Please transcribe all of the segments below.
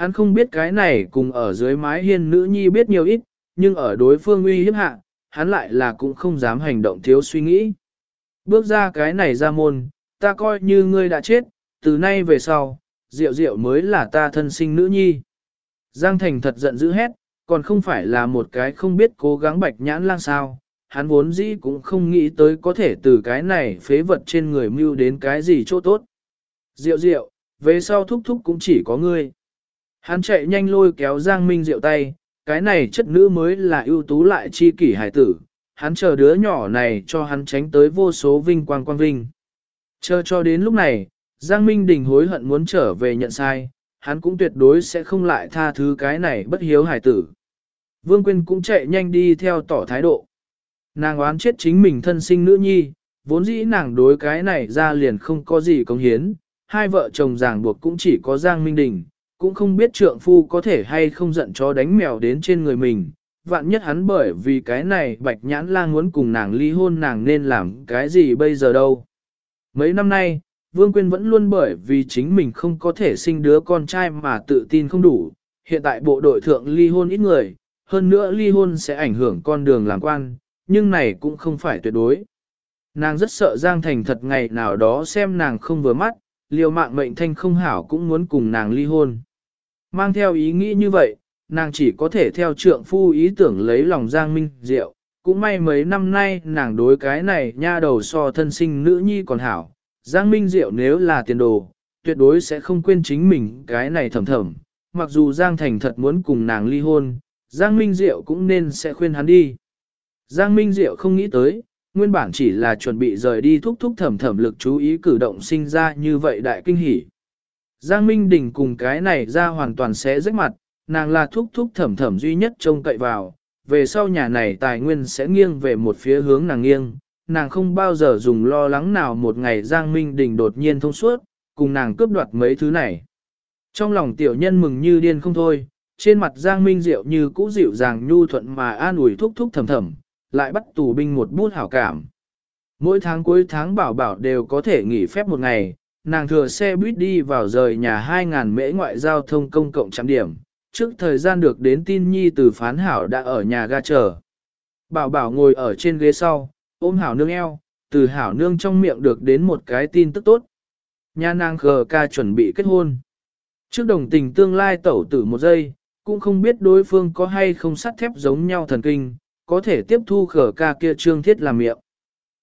Hắn không biết cái này cùng ở dưới mái hiên nữ nhi biết nhiều ít, nhưng ở đối phương uy hiếp hạ, hắn lại là cũng không dám hành động thiếu suy nghĩ. Bước ra cái này ra môn, ta coi như ngươi đã chết, từ nay về sau, Diệu Diệu mới là ta thân sinh nữ nhi. Giang Thành thật giận dữ hét, còn không phải là một cái không biết cố gắng bạch nhãn lang sao, hắn vốn dĩ cũng không nghĩ tới có thể từ cái này phế vật trên người mưu đến cái gì chỗ tốt. Diệu Diệu, về sau thúc thúc cũng chỉ có ngươi. Hắn chạy nhanh lôi kéo Giang Minh Diệu tay, cái này chất nữ mới là ưu tú lại chi kỷ hải tử, hắn chờ đứa nhỏ này cho hắn tránh tới vô số vinh quang quang vinh. Chờ cho đến lúc này, Giang Minh Đình hối hận muốn trở về nhận sai, hắn cũng tuyệt đối sẽ không lại tha thứ cái này bất hiếu hải tử. Vương Quyên cũng chạy nhanh đi theo tỏ thái độ. Nàng oán chết chính mình thân sinh nữ nhi, vốn dĩ nàng đối cái này ra liền không có gì công hiến, hai vợ chồng ràng buộc cũng chỉ có Giang Minh Đình, cũng không biết trượng phu có thể hay không giận chó đánh mèo đến trên người mình. Vạn nhất hắn bởi vì cái này bạch nhãn lang muốn cùng nàng ly hôn nàng nên làm cái gì bây giờ đâu. Mấy năm nay, Vương Quyên vẫn luôn bởi vì chính mình không có thể sinh đứa con trai mà tự tin không đủ. Hiện tại bộ đội thượng ly hôn ít người, hơn nữa ly hôn sẽ ảnh hưởng con đường làm quan, nhưng này cũng không phải tuyệt đối. Nàng rất sợ Giang Thành thật ngày nào đó xem nàng không vừa mắt, liều mạng mệnh thanh không hảo cũng muốn cùng nàng ly hôn. Mang theo ý nghĩ như vậy, nàng chỉ có thể theo trượng phu ý tưởng lấy lòng Giang Minh Diệu. Cũng may mấy năm nay nàng đối cái này nha đầu so thân sinh nữ nhi còn hảo. Giang Minh Diệu nếu là tiền đồ, tuyệt đối sẽ không quên chính mình cái này thầm thầm. Mặc dù Giang Thành thật muốn cùng nàng ly hôn, Giang Minh Diệu cũng nên sẽ khuyên hắn đi. Giang Minh Diệu không nghĩ tới, nguyên bản chỉ là chuẩn bị rời đi thúc thúc thầm thầm lực chú ý cử động sinh ra như vậy đại kinh hỉ. Giang Minh Đình cùng cái này ra hoàn toàn sẽ rách mặt, nàng là thúc thúc thẩm thẩm duy nhất trông cậy vào, về sau nhà này tài nguyên sẽ nghiêng về một phía hướng nàng nghiêng, nàng không bao giờ dùng lo lắng nào một ngày Giang Minh Đình đột nhiên thông suốt, cùng nàng cướp đoạt mấy thứ này. Trong lòng tiểu nhân mừng như điên không thôi, trên mặt Giang Minh Diệu như cũ dịu dàng nhu thuận mà an ủi thúc thúc thầm thầm, lại bắt tù binh một bút hảo cảm. Mỗi tháng cuối tháng bảo bảo đều có thể nghỉ phép một ngày, nàng thừa xe buýt đi vào rời nhà 2.000 mễ ngoại giao thông công cộng trạm điểm, trước thời gian được đến tin nhi từ phán hảo đã ở nhà ga chờ. Bảo bảo ngồi ở trên ghế sau, ôm hảo nương eo, từ hảo nương trong miệng được đến một cái tin tức tốt. Nhà nàng khờ ca chuẩn bị kết hôn. Trước đồng tình tương lai tẩu tử một giây, cũng không biết đối phương có hay không sắt thép giống nhau thần kinh, có thể tiếp thu khờ ca kia trương thiết làm miệng.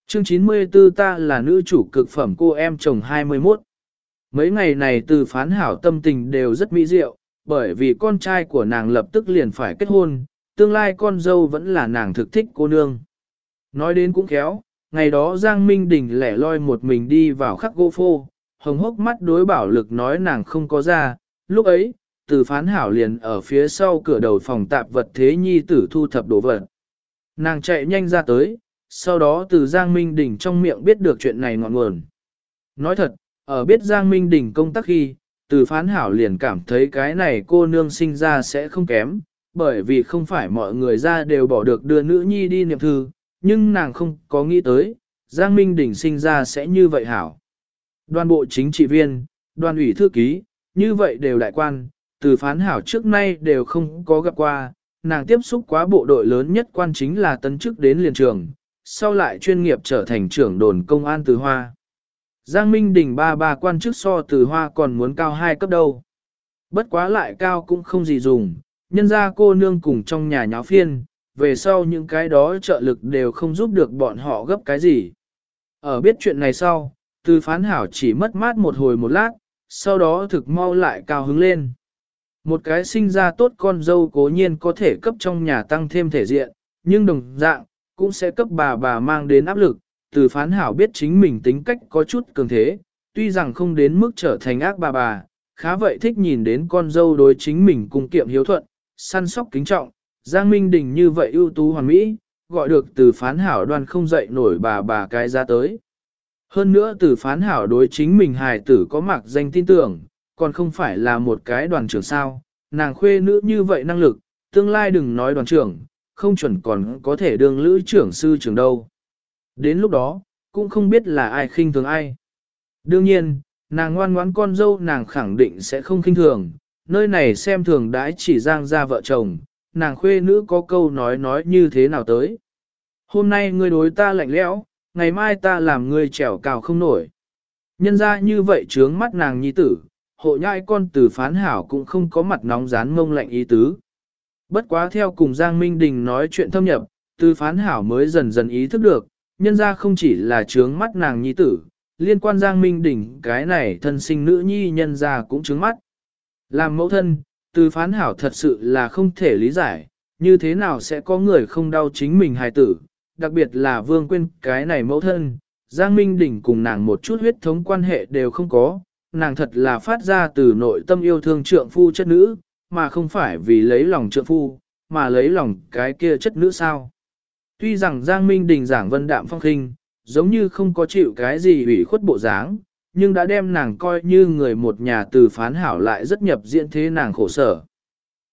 Chương 94 ta là nữ chủ cực phẩm cô em chồng 21. Mấy ngày này từ phán hảo tâm tình đều rất mỹ diệu, bởi vì con trai của nàng lập tức liền phải kết hôn, tương lai con dâu vẫn là nàng thực thích cô nương. Nói đến cũng khéo, ngày đó Giang Minh Đình lẻ loi một mình đi vào khắc gỗ phô, hồng hốc mắt đối bảo lực nói nàng không có ra, lúc ấy, từ phán hảo liền ở phía sau cửa đầu phòng tạp vật thế nhi tử thu thập đồ vật. Nàng chạy nhanh ra tới, sau đó từ Giang Minh Đình trong miệng biết được chuyện này ngọn nguồn. Nói thật, ở biết Giang Minh Đình công tác khi, từ phán hảo liền cảm thấy cái này cô nương sinh ra sẽ không kém, bởi vì không phải mọi người ra đều bỏ được đưa nữ nhi đi niệm thư, nhưng nàng không có nghĩ tới, Giang Minh Đình sinh ra sẽ như vậy hảo. Đoàn bộ chính trị viên, đoàn ủy thư ký, như vậy đều đại quan, từ phán hảo trước nay đều không có gặp qua, nàng tiếp xúc quá bộ đội lớn nhất quan chính là tấn chức đến liền trường, sau lại chuyên nghiệp trở thành trưởng đồn công an từ hoa. Giang Minh Đình ba ba quan chức so từ hoa còn muốn cao hai cấp đâu. Bất quá lại cao cũng không gì dùng, nhân ra cô nương cùng trong nhà nháo phiên, về sau những cái đó trợ lực đều không giúp được bọn họ gấp cái gì. Ở biết chuyện này sau, từ phán hảo chỉ mất mát một hồi một lát, sau đó thực mau lại cao hứng lên. Một cái sinh ra tốt con dâu cố nhiên có thể cấp trong nhà tăng thêm thể diện, nhưng đồng dạng, cũng sẽ cấp bà bà mang đến áp lực, từ phán hảo biết chính mình tính cách có chút cường thế, tuy rằng không đến mức trở thành ác bà bà, khá vậy thích nhìn đến con dâu đối chính mình cung kiệm hiếu thuận, săn sóc kính trọng, Giang Minh Đình như vậy ưu tú hoàn mỹ, gọi được từ phán hảo đoan không dậy nổi bà bà cái ra tới. Hơn nữa từ phán hảo đối chính mình hài tử có mặc danh tin tưởng, còn không phải là một cái đoàn trưởng sao, nàng khuê nữ như vậy năng lực, tương lai đừng nói đoàn trưởng, không chuẩn còn có thể đương lữ trưởng sư trưởng đâu. Đến lúc đó, cũng không biết là ai khinh thường ai. Đương nhiên, nàng ngoan ngoãn con dâu nàng khẳng định sẽ không khinh thường, nơi này xem thường đãi chỉ giang ra vợ chồng, nàng khuê nữ có câu nói nói như thế nào tới. Hôm nay ngươi đối ta lạnh lẽo, ngày mai ta làm ngươi trèo cào không nổi. Nhân ra như vậy trướng mắt nàng nhi tử, hộ nhai con tử phán hảo cũng không có mặt nóng rán mông lạnh ý tứ. Bất quá theo cùng Giang Minh Đình nói chuyện thâm nhập, Tư phán hảo mới dần dần ý thức được, nhân ra không chỉ là trướng mắt nàng nhi tử, liên quan Giang Minh Đình cái này thân sinh nữ nhi nhân ra cũng trướng mắt. Làm mẫu thân, Tư phán hảo thật sự là không thể lý giải, như thế nào sẽ có người không đau chính mình hài tử, đặc biệt là vương quên cái này mẫu thân, Giang Minh Đình cùng nàng một chút huyết thống quan hệ đều không có, nàng thật là phát ra từ nội tâm yêu thương trượng phu chất nữ, mà không phải vì lấy lòng trượng phu, mà lấy lòng cái kia chất nữ sao. Tuy rằng Giang Minh Đình giảng vân đạm phong khinh, giống như không có chịu cái gì ủy khuất bộ dáng, nhưng đã đem nàng coi như người một nhà từ phán hảo lại rất nhập diễn thế nàng khổ sở.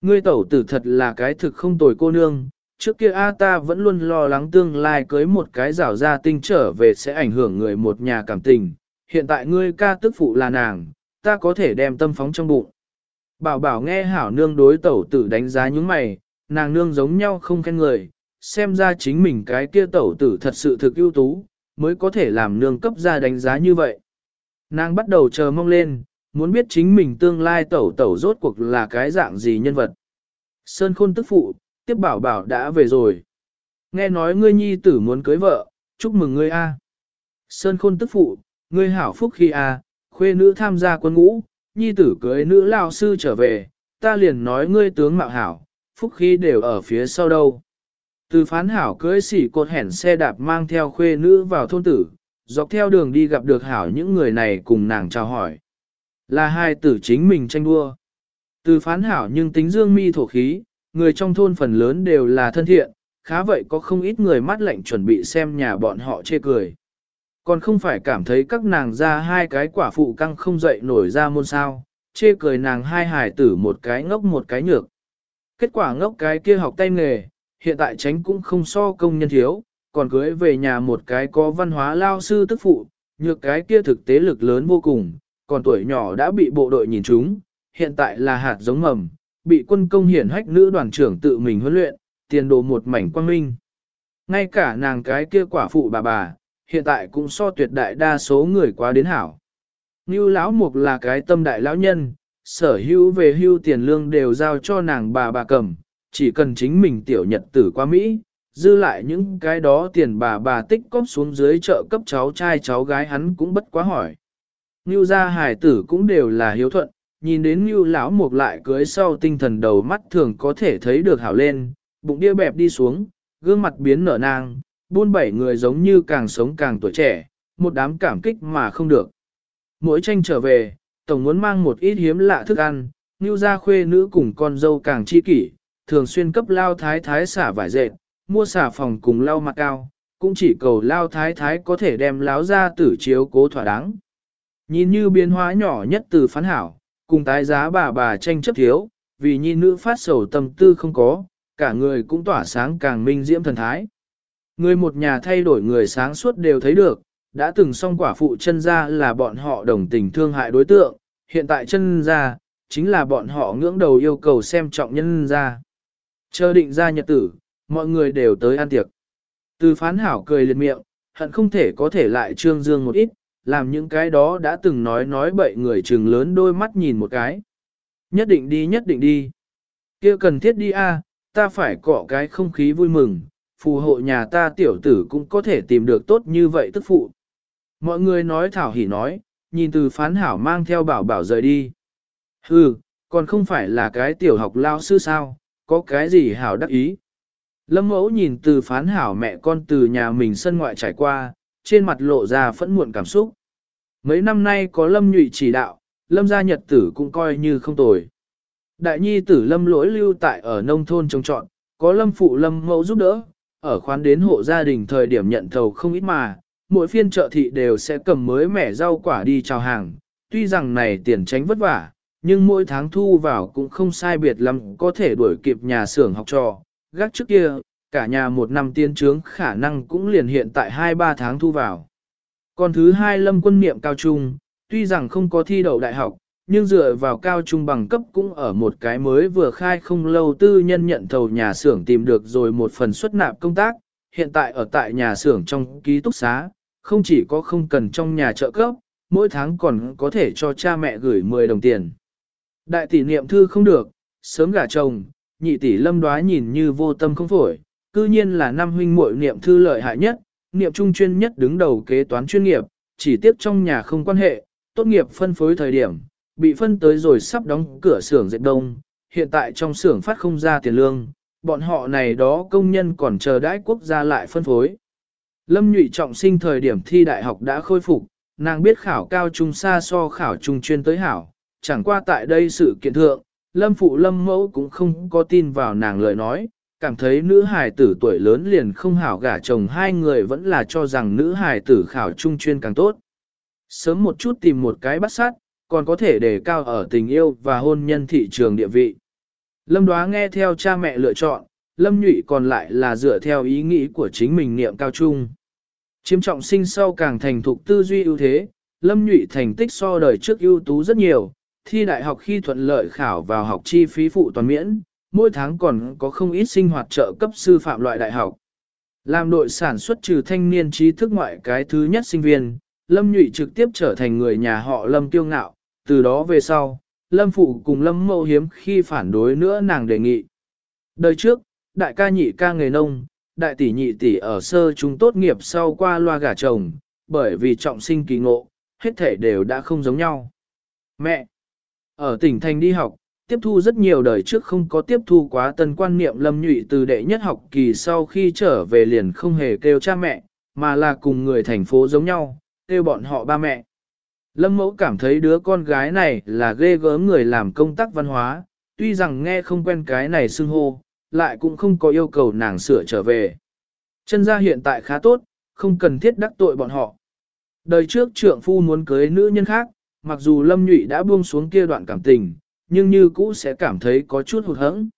Ngươi tẩu tử thật là cái thực không tồi cô nương, trước kia A ta vẫn luôn lo lắng tương lai cưới một cái rảo ra tinh trở về sẽ ảnh hưởng người một nhà cảm tình, hiện tại ngươi ca tức phụ là nàng, ta có thể đem tâm phóng trong bụng. Bảo bảo nghe hảo nương đối tẩu tử đánh giá những mày, nàng nương giống nhau không khen người, xem ra chính mình cái kia tẩu tử thật sự thực ưu tú, mới có thể làm nương cấp ra đánh giá như vậy. Nàng bắt đầu chờ mong lên, muốn biết chính mình tương lai tẩu tẩu rốt cuộc là cái dạng gì nhân vật. Sơn khôn tức phụ, tiếp bảo bảo đã về rồi. Nghe nói ngươi nhi tử muốn cưới vợ, chúc mừng ngươi a. Sơn khôn tức phụ, ngươi hảo phúc khi a, khuê nữ tham gia quân ngũ, nhi tử cưới nữ lao sư trở về, ta liền nói ngươi tướng mạo hảo, phúc khí đều ở phía sau đâu. Từ phán hảo cưới xỉ cột hẻn xe đạp mang theo khuê nữ vào thôn tử, dọc theo đường đi gặp được hảo những người này cùng nàng chào hỏi. Là hai tử chính mình tranh đua. Từ phán hảo nhưng tính dương mi thổ khí, người trong thôn phần lớn đều là thân thiện, khá vậy có không ít người mắt lạnh chuẩn bị xem nhà bọn họ chê cười. Còn không phải cảm thấy các nàng ra hai cái quả phụ căng không dậy nổi ra môn sao, chê cười nàng hai hải tử một cái ngốc một cái nhược. Kết quả ngốc cái kia học tay nghề, hiện tại tránh cũng không so công nhân thiếu, còn cưới về nhà một cái có văn hóa lao sư tức phụ, nhược cái kia thực tế lực lớn vô cùng, còn tuổi nhỏ đã bị bộ đội nhìn trúng, hiện tại là hạt giống mầm, bị quân công hiển hách nữ đoàn trưởng tự mình huấn luyện, tiền đồ một mảnh quang minh. Ngay cả nàng cái kia quả phụ bà bà, hiện tại cũng so tuyệt đại đa số người quá đến hảo. Như lão mục là cái tâm đại lão nhân, sở hữu về hưu tiền lương đều giao cho nàng bà bà cầm, chỉ cần chính mình tiểu nhật tử qua Mỹ, dư lại những cái đó tiền bà bà tích cóp xuống dưới chợ cấp cháu trai cháu gái hắn cũng bất quá hỏi. Như gia hải tử cũng đều là hiếu thuận, nhìn đến như lão mục lại cưới sau tinh thần đầu mắt thường có thể thấy được hảo lên, bụng đĩa bẹp đi xuống, gương mặt biến nở nang, buôn bảy người giống như càng sống càng tuổi trẻ, một đám cảm kích mà không được. Mỗi tranh trở về, tổng muốn mang một ít hiếm lạ thức ăn, như gia khuê nữ cùng con dâu càng chi kỷ, thường xuyên cấp lao thái thái xả vải dệt, mua xả phòng cùng lau mặt cao, cũng chỉ cầu lao thái thái có thể đem láo ra tử chiếu cố thỏa đáng. Nhìn như biến hóa nhỏ nhất từ phán hảo, cùng tái giá bà bà tranh chấp thiếu, vì nhi nữ phát sầu tâm tư không có, cả người cũng tỏa sáng càng minh diễm thần thái. Người một nhà thay đổi người sáng suốt đều thấy được, đã từng xong quả phụ chân ra là bọn họ đồng tình thương hại đối tượng, hiện tại chân ra, chính là bọn họ ngưỡng đầu yêu cầu xem trọng nhân ra. Chờ định ra nhật tử, mọi người đều tới ăn tiệc. Từ phán hảo cười liệt miệng, hận không thể có thể lại trương dương một ít, làm những cái đó đã từng nói nói bậy người trừng lớn đôi mắt nhìn một cái. Nhất định đi nhất định đi. kia cần thiết đi a, ta phải cọ cái không khí vui mừng, phù hộ nhà ta tiểu tử cũng có thể tìm được tốt như vậy tức phụ. Mọi người nói thảo hỉ nói, nhìn từ phán hảo mang theo bảo bảo rời đi. Hừ, còn không phải là cái tiểu học lao sư sao, có cái gì hảo đắc ý. Lâm mẫu nhìn từ phán hảo mẹ con từ nhà mình sân ngoại trải qua, trên mặt lộ ra phẫn muộn cảm xúc. Mấy năm nay có lâm nhụy chỉ đạo, lâm gia nhật tử cũng coi như không tồi. Đại nhi tử lâm lỗi lưu tại ở nông thôn trồng trọn, có lâm phụ lâm mẫu giúp đỡ, ở khoán đến hộ gia đình thời điểm nhận thầu không ít mà, mỗi phiên chợ thị đều sẽ cầm mới mẻ rau quả đi chào hàng, tuy rằng này tiền tránh vất vả, nhưng mỗi tháng thu vào cũng không sai biệt lắm có thể đuổi kịp nhà xưởng học trò, gác trước kia, cả nhà một năm tiên trướng khả năng cũng liền hiện tại 2-3 tháng thu vào. Còn thứ hai lâm quân niệm cao trung, tuy rằng không có thi đậu đại học, nhưng dựa vào cao trung bằng cấp cũng ở một cái mới vừa khai không lâu tư nhân nhận thầu nhà xưởng tìm được rồi một phần xuất nạp công tác, hiện tại ở tại nhà xưởng trong ký túc xá, không chỉ có không cần trong nhà trợ cấp, mỗi tháng còn có thể cho cha mẹ gửi 10 đồng tiền. Đại tỷ niệm thư không được, sớm gả chồng, nhị tỷ lâm đoá nhìn như vô tâm không phổi, cư nhiên là năm huynh muội niệm thư lợi hại nhất, niệm trung chuyên nhất đứng đầu kế toán chuyên nghiệp, chỉ tiếp trong nhà không quan hệ, tốt nghiệp phân phối thời điểm, bị phân tới rồi sắp đóng cửa xưởng dệt đông, hiện tại trong xưởng phát không ra tiền lương, bọn họ này đó công nhân còn chờ đãi quốc gia lại phân phối. Lâm nhụy trọng sinh thời điểm thi đại học đã khôi phục, nàng biết khảo cao trung xa so khảo trung chuyên tới hảo, chẳng qua tại đây sự kiện thượng, lâm phụ lâm mẫu cũng không có tin vào nàng lời nói, cảm thấy nữ hài tử tuổi lớn liền không hảo gả chồng hai người vẫn là cho rằng nữ hài tử khảo trung chuyên càng tốt. Sớm một chút tìm một cái bắt sát, còn có thể đề cao ở tình yêu và hôn nhân thị trường địa vị. Lâm đoá nghe theo cha mẹ lựa chọn, lâm nhụy còn lại là dựa theo ý nghĩ của chính mình niệm cao trung. Chiếm trọng sinh sau càng thành thục tư duy ưu thế, lâm nhụy thành tích so đời trước ưu tú rất nhiều, thi đại học khi thuận lợi khảo vào học chi phí phụ toàn miễn, mỗi tháng còn có không ít sinh hoạt trợ cấp sư phạm loại đại học. Làm đội sản xuất trừ thanh niên trí thức ngoại cái thứ nhất sinh viên, Lâm Nhụy trực tiếp trở thành người nhà họ Lâm tiêu ngạo, từ đó về sau, Lâm Phụ cùng Lâm Mâu hiếm khi phản đối nữa nàng đề nghị. Đời trước, đại ca nhị ca nghề nông, đại tỷ nhị tỷ ở sơ chúng tốt nghiệp sau qua loa gả chồng, bởi vì trọng sinh kỳ ngộ, hết thể đều đã không giống nhau. Mẹ! Ở tỉnh thành đi học, tiếp thu rất nhiều đời trước không có tiếp thu quá tân quan niệm lâm nhụy từ đệ nhất học kỳ sau khi trở về liền không hề kêu cha mẹ, mà là cùng người thành phố giống nhau, kêu bọn họ ba mẹ. Lâm mẫu cảm thấy đứa con gái này là ghê gớm người làm công tác văn hóa, tuy rằng nghe không quen cái này xưng hô, lại cũng không có yêu cầu nàng sửa trở về. Chân gia hiện tại khá tốt, không cần thiết đắc tội bọn họ. Đời trước trượng phu muốn cưới nữ nhân khác, mặc dù Lâm Nhụy đã buông xuống kia đoạn cảm tình, nhưng như cũ sẽ cảm thấy có chút hụt hẫng.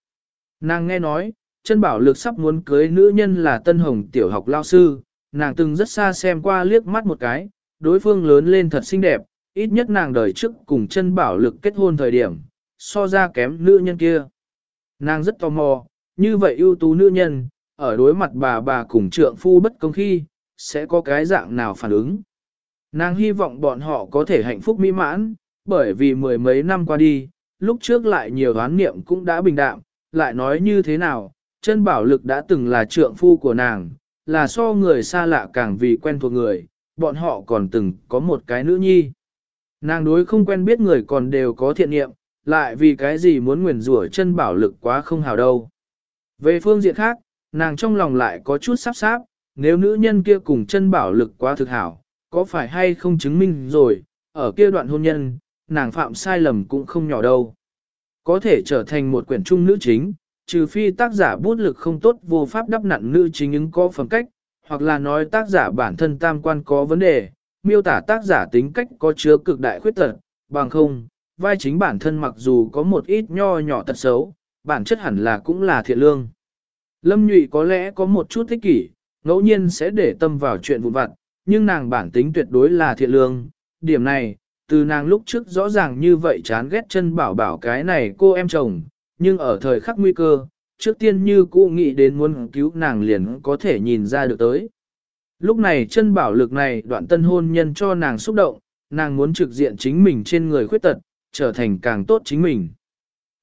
Nàng nghe nói, chân bảo lực sắp muốn cưới nữ nhân là tân hồng tiểu học lao sư, nàng từng rất xa xem qua liếc mắt một cái, đối phương lớn lên thật xinh đẹp, ít nhất nàng đời trước cùng chân bảo lực kết hôn thời điểm, so ra kém nữ nhân kia. Nàng rất tò mò, như vậy ưu tú nữ nhân, ở đối mặt bà bà cùng trượng phu bất công khi, sẽ có cái dạng nào phản ứng. Nàng hy vọng bọn họ có thể hạnh phúc mỹ mãn, bởi vì mười mấy năm qua đi, lúc trước lại nhiều đoán niệm cũng đã bình đạm, lại nói như thế nào, chân bảo lực đã từng là trượng phu của nàng, là so người xa lạ càng vì quen thuộc người, bọn họ còn từng có một cái nữ nhi. Nàng đối không quen biết người còn đều có thiện niệm, lại vì cái gì muốn nguyền rủa chân bảo lực quá không hào đâu. Về phương diện khác, nàng trong lòng lại có chút sắp sáp, nếu nữ nhân kia cùng chân bảo lực quá thực hảo, có phải hay không chứng minh rồi, ở kia đoạn hôn nhân, nàng phạm sai lầm cũng không nhỏ đâu. Có thể trở thành một quyển trung nữ chính, trừ phi tác giả bút lực không tốt vô pháp đắp nặn nữ chính ứng có phẩm cách, hoặc là nói tác giả bản thân tam quan có vấn đề, miêu tả tác giả tính cách có chứa cực đại khuyết tật, bằng không, vai chính bản thân mặc dù có một ít nho nhỏ tật xấu, bản chất hẳn là cũng là thiện lương. Lâm Nhụy có lẽ có một chút thích kỷ, ngẫu nhiên sẽ để tâm vào chuyện vụn vặt, nhưng nàng bản tính tuyệt đối là thiện lương. Điểm này, từ nàng lúc trước rõ ràng như vậy chán ghét chân bảo bảo cái này cô em chồng, nhưng ở thời khắc nguy cơ, trước tiên như cũ nghĩ đến muốn cứu nàng liền có thể nhìn ra được tới. Lúc này chân bảo lực này đoạn tân hôn nhân cho nàng xúc động, nàng muốn trực diện chính mình trên người khuyết tật, trở thành càng tốt chính mình.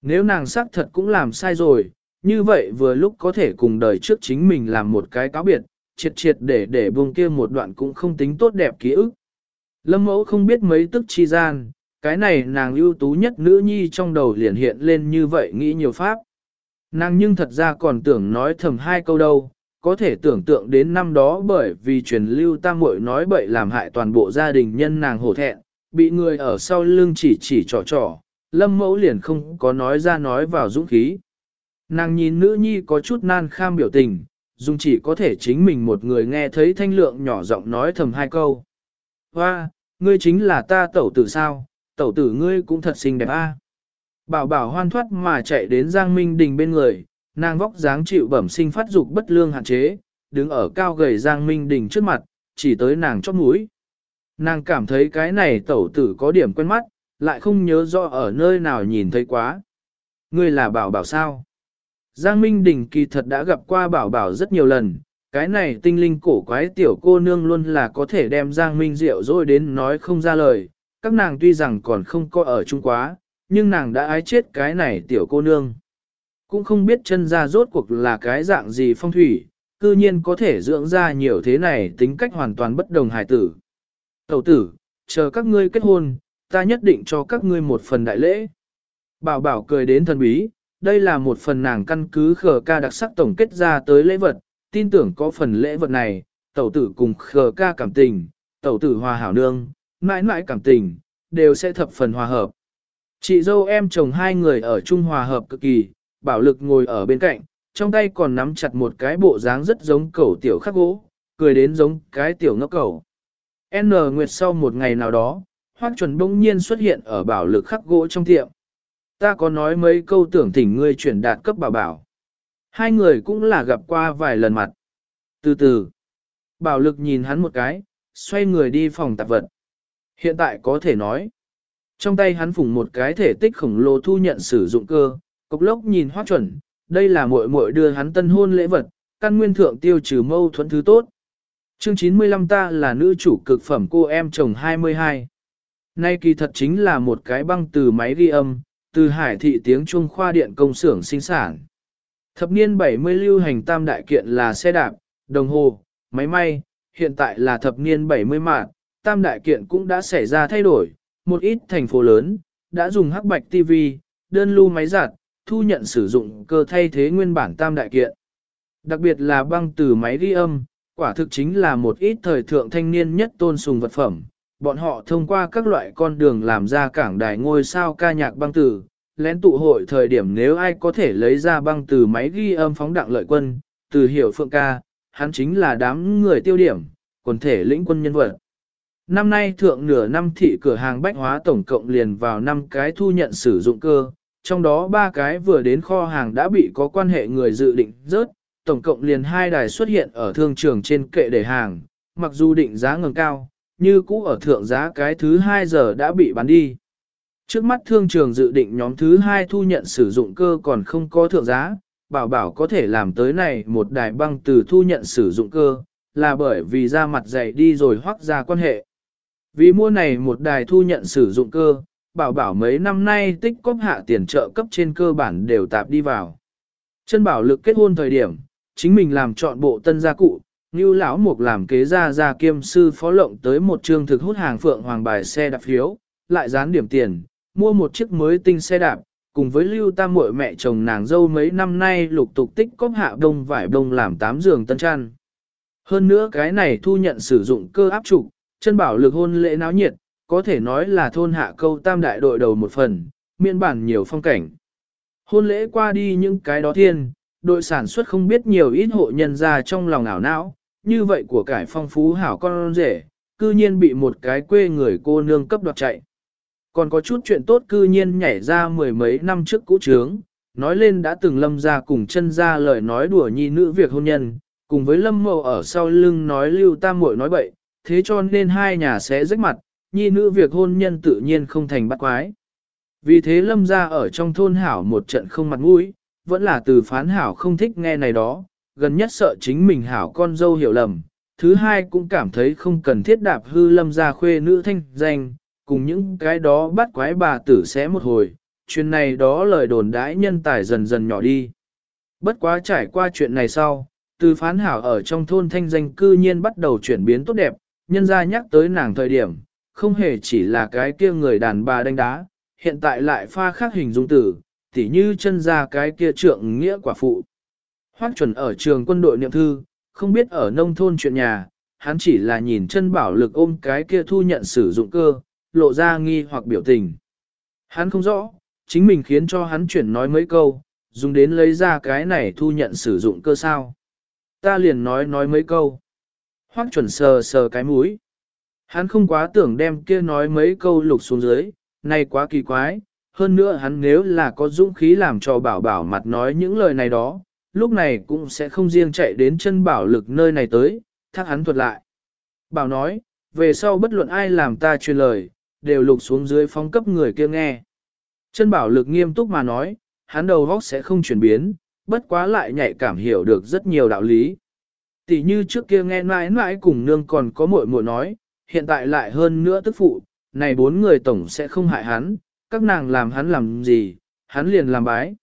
Nếu nàng xác thật cũng làm sai rồi, như vậy vừa lúc có thể cùng đời trước chính mình làm một cái cáo biệt, triệt triệt để để buông kia một đoạn cũng không tính tốt đẹp ký ức. Lâm mẫu không biết mấy tức chi gian, cái này nàng ưu tú nhất nữ nhi trong đầu liền hiện lên như vậy nghĩ nhiều pháp. Nàng nhưng thật ra còn tưởng nói thầm hai câu đâu, có thể tưởng tượng đến năm đó bởi vì truyền lưu tam muội nói bậy làm hại toàn bộ gia đình nhân nàng hổ thẹn, bị người ở sau lưng chỉ chỉ trò trò, lâm mẫu liền không có nói ra nói vào dũng khí. Nàng nhìn nữ nhi có chút nan kham biểu tình, dùng chỉ có thể chính mình một người nghe thấy thanh lượng nhỏ giọng nói thầm hai câu. Hoa, ngươi chính là ta tẩu tử sao, tẩu tử ngươi cũng thật xinh đẹp a. Bảo bảo hoan thoát mà chạy đến Giang Minh Đình bên người, nàng vóc dáng chịu bẩm sinh phát dục bất lương hạn chế, đứng ở cao gầy Giang Minh Đình trước mặt, chỉ tới nàng chót mũi. Nàng cảm thấy cái này tẩu tử có điểm quen mắt, lại không nhớ rõ ở nơi nào nhìn thấy quá. Ngươi là bảo bảo sao? Giang Minh Đình kỳ thật đã gặp qua bảo bảo rất nhiều lần, cái này tinh linh cổ quái tiểu cô nương luôn là có thể đem Giang Minh Diệu rồi đến nói không ra lời, các nàng tuy rằng còn không có ở chung quá, nhưng nàng đã ái chết cái này tiểu cô nương. Cũng không biết chân ra rốt cuộc là cái dạng gì phong thủy, cư nhiên có thể dưỡng ra nhiều thế này tính cách hoàn toàn bất đồng hài tử. Tẩu tử, chờ các ngươi kết hôn, ta nhất định cho các ngươi một phần đại lễ. Bảo bảo cười đến thần bí, đây là một phần nàng căn cứ khờ ca đặc sắc tổng kết ra tới lễ vật, tin tưởng có phần lễ vật này, tẩu tử cùng khờ ca cảm tình, tẩu tử hòa hảo nương, mãi mãi cảm tình, đều sẽ thập phần hòa hợp. Chị dâu em chồng hai người ở chung hòa hợp cực kỳ, bảo lực ngồi ở bên cạnh, trong tay còn nắm chặt một cái bộ dáng rất giống cẩu tiểu khắc gỗ, cười đến giống cái tiểu ngốc cẩu. N. Nguyệt sau một ngày nào đó, Hoác chuẩn bỗng nhiên xuất hiện ở bảo lực khắc gỗ trong tiệm. Ta có nói mấy câu tưởng thỉnh ngươi chuyển đạt cấp bảo bảo. Hai người cũng là gặp qua vài lần mặt. Từ từ, bảo lực nhìn hắn một cái, xoay người đi phòng tạp vật. Hiện tại có thể nói, trong tay hắn phủng một cái thể tích khổng lồ thu nhận sử dụng cơ, cốc lốc nhìn hoác chuẩn, đây là muội muội đưa hắn tân hôn lễ vật, căn nguyên thượng tiêu trừ mâu thuẫn thứ tốt. Chương 95 ta là nữ chủ cực phẩm cô em chồng 22. Nay kỳ thật chính là một cái băng từ máy ghi âm, từ hải thị tiếng trung khoa điện công xưởng sinh sản. Thập niên 70 lưu hành tam đại kiện là xe đạp, đồng hồ, máy may, hiện tại là thập niên 70 mạng, tam đại kiện cũng đã xảy ra thay đổi, một ít thành phố lớn, đã dùng hắc bạch TV, đơn lưu máy giặt, thu nhận sử dụng cơ thay thế nguyên bản tam đại kiện. Đặc biệt là băng từ máy ghi âm, quả thực chính là một ít thời thượng thanh niên nhất tôn sùng vật phẩm. Bọn họ thông qua các loại con đường làm ra cảng đài ngôi sao ca nhạc băng từ, lén tụ hội thời điểm nếu ai có thể lấy ra băng từ máy ghi âm phóng đặng lợi quân, từ hiểu phượng ca, hắn chính là đám người tiêu điểm, quần thể lĩnh quân nhân vật. Năm nay thượng nửa năm thị cửa hàng bách hóa tổng cộng liền vào năm cái thu nhận sử dụng cơ, trong đó ba cái vừa đến kho hàng đã bị có quan hệ người dự định rớt, tổng cộng liền hai đài xuất hiện ở thương trường trên kệ để hàng, mặc dù định giá ngừng cao, như cũ ở thượng giá cái thứ hai giờ đã bị bán đi. Trước mắt thương trường dự định nhóm thứ hai thu nhận sử dụng cơ còn không có thượng giá, bảo bảo có thể làm tới này một đài băng từ thu nhận sử dụng cơ, là bởi vì ra mặt dày đi rồi hoác ra quan hệ. Vì mua này một đài thu nhận sử dụng cơ, bảo bảo mấy năm nay tích cóp hạ tiền trợ cấp trên cơ bản đều tạp đi vào. Chân bảo lực kết hôn thời điểm, chính mình làm chọn bộ tân gia cụ, như lão mục làm kế gia gia kiêm sư phó lộng tới một trường thực hút hàng phượng hoàng bài xe đạp phiếu, lại dán điểm tiền, mua một chiếc mới tinh xe đạp, cùng với lưu tam muội mẹ chồng nàng dâu mấy năm nay lục tục tích cóp hạ đông vải đông làm tám giường tân trăn. Hơn nữa cái này thu nhận sử dụng cơ áp trục, chân bảo lực hôn lễ náo nhiệt, có thể nói là thôn hạ câu tam đại đội đầu một phần, miên bản nhiều phong cảnh. Hôn lễ qua đi những cái đó thiên, đội sản xuất không biết nhiều ít hộ nhân ra trong lòng ảo não, như vậy của cải phong phú hảo con rể, cư nhiên bị một cái quê người cô nương cấp đoạt chạy. Còn có chút chuyện tốt cư nhiên nhảy ra mười mấy năm trước cũ trướng, nói lên đã từng lâm ra cùng chân ra lời nói đùa nhi nữ việc hôn nhân, cùng với lâm mộ ở sau lưng nói lưu tam muội nói bậy, thế cho nên hai nhà sẽ rách mặt, nhi nữ việc hôn nhân tự nhiên không thành bắt quái. Vì thế lâm ra ở trong thôn hảo một trận không mặt mũi, vẫn là từ phán hảo không thích nghe này đó, gần nhất sợ chính mình hảo con dâu hiểu lầm. Thứ hai cũng cảm thấy không cần thiết đạp hư lâm ra khuê nữ thanh danh, cùng những cái đó bắt quái bà tử sẽ một hồi, chuyện này đó lời đồn đãi nhân tài dần dần nhỏ đi. Bất quá trải qua chuyện này sau, từ phán hảo ở trong thôn thanh danh cư nhiên bắt đầu chuyển biến tốt đẹp, nhân ra nhắc tới nàng thời điểm, không hề chỉ là cái kia người đàn bà đánh đá, hiện tại lại pha khác hình dung tử, tỉ như chân ra cái kia trượng nghĩa quả phụ. Hoác chuẩn ở trường quân đội niệm thư, không biết ở nông thôn chuyện nhà, hắn chỉ là nhìn chân bảo lực ôm cái kia thu nhận sử dụng cơ, lộ ra nghi hoặc biểu tình. Hắn không rõ, chính mình khiến cho hắn chuyển nói mấy câu, dùng đến lấy ra cái này thu nhận sử dụng cơ sao. Ta liền nói nói mấy câu. Hoác chuẩn sờ sờ cái mũi. Hắn không quá tưởng đem kia nói mấy câu lục xuống dưới, này quá kỳ quái, hơn nữa hắn nếu là có dũng khí làm cho bảo bảo mặt nói những lời này đó, lúc này cũng sẽ không riêng chạy đến chân bảo lực nơi này tới, thác hắn thuật lại. Bảo nói, về sau bất luận ai làm ta truyền lời, đều lục xuống dưới phong cấp người kia nghe. Chân bảo lực nghiêm túc mà nói, hắn đầu góc sẽ không chuyển biến, bất quá lại nhạy cảm hiểu được rất nhiều đạo lý. Tỷ như trước kia nghe mãi mãi cùng nương còn có muội muội nói, hiện tại lại hơn nữa tức phụ, này bốn người tổng sẽ không hại hắn, các nàng làm hắn làm gì, hắn liền làm bái.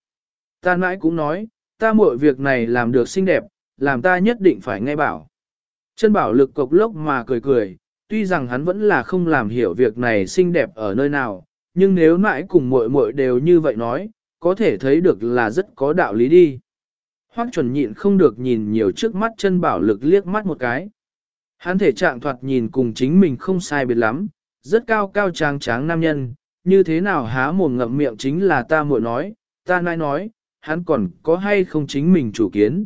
Ta mãi cũng nói, ta muội việc này làm được xinh đẹp, làm ta nhất định phải nghe bảo. Chân bảo lực cộc lốc mà cười cười, tuy rằng hắn vẫn là không làm hiểu việc này xinh đẹp ở nơi nào, nhưng nếu mãi cùng muội muội đều như vậy nói, có thể thấy được là rất có đạo lý đi. Hoắc chuẩn nhịn không được nhìn nhiều trước mắt chân bảo lực liếc mắt một cái. Hắn thể trạng thoạt nhìn cùng chính mình không sai biệt lắm, rất cao cao tráng tráng nam nhân, như thế nào há mồm ngậm miệng chính là ta muội nói, ta nai nói, hắn còn có hay không chính mình chủ kiến.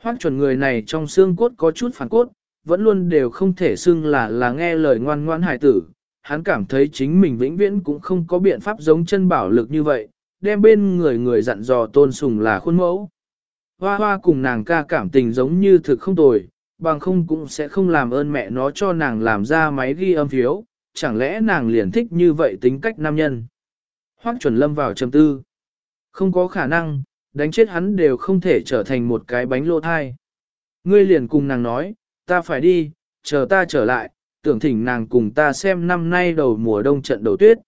Hoắc chuẩn người này trong xương cốt có chút phản cốt, vẫn luôn đều không thể xưng là là nghe lời ngoan ngoan hài tử. Hắn cảm thấy chính mình vĩnh viễn cũng không có biện pháp giống chân bảo lực như vậy, đem bên người người dặn dò tôn sùng là khuôn mẫu. Hoa hoa cùng nàng ca cảm tình giống như thực không tồi, bằng không cũng sẽ không làm ơn mẹ nó cho nàng làm ra máy ghi âm phiếu, chẳng lẽ nàng liền thích như vậy tính cách nam nhân. Hoắc chuẩn lâm vào trầm tư. Không có khả năng, đánh chết hắn đều không thể trở thành một cái bánh lô thai. Ngươi liền cùng nàng nói, ta phải đi, chờ ta trở lại, tưởng thỉnh nàng cùng ta xem năm nay đầu mùa đông trận đầu tuyết.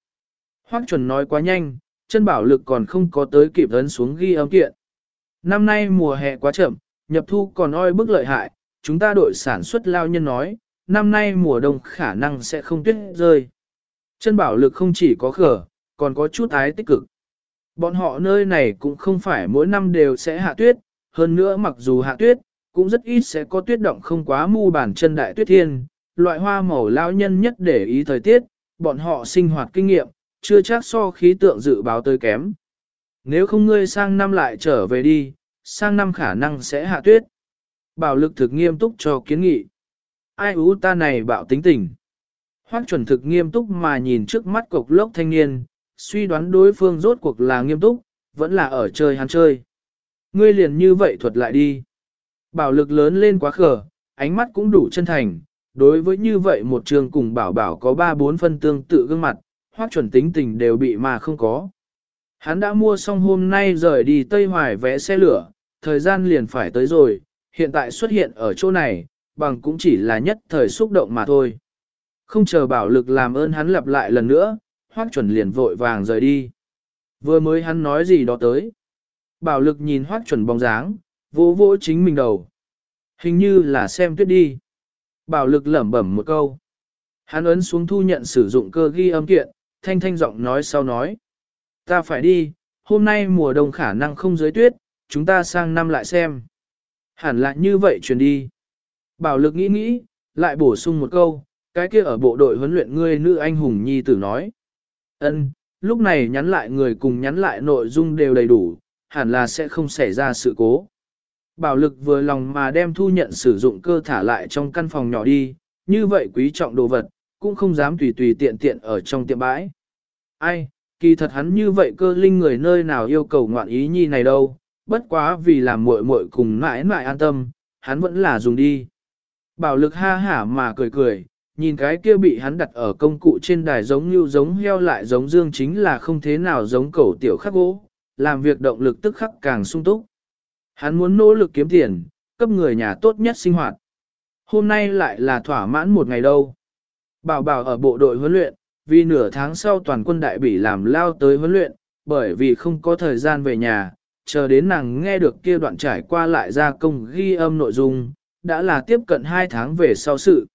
Hoắc chuẩn nói quá nhanh, chân bảo lực còn không có tới kịp ấn xuống ghi âm kiện. Năm nay mùa hè quá chậm, nhập thu còn oi bức lợi hại, chúng ta đội sản xuất lao nhân nói, năm nay mùa đông khả năng sẽ không tuyết rơi. Chân bảo lực không chỉ có khở, còn có chút ái tích cực. Bọn họ nơi này cũng không phải mỗi năm đều sẽ hạ tuyết, hơn nữa mặc dù hạ tuyết, cũng rất ít sẽ có tuyết động không quá mu bản chân đại tuyết thiên, loại hoa màu lao nhân nhất để ý thời tiết, bọn họ sinh hoạt kinh nghiệm, chưa chắc so khí tượng dự báo tới kém. Nếu không ngươi sang năm lại trở về đi, sang năm khả năng sẽ hạ tuyết. Bảo lực thực nghiêm túc cho kiến nghị. Ai ú ta này bảo tính tình. Hoác chuẩn thực nghiêm túc mà nhìn trước mắt cục lốc thanh niên, suy đoán đối phương rốt cuộc là nghiêm túc, vẫn là ở chơi hắn chơi. Ngươi liền như vậy thuật lại đi. Bảo lực lớn lên quá khờ, ánh mắt cũng đủ chân thành, đối với như vậy một trường cùng bảo bảo có ba bốn phân tương tự gương mặt, hoác chuẩn tính tình đều bị mà không có. Hắn đã mua xong hôm nay rời đi Tây Hoài vẽ xe lửa, thời gian liền phải tới rồi, hiện tại xuất hiện ở chỗ này, bằng cũng chỉ là nhất thời xúc động mà thôi. Không chờ bảo lực làm ơn hắn lặp lại lần nữa, hoác chuẩn liền vội vàng rời đi. Vừa mới hắn nói gì đó tới. Bảo lực nhìn hoác chuẩn bóng dáng, vỗ vỗ chính mình đầu. Hình như là xem tuyết đi. Bảo lực lẩm bẩm một câu. Hắn ấn xuống thu nhận sử dụng cơ ghi âm kiện, thanh thanh giọng nói sau nói. Ta phải đi, hôm nay mùa đông khả năng không dưới tuyết, chúng ta sang năm lại xem. Hẳn là như vậy truyền đi. Bảo lực nghĩ nghĩ, lại bổ sung một câu, cái kia ở bộ đội huấn luyện ngươi nữ anh hùng nhi tử nói. Ân, lúc này nhắn lại người cùng nhắn lại nội dung đều đầy đủ, hẳn là sẽ không xảy ra sự cố. Bảo lực vừa lòng mà đem thu nhận sử dụng cơ thả lại trong căn phòng nhỏ đi, như vậy quý trọng đồ vật, cũng không dám tùy tùy tiện tiện ở trong tiệm bãi. Ai, kỳ thật hắn như vậy cơ linh người nơi nào yêu cầu ngoạn ý nhi này đâu, bất quá vì làm muội muội cùng mãi mãi an tâm, hắn vẫn là dùng đi. Bảo lực ha hả mà cười cười, nhìn cái kia bị hắn đặt ở công cụ trên đài giống như giống heo lại giống dương chính là không thế nào giống cẩu tiểu khắc gỗ, làm việc động lực tức khắc càng sung túc. Hắn muốn nỗ lực kiếm tiền, cấp người nhà tốt nhất sinh hoạt. Hôm nay lại là thỏa mãn một ngày đâu. Bảo bảo ở bộ đội huấn luyện, vì nửa tháng sau toàn quân đại bỉ làm lao tới huấn luyện, bởi vì không có thời gian về nhà, chờ đến nàng nghe được kia đoạn trải qua lại ra công ghi âm nội dung, đã là tiếp cận 2 tháng về sau sự.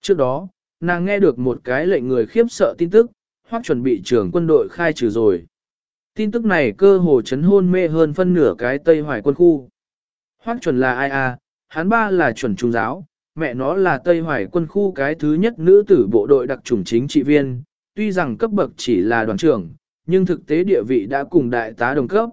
Trước đó, nàng nghe được một cái lệnh người khiếp sợ tin tức, hoặc chuẩn bị trưởng quân đội khai trừ rồi. Tin tức này cơ hồ chấn hôn mê hơn phân nửa cái Tây Hoài quân khu. Hoắc chuẩn là ai à, hắn ba là chuẩn trung giáo, mẹ nó là Tây Hoài quân khu cái thứ nhất nữ tử bộ đội đặc chủng chính trị viên, tuy rằng cấp bậc chỉ là đoàn trưởng, nhưng thực tế địa vị đã cùng đại tá đồng cấp.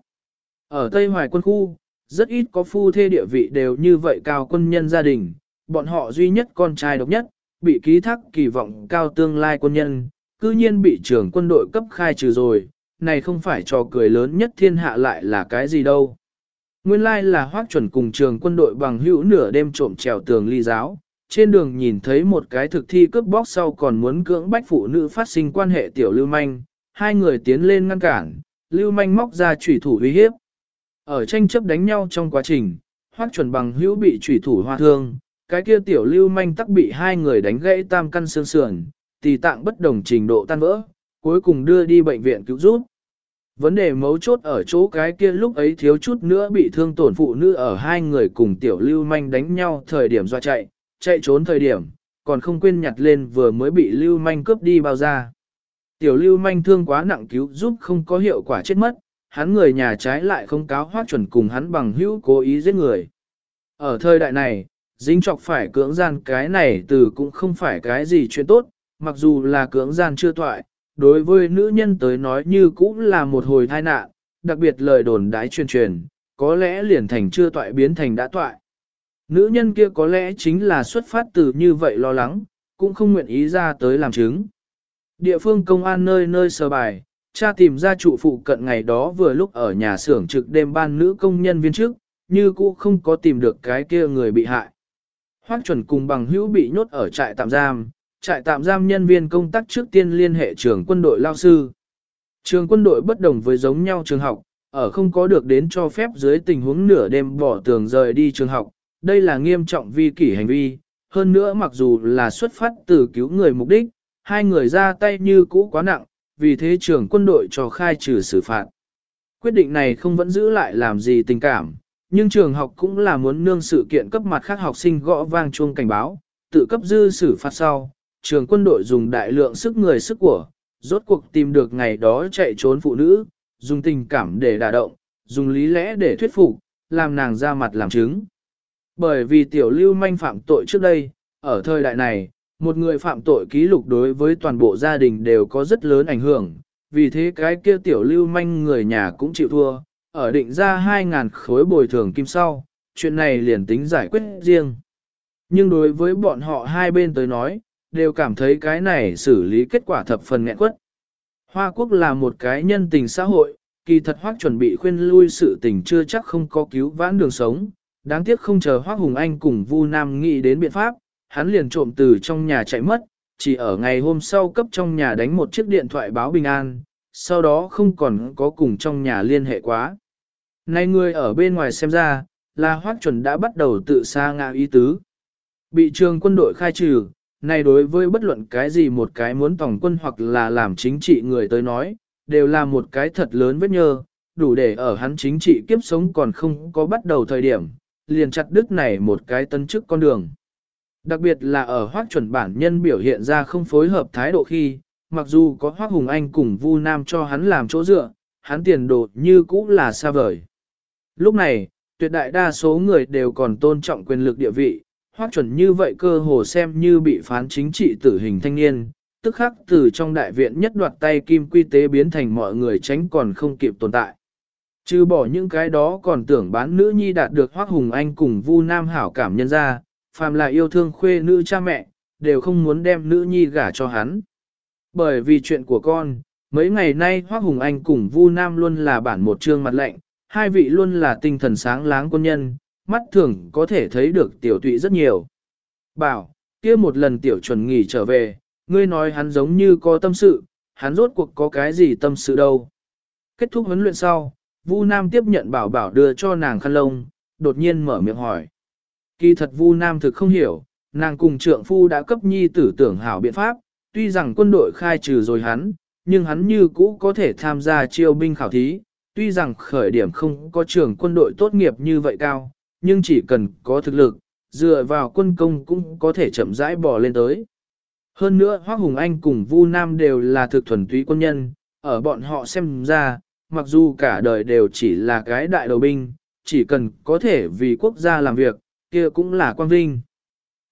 Ở Tây Hoài quân khu, rất ít có phu thê địa vị đều như vậy cao quân nhân gia đình, bọn họ duy nhất con trai độc nhất, bị ký thác kỳ vọng cao tương lai quân nhân, cư nhiên bị trưởng quân đội cấp khai trừ rồi, này không phải trò cười lớn nhất thiên hạ lại là cái gì đâu. Nguyên lai là hoác chuẩn cùng trường quân đội bằng hữu nửa đêm trộm trèo tường ly giáo, trên đường nhìn thấy một cái thực thi cướp bóc sau còn muốn cưỡng bách phụ nữ phát sinh quan hệ tiểu lưu manh, hai người tiến lên ngăn cản, lưu manh móc ra chủy thủ uy hiếp. Ở tranh chấp đánh nhau trong quá trình, hoác chuẩn bằng hữu bị chủy thủ hoa thương, cái kia tiểu lưu manh tắc bị hai người đánh gãy tam căn xương sườn, tỳ tạng bất đồng trình độ tan vỡ, cuối cùng đưa đi bệnh viện cứu giúp. Vấn đề mấu chốt ở chỗ cái kia lúc ấy thiếu chút nữa bị thương tổn phụ nữ ở hai người cùng tiểu lưu manh đánh nhau thời điểm do chạy, chạy trốn thời điểm, còn không quên nhặt lên vừa mới bị lưu manh cướp đi bao ra. Tiểu lưu manh thương quá nặng cứu giúp không có hiệu quả chết mất, hắn người nhà trái lại không cáo hoác chuẩn cùng hắn bằng hữu cố ý giết người. Ở thời đại này, dính chọc phải cưỡng gian cái này từ cũng không phải cái gì chuyện tốt, mặc dù là cưỡng gian chưa toại, đối với nữ nhân tới nói như cũng là một hồi tai nạn, đặc biệt lời đồn đái truyền truyền, có lẽ liền thành chưa toại biến thành đã toại. Nữ nhân kia có lẽ chính là xuất phát từ như vậy lo lắng, cũng không nguyện ý ra tới làm chứng. Địa phương công an nơi nơi sờ bài, cha tìm ra trụ phụ cận ngày đó vừa lúc ở nhà xưởng trực đêm ban nữ công nhân viên trước, như cũ không có tìm được cái kia người bị hại. Hoác chuẩn cùng bằng hữu bị nhốt ở trại tạm giam, trại tạm giam nhân viên công tác trước tiên liên hệ trường quân đội lao sư. Trường quân đội bất đồng với giống nhau trường học, ở không có được đến cho phép dưới tình huống nửa đêm bỏ tường rời đi trường học, đây là nghiêm trọng vi kỷ hành vi, hơn nữa mặc dù là xuất phát từ cứu người mục đích, hai người ra tay như cũ quá nặng, vì thế trưởng quân đội cho khai trừ xử phạt. Quyết định này không vẫn giữ lại làm gì tình cảm, nhưng trường học cũng là muốn nương sự kiện cấp mặt khác học sinh gõ vang chuông cảnh báo, tự cấp dư xử phạt sau, trường quân đội dùng đại lượng sức người sức của, rốt cuộc tìm được ngày đó chạy trốn phụ nữ, dùng tình cảm để đả động, dùng lý lẽ để thuyết phục, làm nàng ra mặt làm chứng. Bởi vì tiểu lưu manh phạm tội trước đây, ở thời đại này, một người phạm tội ký lục đối với toàn bộ gia đình đều có rất lớn ảnh hưởng, vì thế cái kia tiểu lưu manh người nhà cũng chịu thua, ở định ra 2.000 khối bồi thường kim sau, chuyện này liền tính giải quyết riêng. Nhưng đối với bọn họ hai bên tới nói, đều cảm thấy cái này xử lý kết quả thập phần nghẹn quất. Hoa quốc là một cái nhân tình xã hội, kỳ thật hoác chuẩn bị khuyên lui sự tình chưa chắc không có cứu vãn đường sống, đáng tiếc không chờ hoác hùng anh cùng Vu Nam nghĩ đến biện pháp, hắn liền trộm từ trong nhà chạy mất, chỉ ở ngày hôm sau cấp trong nhà đánh một chiếc điện thoại báo bình an, sau đó không còn có cùng trong nhà liên hệ quá. Nay người ở bên ngoài xem ra, là hoác chuẩn đã bắt đầu tự xa ngã ý tứ. Bị trường quân đội khai trừ, này đối với bất luận cái gì một cái muốn tổng quân hoặc là làm chính trị người tới nói, đều là một cái thật lớn vết nhơ, đủ để ở hắn chính trị kiếp sống còn không có bắt đầu thời điểm, liền chặt đứt này một cái tân chức con đường. Đặc biệt là ở hoác chuẩn bản nhân biểu hiện ra không phối hợp thái độ khi, mặc dù có hoác hùng anh cùng Vu Nam cho hắn làm chỗ dựa, hắn tiền đồ như cũ là xa vời. Lúc này, tuyệt đại đa số người đều còn tôn trọng quyền lực địa vị, hoác chuẩn như vậy cơ hồ xem như bị phán chính trị tử hình thanh niên, tức khắc từ trong đại viện nhất đoạt tay kim quy tế biến thành mọi người tránh còn không kịp tồn tại. Trừ bỏ những cái đó còn tưởng bán nữ nhi đạt được hoác hùng anh cùng vu nam hảo cảm nhân ra, phàm là yêu thương khuê nữ cha mẹ, đều không muốn đem nữ nhi gả cho hắn. Bởi vì chuyện của con, mấy ngày nay hoác hùng anh cùng vu nam luôn là bản một trương mặt lạnh, hai vị luôn là tinh thần sáng láng quân nhân, mắt thường có thể thấy được tiểu tụy rất nhiều. Bảo, kia một lần tiểu chuẩn nghỉ trở về, ngươi nói hắn giống như có tâm sự, hắn rốt cuộc có cái gì tâm sự đâu. Kết thúc huấn luyện sau, Vu Nam tiếp nhận bảo bảo đưa cho nàng khăn lông, đột nhiên mở miệng hỏi. Kỳ thật Vu Nam thực không hiểu, nàng cùng trượng phu đã cấp nhi tử tưởng hảo biện pháp, tuy rằng quân đội khai trừ rồi hắn, nhưng hắn như cũ có thể tham gia chiêu binh khảo thí, tuy rằng khởi điểm không có trường quân đội tốt nghiệp như vậy cao, nhưng chỉ cần có thực lực, dựa vào quân công cũng có thể chậm rãi bò lên tới. Hơn nữa Hoác Hùng Anh cùng Vu Nam đều là thực thuần túy quân nhân, ở bọn họ xem ra, mặc dù cả đời đều chỉ là cái đại đầu binh, chỉ cần có thể vì quốc gia làm việc, kia cũng là quang vinh.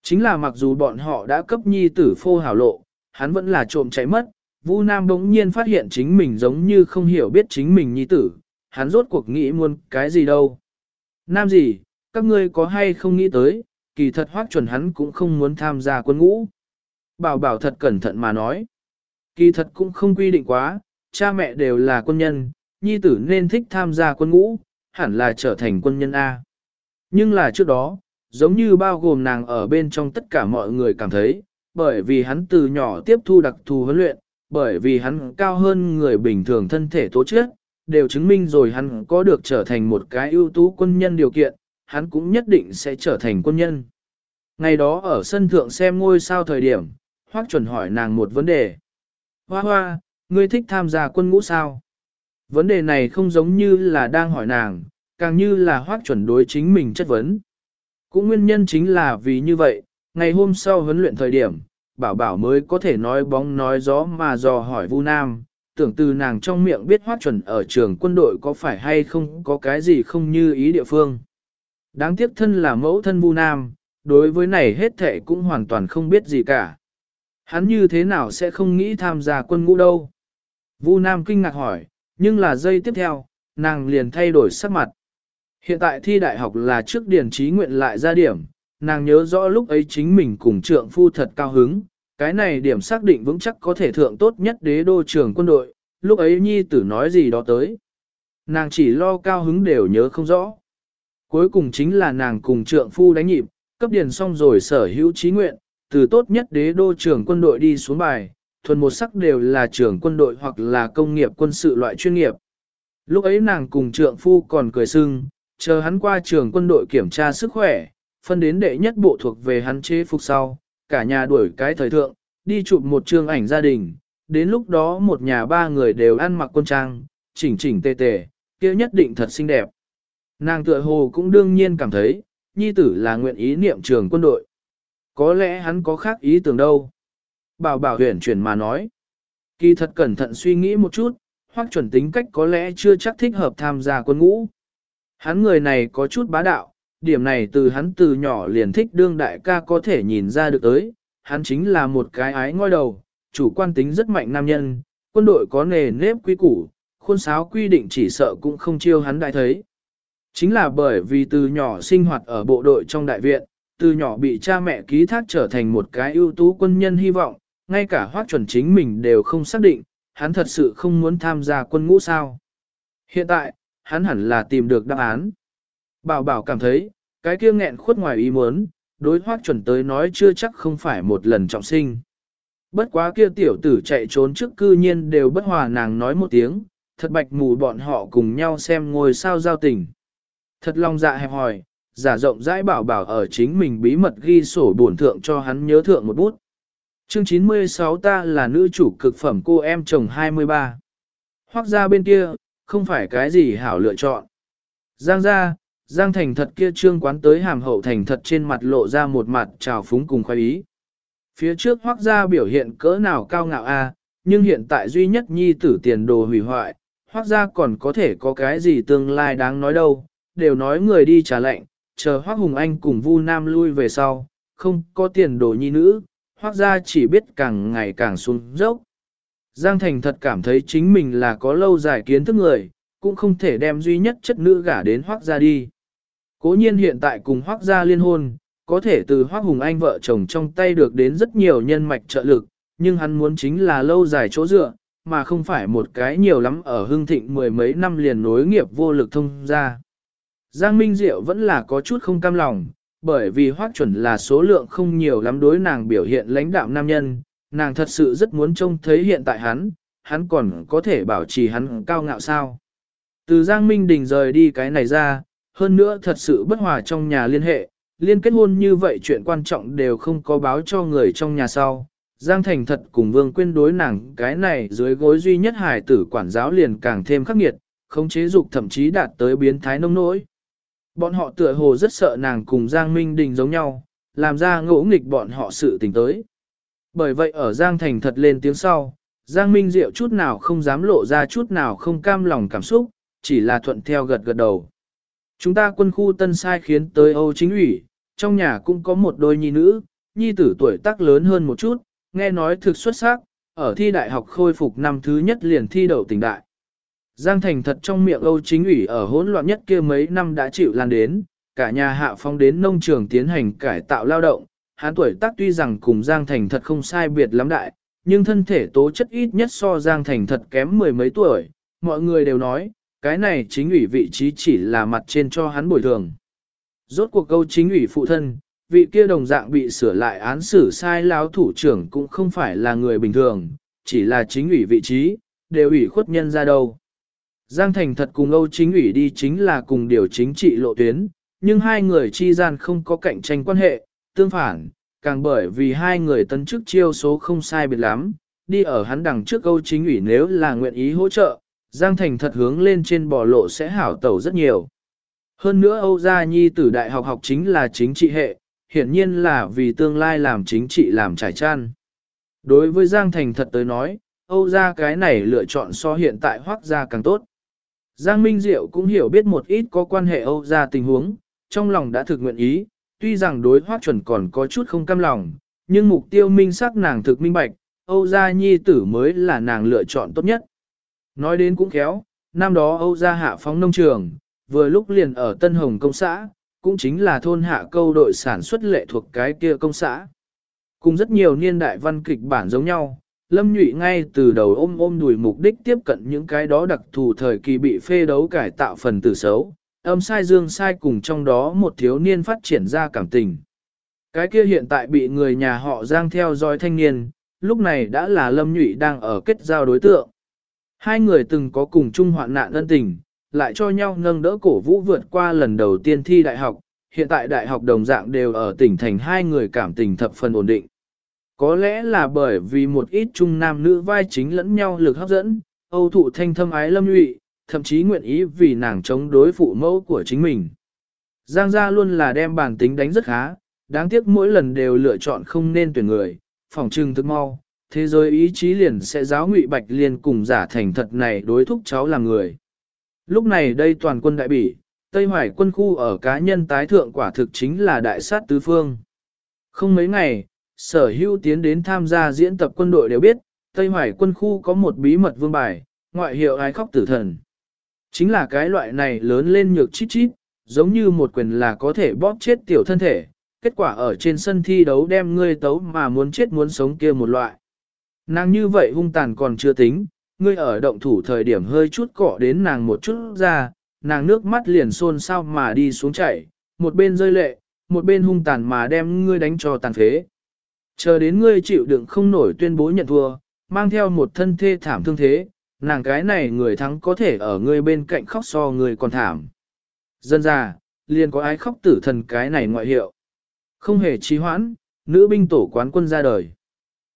Chính là mặc dù bọn họ đã cấp nhi tử phô hảo lộ, hắn vẫn là trộm chạy mất, Vu Nam bỗng nhiên phát hiện chính mình giống như không hiểu biết chính mình nhi tử, hắn rốt cuộc nghĩ muốn cái gì đâu. Nam gì, các ngươi có hay không nghĩ tới, kỳ thật hoác chuẩn hắn cũng không muốn tham gia quân ngũ. Bảo bảo thật cẩn thận mà nói. Kỳ thật cũng không quy định quá, cha mẹ đều là quân nhân, nhi tử nên thích tham gia quân ngũ, hẳn là trở thành quân nhân A. Nhưng là trước đó, giống như bao gồm nàng ở bên trong tất cả mọi người cảm thấy, bởi vì hắn từ nhỏ tiếp thu đặc thù huấn luyện, bởi vì hắn cao hơn người bình thường thân thể tố chất, đều chứng minh rồi hắn có được trở thành một cái ưu tú quân nhân điều kiện, hắn cũng nhất định sẽ trở thành quân nhân. Ngày đó ở sân thượng xem ngôi sao thời điểm, Hoác chuẩn hỏi nàng một vấn đề. Hoa hoa, ngươi thích tham gia quân ngũ sao? Vấn đề này không giống như là đang hỏi nàng, càng như là Hoắc chuẩn đối chính mình chất vấn. Cũng nguyên nhân chính là vì như vậy, ngày hôm sau huấn luyện thời điểm, bảo bảo mới có thể nói bóng nói gió mà dò hỏi Vu Nam, tưởng từ nàng trong miệng biết Hoắc chuẩn ở trường quân đội có phải hay không có cái gì không như ý địa phương. Đáng tiếc thân là mẫu thân Vu Nam, đối với này hết thệ cũng hoàn toàn không biết gì cả. Hắn như thế nào sẽ không nghĩ tham gia quân ngũ đâu? Vu Nam kinh ngạc hỏi, nhưng là giây tiếp theo, nàng liền thay đổi sắc mặt. Hiện tại thi đại học là trước điển trí nguyện lại ra điểm, nàng nhớ rõ lúc ấy chính mình cùng trượng phu thật cao hứng, cái này điểm xác định vững chắc có thể thượng tốt nhất đế đô trưởng quân đội, lúc ấy nhi tử nói gì đó tới. Nàng chỉ lo cao hứng đều nhớ không rõ. Cuối cùng chính là nàng cùng trượng phu đánh nhịp, cấp điền xong rồi sở hữu trí nguyện, từ tốt nhất đế đô trưởng quân đội đi xuống bài, thuần một sắc đều là trưởng quân đội hoặc là công nghiệp quân sự loại chuyên nghiệp. Lúc ấy nàng cùng trượng phu còn cười sưng, chờ hắn qua trường quân đội kiểm tra sức khỏe, phân đến đệ nhất bộ thuộc về hắn chế phục sau, cả nhà đuổi cái thời thượng, đi chụp một chương ảnh gia đình, đến lúc đó một nhà ba người đều ăn mặc quân trang, chỉnh chỉnh tề tề, kia nhất định thật xinh đẹp. Nàng tựa hồ cũng đương nhiên cảm thấy, nhi tử là nguyện ý niệm trường quân đội. Có lẽ hắn có khác ý tưởng đâu. Bảo bảo huyền chuyển mà nói. Kỳ thật cẩn thận suy nghĩ một chút, hoặc chuẩn tính cách có lẽ chưa chắc thích hợp tham gia quân ngũ. Hắn người này có chút bá đạo, điểm này từ hắn từ nhỏ liền thích đương đại ca có thể nhìn ra được tới, hắn chính là một cái ái ngoi đầu, chủ quan tính rất mạnh nam nhân, quân đội có nề nếp quy củ, khuôn sáo quy định chỉ sợ cũng không chiêu hắn đại thấy. Chính là bởi vì từ nhỏ sinh hoạt ở bộ đội trong đại viện, từ nhỏ bị cha mẹ ký thác trở thành một cái ưu tú quân nhân hy vọng, ngay cả hoác chuẩn chính mình đều không xác định, hắn thật sự không muốn tham gia quân ngũ sao. Hiện tại, hắn hẳn là tìm được đáp án. Bảo bảo cảm thấy, cái kia nghẹn khuất ngoài ý muốn, đối hoác chuẩn tới nói chưa chắc không phải một lần trọng sinh. Bất quá kia tiểu tử chạy trốn trước cư nhiên đều bất hòa nàng nói một tiếng, thật bạch mù bọn họ cùng nhau xem ngôi sao giao tình. Thật lòng dạ hẹp hòi, giả rộng rãi bảo bảo ở chính mình bí mật ghi sổ bổn thượng cho hắn nhớ thượng một bút. Chương 96 ta là nữ chủ cực phẩm cô em chồng 23. Hoác ra bên kia, không phải cái gì hảo lựa chọn. Giang ra, Giang thành thật kia trương quán tới hàm hậu thành thật trên mặt lộ ra một mặt trào phúng cùng khoái ý. Phía trước hoác ra biểu hiện cỡ nào cao ngạo a, nhưng hiện tại duy nhất nhi tử tiền đồ hủy hoại, hoác ra còn có thể có cái gì tương lai đáng nói đâu, đều nói người đi trả lệnh, chờ hoác hùng anh cùng vu nam lui về sau, không có tiền đồ nhi nữ, hoác ra chỉ biết càng ngày càng xuống dốc. Giang Thành thật cảm thấy chính mình là có lâu dài kiến thức người, cũng không thể đem duy nhất chất nữ gả đến hoác ra đi. Cố nhiên hiện tại cùng hoác gia liên hôn, có thể từ hoác hùng anh vợ chồng trong tay được đến rất nhiều nhân mạch trợ lực, nhưng hắn muốn chính là lâu dài chỗ dựa, mà không phải một cái nhiều lắm ở hương thịnh mười mấy năm liền nối nghiệp vô lực thông ra. Giang Minh Diệu vẫn là có chút không cam lòng, bởi vì hoác chuẩn là số lượng không nhiều lắm đối nàng biểu hiện lãnh đạo nam nhân, nàng thật sự rất muốn trông thấy hiện tại hắn, hắn còn có thể bảo trì hắn cao ngạo sao. Từ Giang Minh Đình rời đi cái này ra, hơn nữa thật sự bất hòa trong nhà liên hệ, liên kết hôn như vậy chuyện quan trọng đều không có báo cho người trong nhà sau. Giang Thành thật cùng Vương Quyên đối nàng cái này dưới gối duy nhất hài tử quản giáo liền càng thêm khắc nghiệt, không chế dục thậm chí đạt tới biến thái nông nỗi. Bọn họ tựa hồ rất sợ nàng cùng Giang Minh Đình giống nhau, làm ra ngỗ nghịch bọn họ sự tình tới. Bởi vậy ở Giang Thành thật lên tiếng sau, Giang Minh Diệu chút nào không dám lộ ra chút nào không cam lòng cảm xúc, chỉ là thuận theo gật gật đầu. Chúng ta quân khu tân sai khiến tới Âu chính ủy, trong nhà cũng có một đôi nhi nữ, nhi tử tuổi tác lớn hơn một chút, nghe nói thực xuất sắc, ở thi đại học khôi phục năm thứ nhất liền thi đậu tỉnh đại. Giang Thành thật trong miệng Âu chính ủy ở hỗn loạn nhất kia mấy năm đã chịu lan đến, cả nhà hạ phong đến nông trường tiến hành cải tạo lao động, hắn tuổi tác tuy rằng cùng Giang Thành thật không sai biệt lắm đại, nhưng thân thể tố chất ít nhất so Giang Thành thật kém mười mấy tuổi, mọi người đều nói, cái này chính ủy vị trí chỉ là mặt trên cho hắn bồi thường. Rốt cuộc câu chính ủy phụ thân, vị kia đồng dạng bị sửa lại án xử sai láo thủ trưởng cũng không phải là người bình thường, chỉ là chính ủy vị trí, đều ủy khuất nhân ra đâu. Giang Thành thật cùng Âu chính ủy đi chính là cùng điều chính trị lộ tuyến, nhưng hai người chi gian không có cạnh tranh quan hệ, tương phản, càng bởi vì hai người tân chức chiêu số không sai biệt lắm, đi ở hắn đằng trước Âu chính ủy nếu là nguyện ý hỗ trợ, Giang Thành thật hướng lên trên bò lộ sẽ hảo tẩu rất nhiều. Hơn nữa Âu Gia Nhi tử đại học học chính là chính trị hệ, hiển nhiên là vì tương lai làm chính trị làm trải chăn. Đối với Giang Thành thật tới nói, Âu Gia cái này lựa chọn so hiện tại hoác gia càng tốt. Giang Minh Diệu cũng hiểu biết một ít có quan hệ Âu Gia tình huống, trong lòng đã thực nguyện ý, tuy rằng đối hoác chuẩn còn có chút không cam lòng, nhưng mục tiêu minh sắc nàng thực minh bạch, Âu Gia Nhi tử mới là nàng lựa chọn tốt nhất. Nói đến cũng khéo, năm đó Âu Gia hạ phóng nông trường, vừa lúc liền ở Tân Hồng công xã, cũng chính là thôn hạ câu đội sản xuất lệ thuộc cái kia công xã. Cùng rất nhiều niên đại văn kịch bản giống nhau, Lâm Nhụy ngay từ đầu ôm ôm đùi mục đích tiếp cận những cái đó đặc thù thời kỳ bị phê đấu cải tạo phần tử xấu, âm sai dương sai cùng trong đó một thiếu niên phát triển ra cảm tình. Cái kia hiện tại bị người nhà họ giang theo dõi thanh niên, lúc này đã là Lâm Nhụy đang ở kết giao đối tượng. Hai người từng có cùng chung hoạn nạn ân tình, lại cho nhau nâng đỡ cổ vũ vượt qua lần đầu tiên thi đại học, hiện tại đại học đồng dạng đều ở tỉnh thành hai người cảm tình thập phần ổn định. Có lẽ là bởi vì một ít trung nam nữ vai chính lẫn nhau lực hấp dẫn, Âu thụ thanh thâm ái lâm nhụy, thậm chí nguyện ý vì nàng chống đối phụ mẫu của chính mình. Giang gia luôn là đem bản tính đánh rất khá, đáng tiếc mỗi lần đều lựa chọn không nên tuyển người, phòng trừng thức mau, thế giới ý chí liền sẽ giáo ngụy bạch liên cùng giả thành thật này đối thúc cháu là người. Lúc này đây toàn quân đại bỉ, Tây Hoài quân khu ở cá nhân tái thượng quả thực chính là đại sát tứ phương. Không mấy ngày, sở hữu tiến đến tham gia diễn tập quân đội đều biết, Tây Hoài quân khu có một bí mật vương bài, ngoại hiệu ái khóc tử thần. Chính là cái loại này lớn lên nhược chít chít, giống như một quyền là có thể bóp chết tiểu thân thể, kết quả ở trên sân thi đấu đem ngươi tấu mà muốn chết muốn sống kia một loại. Nàng như vậy hung tàn còn chưa tính, ngươi ở động thủ thời điểm hơi chút cọ đến nàng một chút ra, nàng nước mắt liền xôn sao mà đi xuống chảy, một bên rơi lệ, một bên hung tàn mà đem ngươi đánh cho tàn phế. Chờ đến ngươi chịu đựng không nổi tuyên bố nhận thua, mang theo một thân thê thảm thương thế, nàng cái này người thắng có thể ở ngươi bên cạnh khóc so người còn thảm. Dân già liền có ai khóc tử thần cái này ngoại hiệu. Không hề trí hoãn, nữ binh tổ quán quân ra đời.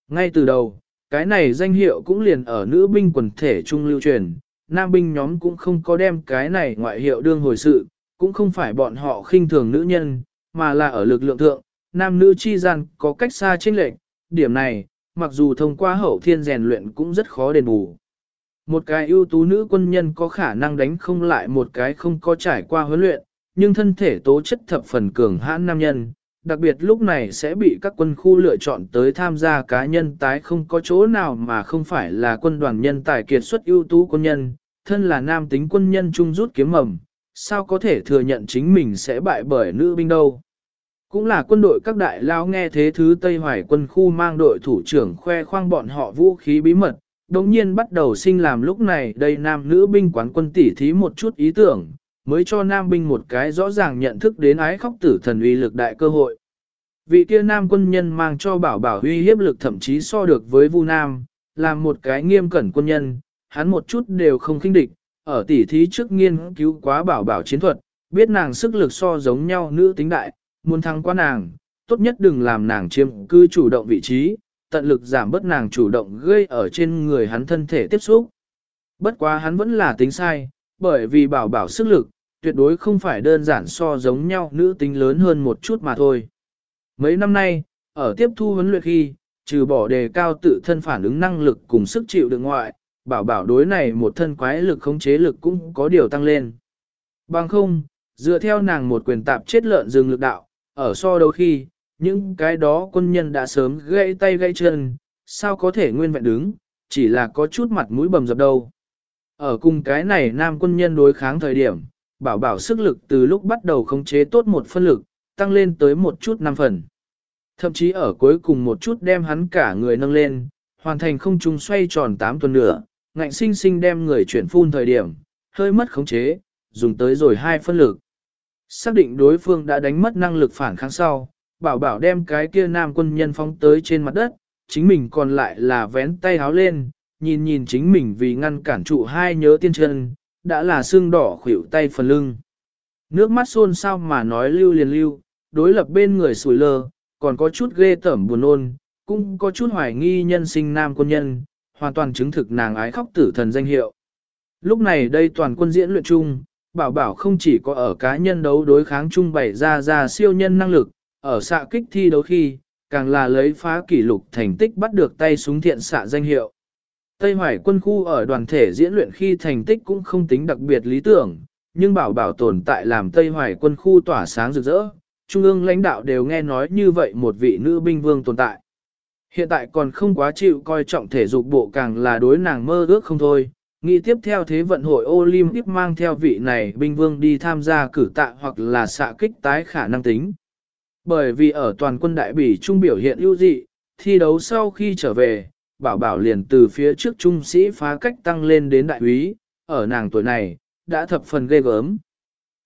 Ngay từ đầu, cái này danh hiệu cũng liền ở nữ binh quần thể trung lưu truyền, nam binh nhóm cũng không có đem cái này ngoại hiệu đương hồi sự, cũng không phải bọn họ khinh thường nữ nhân, mà là ở lực lượng thượng, nam nữ chi gian có cách xa chênh lệch, điểm này, mặc dù thông qua hậu thiên rèn luyện cũng rất khó đền bù. Một cái ưu tú nữ quân nhân có khả năng đánh không lại một cái không có trải qua huấn luyện, nhưng thân thể tố chất thập phần cường hãn nam nhân, đặc biệt lúc này sẽ bị các quân khu lựa chọn tới tham gia cá nhân tái không có chỗ nào mà không phải là quân đoàn nhân tài kiệt xuất ưu tú quân nhân, thân là nam tính quân nhân trung rút kiếm mầm, sao có thể thừa nhận chính mình sẽ bại bởi nữ binh đâu. Cũng là quân đội các đại lao nghe thế thứ Tây Hoài quân khu mang đội thủ trưởng khoe khoang bọn họ vũ khí bí mật, đồng nhiên bắt đầu sinh làm lúc này đây nam nữ binh quán quân tỉ thí một chút ý tưởng, mới cho nam binh một cái rõ ràng nhận thức đến ái khóc tử thần uy lực đại cơ hội. Vị kia nam quân nhân mang cho bảo bảo uy hiếp lực thậm chí so được với Vu Nam, làm một cái nghiêm cẩn quân nhân, hắn một chút đều không khinh địch, ở tỉ thí trước nghiên cứu quá bảo bảo chiến thuật, biết nàng sức lực so giống nhau nữ tính đại, muốn thắng qua nàng, tốt nhất đừng làm nàng chiếm cư chủ động vị trí, tận lực giảm bớt nàng chủ động gây ở trên người hắn thân thể tiếp xúc. Bất quá hắn vẫn là tính sai, bởi vì bảo bảo sức lực, tuyệt đối không phải đơn giản so giống nhau nữ tính lớn hơn một chút mà thôi. Mấy năm nay, ở tiếp thu huấn luyện khi, trừ bỏ đề cao tự thân phản ứng năng lực cùng sức chịu đựng ngoại, bảo bảo đối này một thân quái lực khống chế lực cũng có điều tăng lên. Bằng không, dựa theo nàng một quyền tạp chết lợn rừng lực đạo, ở so đấu khi, những cái đó quân nhân đã sớm gãy tay gãy chân, sao có thể nguyên vẹn đứng, chỉ là có chút mặt mũi bầm dập đâu. Ở cùng cái này nam quân nhân đối kháng thời điểm, bảo bảo sức lực từ lúc bắt đầu khống chế tốt một phân lực, tăng lên tới một chút năm phần. Thậm chí ở cuối cùng một chút đem hắn cả người nâng lên, hoàn thành không trung xoay tròn 8 tuần nữa, ngạnh sinh sinh đem người chuyển phun thời điểm, hơi mất khống chế, dùng tới rồi hai phân lực. Xác định đối phương đã đánh mất năng lực phản kháng sau, bảo bảo đem cái kia nam quân nhân phóng tới trên mặt đất, chính mình còn lại là vén tay háo lên, nhìn nhìn chính mình vì ngăn cản trụ hai nhớ tiên chân, đã là xương đỏ khuỷu tay phần lưng. Nước mắt xôn sao mà nói lưu liền lưu, đối lập bên người sủi lơ, còn có chút ghê tởm buồn ôn, cũng có chút hoài nghi nhân sinh nam quân nhân, hoàn toàn chứng thực nàng ái khóc tử thần danh hiệu. Lúc này đây toàn quân diễn luyện chung, bảo bảo không chỉ có ở cá nhân đấu đối kháng chung bày ra ra siêu nhân năng lực, ở xạ kích thi đấu khi, càng là lấy phá kỷ lục thành tích bắt được tay súng thiện xạ danh hiệu. Tây Hoài quân khu ở đoàn thể diễn luyện khi thành tích cũng không tính đặc biệt lý tưởng, nhưng bảo bảo tồn tại làm Tây Hoài quân khu tỏa sáng rực rỡ, trung ương lãnh đạo đều nghe nói như vậy một vị nữ binh vương tồn tại. Hiện tại còn không quá chịu coi trọng thể dục bộ càng là đối nàng mơ ước không thôi, nghĩ tiếp theo thế vận hội Olympic mang theo vị này binh vương đi tham gia cử tạ hoặc là xạ kích tái khả năng tính. Bởi vì ở toàn quân đại bỉ trung biểu hiện ưu dị, thi đấu sau khi trở về, bảo bảo liền từ phía trước trung sĩ phá cách tăng lên đến đại úy, ở nàng tuổi này, đã thập phần ghê gớm.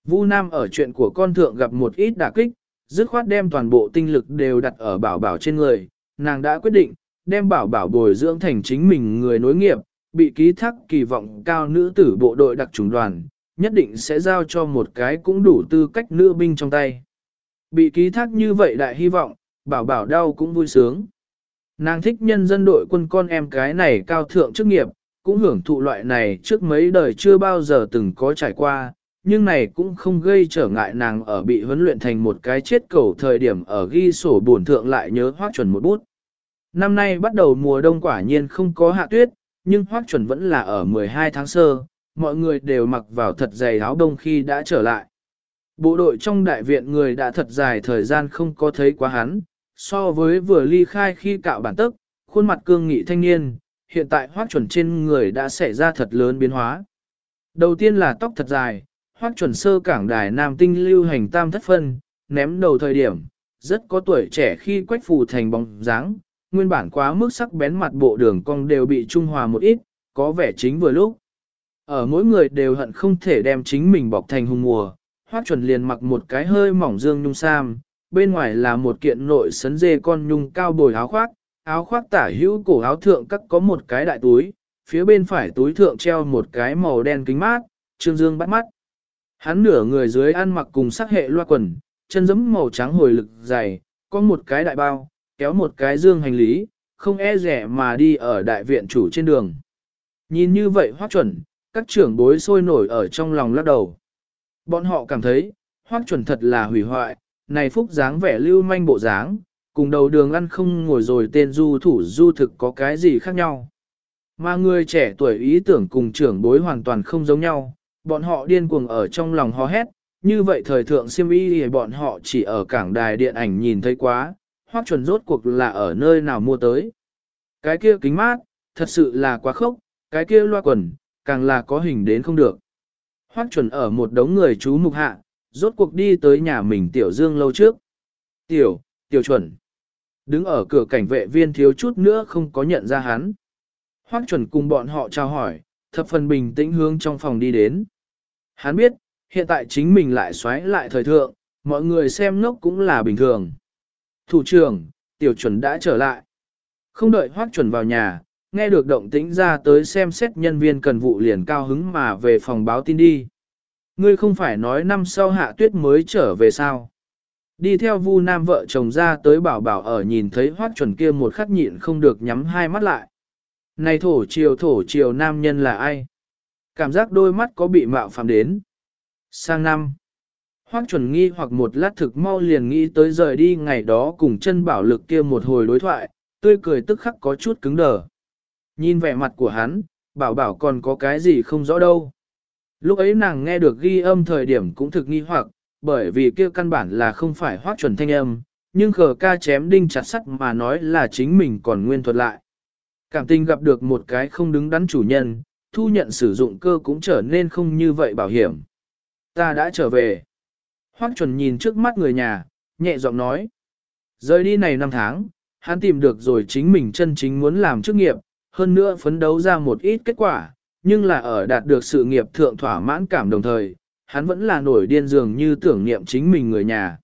Vu Nam ở chuyện của con thượng gặp một ít đả kích, dứt khoát đem toàn bộ tinh lực đều đặt ở bảo bảo trên người, nàng đã quyết định, đem bảo bảo bồi dưỡng thành chính mình người nối nghiệp, bị ký thác kỳ vọng cao nữ tử bộ đội đặc trùng đoàn, nhất định sẽ giao cho một cái cũng đủ tư cách nữ binh trong tay. Bị ký thác như vậy đại hy vọng, bảo bảo đau cũng vui sướng. Nàng thích nhân dân đội quân con em cái này cao thượng chức nghiệp, cũng hưởng thụ loại này trước mấy đời chưa bao giờ từng có trải qua, nhưng này cũng không gây trở ngại nàng ở bị huấn luyện thành một cái chết cầu thời điểm ở ghi sổ bổn thượng lại nhớ hoác chuẩn một bút. Năm nay bắt đầu mùa đông quả nhiên không có hạ tuyết, nhưng hoác chuẩn vẫn là ở 12 tháng sơ, mọi người đều mặc vào thật dày áo đông khi đã trở lại. Bộ đội trong đại viện người đã thật dài thời gian không có thấy quá hắn, so với vừa ly khai khi cạo bản tức, khuôn mặt cương nghị thanh niên, hiện tại hoác chuẩn trên người đã xảy ra thật lớn biến hóa. Đầu tiên là tóc thật dài, hoác chuẩn sơ cảng đài nam tinh lưu hành tam thất phân, ném đầu thời điểm, rất có tuổi trẻ khi quách phù thành bóng dáng, nguyên bản quá mức sắc bén mặt bộ đường cong đều bị trung hòa một ít, có vẻ chính vừa lúc. Ở mỗi người đều hận không thể đem chính mình bọc thành hùng mùa, hoác chuẩn liền mặc một cái hơi mỏng dương nhung sam, bên ngoài là một kiện nội sấn dê con nhung cao bồi áo khoác, áo khoác tả hữu cổ áo thượng cắt có một cái đại túi, phía bên phải túi thượng treo một cái màu đen kính mát, trương dương bắt mắt. Hắn nửa người dưới ăn mặc cùng sắc hệ loa quần, chân giấm màu trắng hồi lực dày, có một cái đại bao, kéo một cái dương hành lý, không e rẻ mà đi ở đại viện chủ trên đường. Nhìn như vậy hoác chuẩn, các trưởng bối sôi nổi ở trong lòng lắc đầu. Bọn họ cảm thấy, hoác chuẩn thật là hủy hoại, này phúc dáng vẻ lưu manh bộ dáng, cùng đầu đường ăn không ngồi rồi tên du thủ du thực có cái gì khác nhau. Mà người trẻ tuổi ý tưởng cùng trưởng bối hoàn toàn không giống nhau, bọn họ điên cuồng ở trong lòng hò hét, như vậy thời thượng siêm y thì bọn họ chỉ ở cảng đài điện ảnh nhìn thấy quá, hoác chuẩn rốt cuộc là ở nơi nào mua tới. Cái kia kính mát, thật sự là quá khốc, cái kia loa quần, càng là có hình đến không được. Hoác chuẩn ở một đống người chú mục hạ, rốt cuộc đi tới nhà mình tiểu dương lâu trước. Tiểu, tiểu chuẩn. Đứng ở cửa cảnh vệ viên thiếu chút nữa không có nhận ra hắn. Hoác chuẩn cùng bọn họ chào hỏi, thập phần bình tĩnh hướng trong phòng đi đến. Hắn biết, hiện tại chính mình lại xoáy lại thời thượng, mọi người xem ngốc cũng là bình thường. Thủ trưởng, tiểu chuẩn đã trở lại. Không đợi hoác chuẩn vào nhà, nghe được động tĩnh ra tới xem xét nhân viên cần vụ liền cao hứng mà về phòng báo tin đi. Ngươi không phải nói năm sau hạ tuyết mới trở về sao? Đi theo vu nam vợ chồng ra tới bảo bảo ở nhìn thấy hoác chuẩn kia một khắc nhịn không được nhắm hai mắt lại. Này thổ triều thổ triều nam nhân là ai? Cảm giác đôi mắt có bị mạo phạm đến. Sang năm. Hoác chuẩn nghi hoặc một lát thực mau liền nghĩ tới rời đi ngày đó cùng chân bảo lực kia một hồi đối thoại, tươi cười tức khắc có chút cứng đờ. Nhìn vẻ mặt của hắn, bảo bảo còn có cái gì không rõ đâu. Lúc ấy nàng nghe được ghi âm thời điểm cũng thực nghi hoặc, bởi vì kia căn bản là không phải hoác chuẩn thanh âm, nhưng khờ ca chém đinh chặt sắt mà nói là chính mình còn nguyên thuật lại. Cảm tình gặp được một cái không đứng đắn chủ nhân, thu nhận sử dụng cơ cũng trở nên không như vậy bảo hiểm. Ta đã trở về. Hoắc chuẩn nhìn trước mắt người nhà, nhẹ giọng nói. Rời đi này năm tháng, hắn tìm được rồi chính mình chân chính muốn làm chức nghiệp, hơn nữa phấn đấu ra một ít kết quả, nhưng là ở đạt được sự nghiệp thượng thỏa mãn cảm đồng thời, hắn vẫn là nổi điên dường như tưởng niệm chính mình người nhà.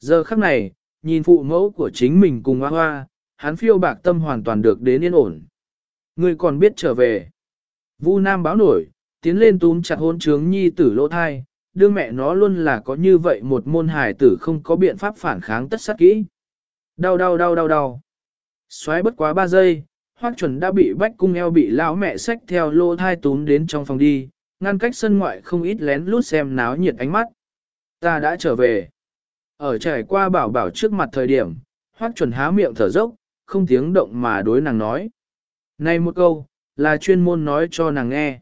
Giờ khắc này, nhìn phụ mẫu của chính mình cùng hoa hoa, hắn phiêu bạc tâm hoàn toàn được đến yên ổn. Người còn biết trở về. Vu Nam báo nổi, tiến lên túm chặt hôn trướng nhi tử lỗ thai, đương mẹ nó luôn là có như vậy một môn hài tử không có biện pháp phản kháng tất sát kỹ. Đau đau đau đau đau. Xoáy bất quá 3 giây, hoác chuẩn đã bị bách cung eo bị lão mẹ xách theo lô thai túm đến trong phòng đi, ngăn cách sân ngoại không ít lén lút xem náo nhiệt ánh mắt. Ta đã trở về. Ở trải qua bảo bảo trước mặt thời điểm, hoác chuẩn há miệng thở dốc, không tiếng động mà đối nàng nói. Này một câu, là chuyên môn nói cho nàng nghe.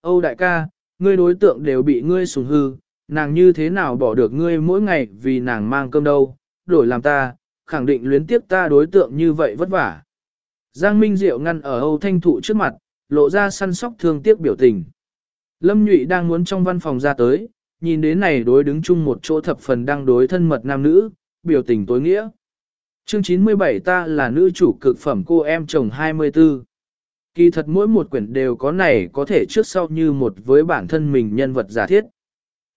Âu đại ca, ngươi đối tượng đều bị ngươi sùng hư, nàng như thế nào bỏ được ngươi mỗi ngày vì nàng mang cơm đâu, đổi làm ta, khẳng định luyến tiếp ta đối tượng như vậy vất vả. Giang Minh Diệu ngăn ở Âu Thanh Thụ trước mặt, lộ ra săn sóc thương tiếc biểu tình. Lâm Nhụy đang muốn trong văn phòng ra tới, nhìn đến này đối đứng chung một chỗ thập phần đang đối thân mật nam nữ, biểu tình tối nghĩa. Chương 97 ta là nữ chủ cực phẩm cô em chồng 24. Kỳ thật mỗi một quyển đều có này có thể trước sau như một với bản thân mình nhân vật giả thiết.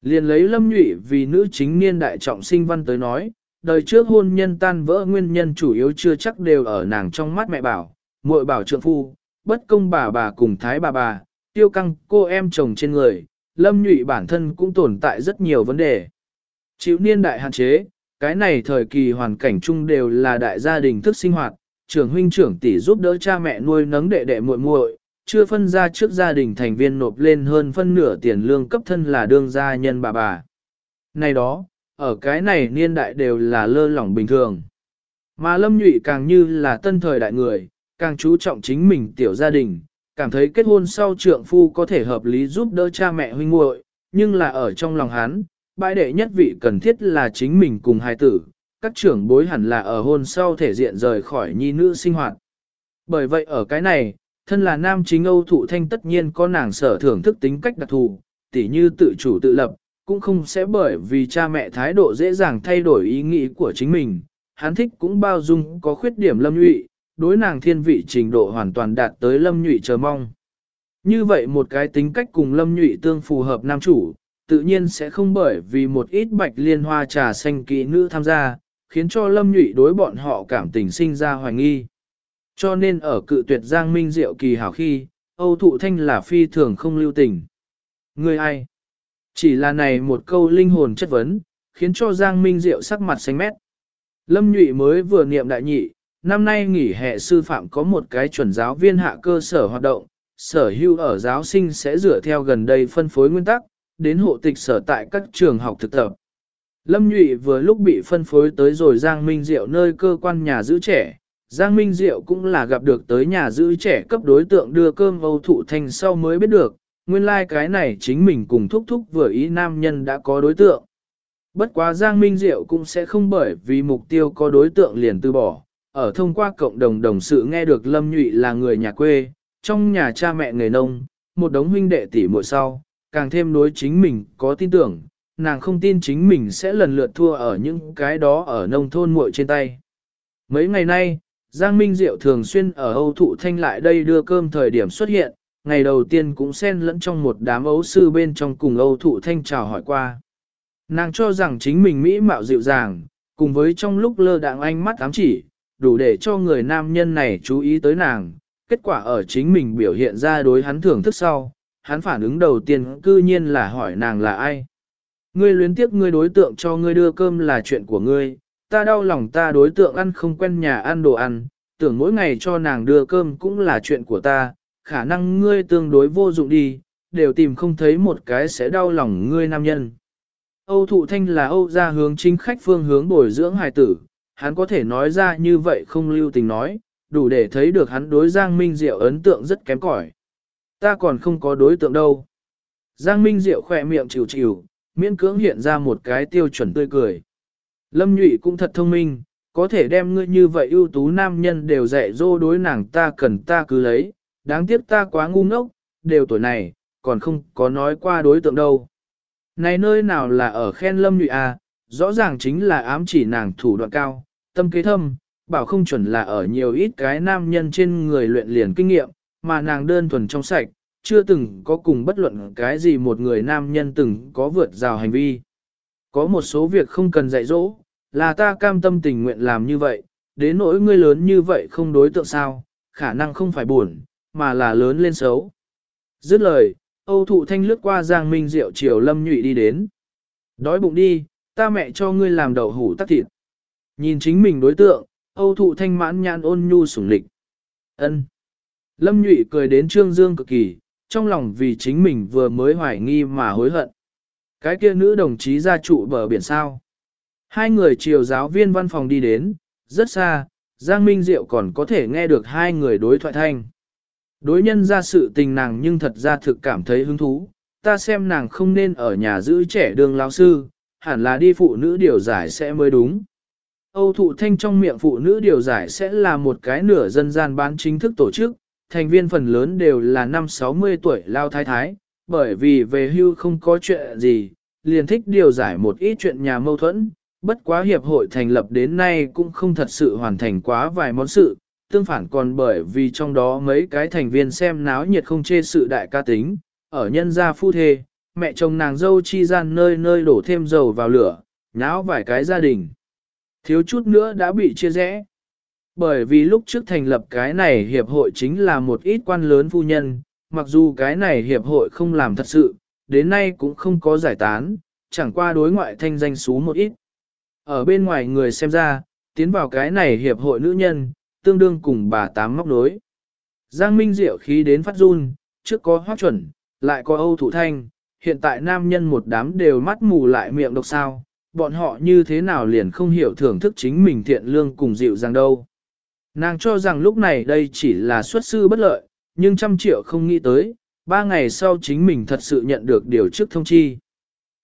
Liền lấy lâm nhụy vì nữ chính niên đại trọng sinh văn tới nói, đời trước hôn nhân tan vỡ nguyên nhân chủ yếu chưa chắc đều ở nàng trong mắt mẹ bảo, muội bảo trượng phu, bất công bà bà cùng thái bà bà, tiêu căng cô em chồng trên người, lâm nhụy bản thân cũng tồn tại rất nhiều vấn đề. Chịu niên đại hạn chế, cái này thời kỳ hoàn cảnh chung đều là đại gia đình thức sinh hoạt, trưởng huynh trưởng tỷ giúp đỡ cha mẹ nuôi nấng đệ đệ muội muội, chưa phân ra trước gia đình thành viên nộp lên hơn phân nửa tiền lương cấp thân là đương gia nhân bà bà. Này đó, ở cái này niên đại đều là lơ lỏng bình thường. Mà Lâm Nhụy càng như là tân thời đại người, càng chú trọng chính mình tiểu gia đình, cảm thấy kết hôn sau trượng phu có thể hợp lý giúp đỡ cha mẹ huynh muội, nhưng là ở trong lòng hắn, bãi đệ nhất vị cần thiết là chính mình cùng hai tử, các trưởng bối hẳn là ở hôn sau thể diện rời khỏi nhi nữ sinh hoạt. Bởi vậy ở cái này, thân là nam chính Âu Thụ Thanh tất nhiên có nàng sở thưởng thức tính cách đặc thù, tỉ như tự chủ tự lập, cũng không sẽ bởi vì cha mẹ thái độ dễ dàng thay đổi ý nghĩ của chính mình. Hắn thích cũng bao dung có khuyết điểm lâm nhụy, đối nàng thiên vị trình độ hoàn toàn đạt tới lâm nhụy chờ mong. Như vậy một cái tính cách cùng lâm nhụy tương phù hợp nam chủ, tự nhiên sẽ không bởi vì một ít bạch liên hoa trà xanh kỹ nữ tham gia, khiến cho lâm nhụy đối bọn họ cảm tình sinh ra hoài nghi. Cho nên ở cự tuyệt Giang Minh Diệu kỳ hảo khi, Âu Thụ Thanh là phi thường không lưu tình. Người ai? Chỉ là này một câu linh hồn chất vấn, khiến cho Giang Minh Diệu sắc mặt xanh mét. Lâm Nhụy mới vừa niệm đại nhị, năm nay nghỉ hè sư phạm có một cái chuẩn giáo viên hạ cơ sở hoạt động, sở hưu ở giáo sinh sẽ dựa theo gần đây phân phối nguyên tắc, đến hộ tịch sở tại các trường học thực tập. Lâm Nhụy vừa lúc bị phân phối tới rồi Giang Minh Diệu nơi cơ quan nhà giữ trẻ, Giang Minh Diệu cũng là gặp được tới nhà giữ trẻ cấp đối tượng đưa cơm Âu Thụ Thanh sau mới biết được, nguyên lai like cái này chính mình cùng thúc thúc vừa ý nam nhân đã có đối tượng. Bất quá Giang Minh Diệu cũng sẽ không bởi vì mục tiêu có đối tượng liền từ bỏ, ở thông qua cộng đồng đồng sự nghe được Lâm Nhụy là người nhà quê, trong nhà cha mẹ người nông, một đống huynh đệ tỷ muội sau, càng thêm đối chính mình có tin tưởng, nàng không tin chính mình sẽ lần lượt thua ở những cái đó ở nông thôn muội trên tay. Mấy ngày nay, Giang Minh Diệu thường xuyên ở Âu Thụ Thanh lại đây đưa cơm thời điểm xuất hiện, ngày đầu tiên cũng xen lẫn trong một đám ấu sư bên trong cùng Âu Thụ Thanh chào hỏi qua. Nàng cho rằng chính mình mỹ mạo dịu dàng, cùng với trong lúc lơ đạng ánh mắt ám chỉ, đủ để cho người nam nhân này chú ý tới nàng. Kết quả ở chính mình biểu hiện ra đối hắn thưởng thức sau, hắn phản ứng đầu tiên cư nhiên là hỏi nàng là ai. Ngươi luyến tiếc ngươi đối tượng cho ngươi đưa cơm là chuyện của ngươi, ta đau lòng ta đối tượng ăn không quen nhà ăn đồ ăn, tưởng mỗi ngày cho nàng đưa cơm cũng là chuyện của ta, khả năng ngươi tương đối vô dụng đi, đều tìm không thấy một cái sẽ đau lòng ngươi nam nhân. Âu Thụ Thanh là Âu gia hướng chính khách phương hướng bồi dưỡng hài tử, hắn có thể nói ra như vậy không lưu tình nói, đủ để thấy được hắn đối Giang Minh Diệu ấn tượng rất kém cỏi. Ta còn không có đối tượng đâu. Giang Minh Diệu khỏe miệng chịu chịu, miễn cưỡng hiện ra một cái tiêu chuẩn tươi cười. Lâm Nhụy cũng thật thông minh, có thể đem ngươi như vậy ưu tú nam nhân đều dạy dỗ đối nàng ta cần ta cứ lấy, đáng tiếc ta quá ngu ngốc, đều tuổi này, còn không có nói qua đối tượng đâu. Này nơi nào là ở khen Lâm Nhụy à, rõ ràng chính là ám chỉ nàng thủ đoạn cao, tâm kế thâm, bảo không chuẩn là ở nhiều ít cái nam nhân trên người luyện liền kinh nghiệm, mà nàng đơn thuần trong sạch, chưa từng có cùng bất luận cái gì một người nam nhân từng có vượt rào hành vi. Có một số việc không cần dạy dỗ, là ta cam tâm tình nguyện làm như vậy, đến nỗi ngươi lớn như vậy không đối tượng sao, khả năng không phải buồn, mà là lớn lên xấu. Dứt lời, Âu Thụ Thanh lướt qua Giang Minh Diệu chiều Lâm Nhụy đi đến. Đói bụng đi, ta mẹ cho ngươi làm đậu hủ tắc thịt. Nhìn chính mình đối tượng, Âu Thụ Thanh mãn nhãn ôn nhu sủng lịch. Ân. Lâm Nhụy cười đến Trương Dương cực kỳ, trong lòng vì chính mình vừa mới hoài nghi mà hối hận. Cái kia nữ đồng chí ra trụ bờ biển sao. Hai người chiều giáo viên văn phòng đi đến, rất xa, Giang Minh Diệu còn có thể nghe được hai người đối thoại thanh. Đối nhân ra sự tình nàng nhưng thật ra thực cảm thấy hứng thú, ta xem nàng không nên ở nhà giữ trẻ đường lao sư, hẳn là đi phụ nữ điều giải sẽ mới đúng. Âu thụ thanh trong miệng phụ nữ điều giải sẽ là một cái nửa dân gian bán chính thức tổ chức, thành viên phần lớn đều là năm 60 tuổi lao thái thái, bởi vì về hưu không có chuyện gì, liền thích điều giải một ít chuyện nhà mâu thuẫn, bất quá hiệp hội thành lập đến nay cũng không thật sự hoàn thành quá vài món sự, tương phản còn bởi vì trong đó mấy cái thành viên xem náo nhiệt không chê sự đại ca tính, ở nhân gia phu thê, mẹ chồng nàng dâu chi gian nơi nơi đổ thêm dầu vào lửa, náo vài cái gia đình. Thiếu chút nữa đã bị chia rẽ. Bởi vì lúc trước thành lập cái này hiệp hội chính là một ít quan lớn phu nhân, mặc dù cái này hiệp hội không làm thật sự, đến nay cũng không có giải tán, chẳng qua đối ngoại thanh danh xú một ít. Ở bên ngoài người xem ra, tiến vào cái này hiệp hội nữ nhân, tương đương cùng bà tám móc đối. Giang Minh Diệu khí đến phát run, trước có hoác chuẩn, lại có Âu Thủ Thanh, hiện tại nam nhân một đám đều mắt mù lại miệng độc sao, bọn họ như thế nào liền không hiểu thưởng thức chính mình thiện lương cùng dịu dàng đâu. Nàng cho rằng lúc này đây chỉ là xuất sư bất lợi, nhưng trăm triệu không nghĩ tới, ba ngày sau chính mình thật sự nhận được điều trước thông chi.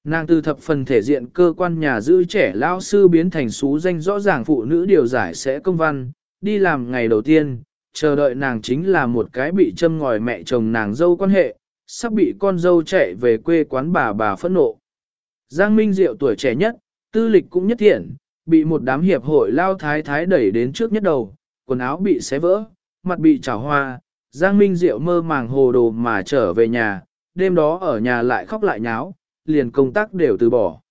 Nàng từ thập phần thể diện cơ quan nhà giữ trẻ lao sư biến thành xú danh rõ ràng phụ nữ điều giải sẽ công văn, đi làm ngày đầu tiên, chờ đợi nàng chính là một cái bị châm ngòi mẹ chồng nàng dâu quan hệ, sắp bị con dâu chạy về quê quán bà bà phẫn nộ. Giang Minh Diệu tuổi trẻ nhất, tư lịch cũng nhất thiện, bị một đám hiệp hội lao thái thái đẩy đến trước nhất đầu, quần áo bị xé vỡ, mặt bị trào hoa, Giang Minh Diệu mơ màng hồ đồ mà trở về nhà, đêm đó ở nhà lại khóc lại nháo, liền công tác đều từ bỏ.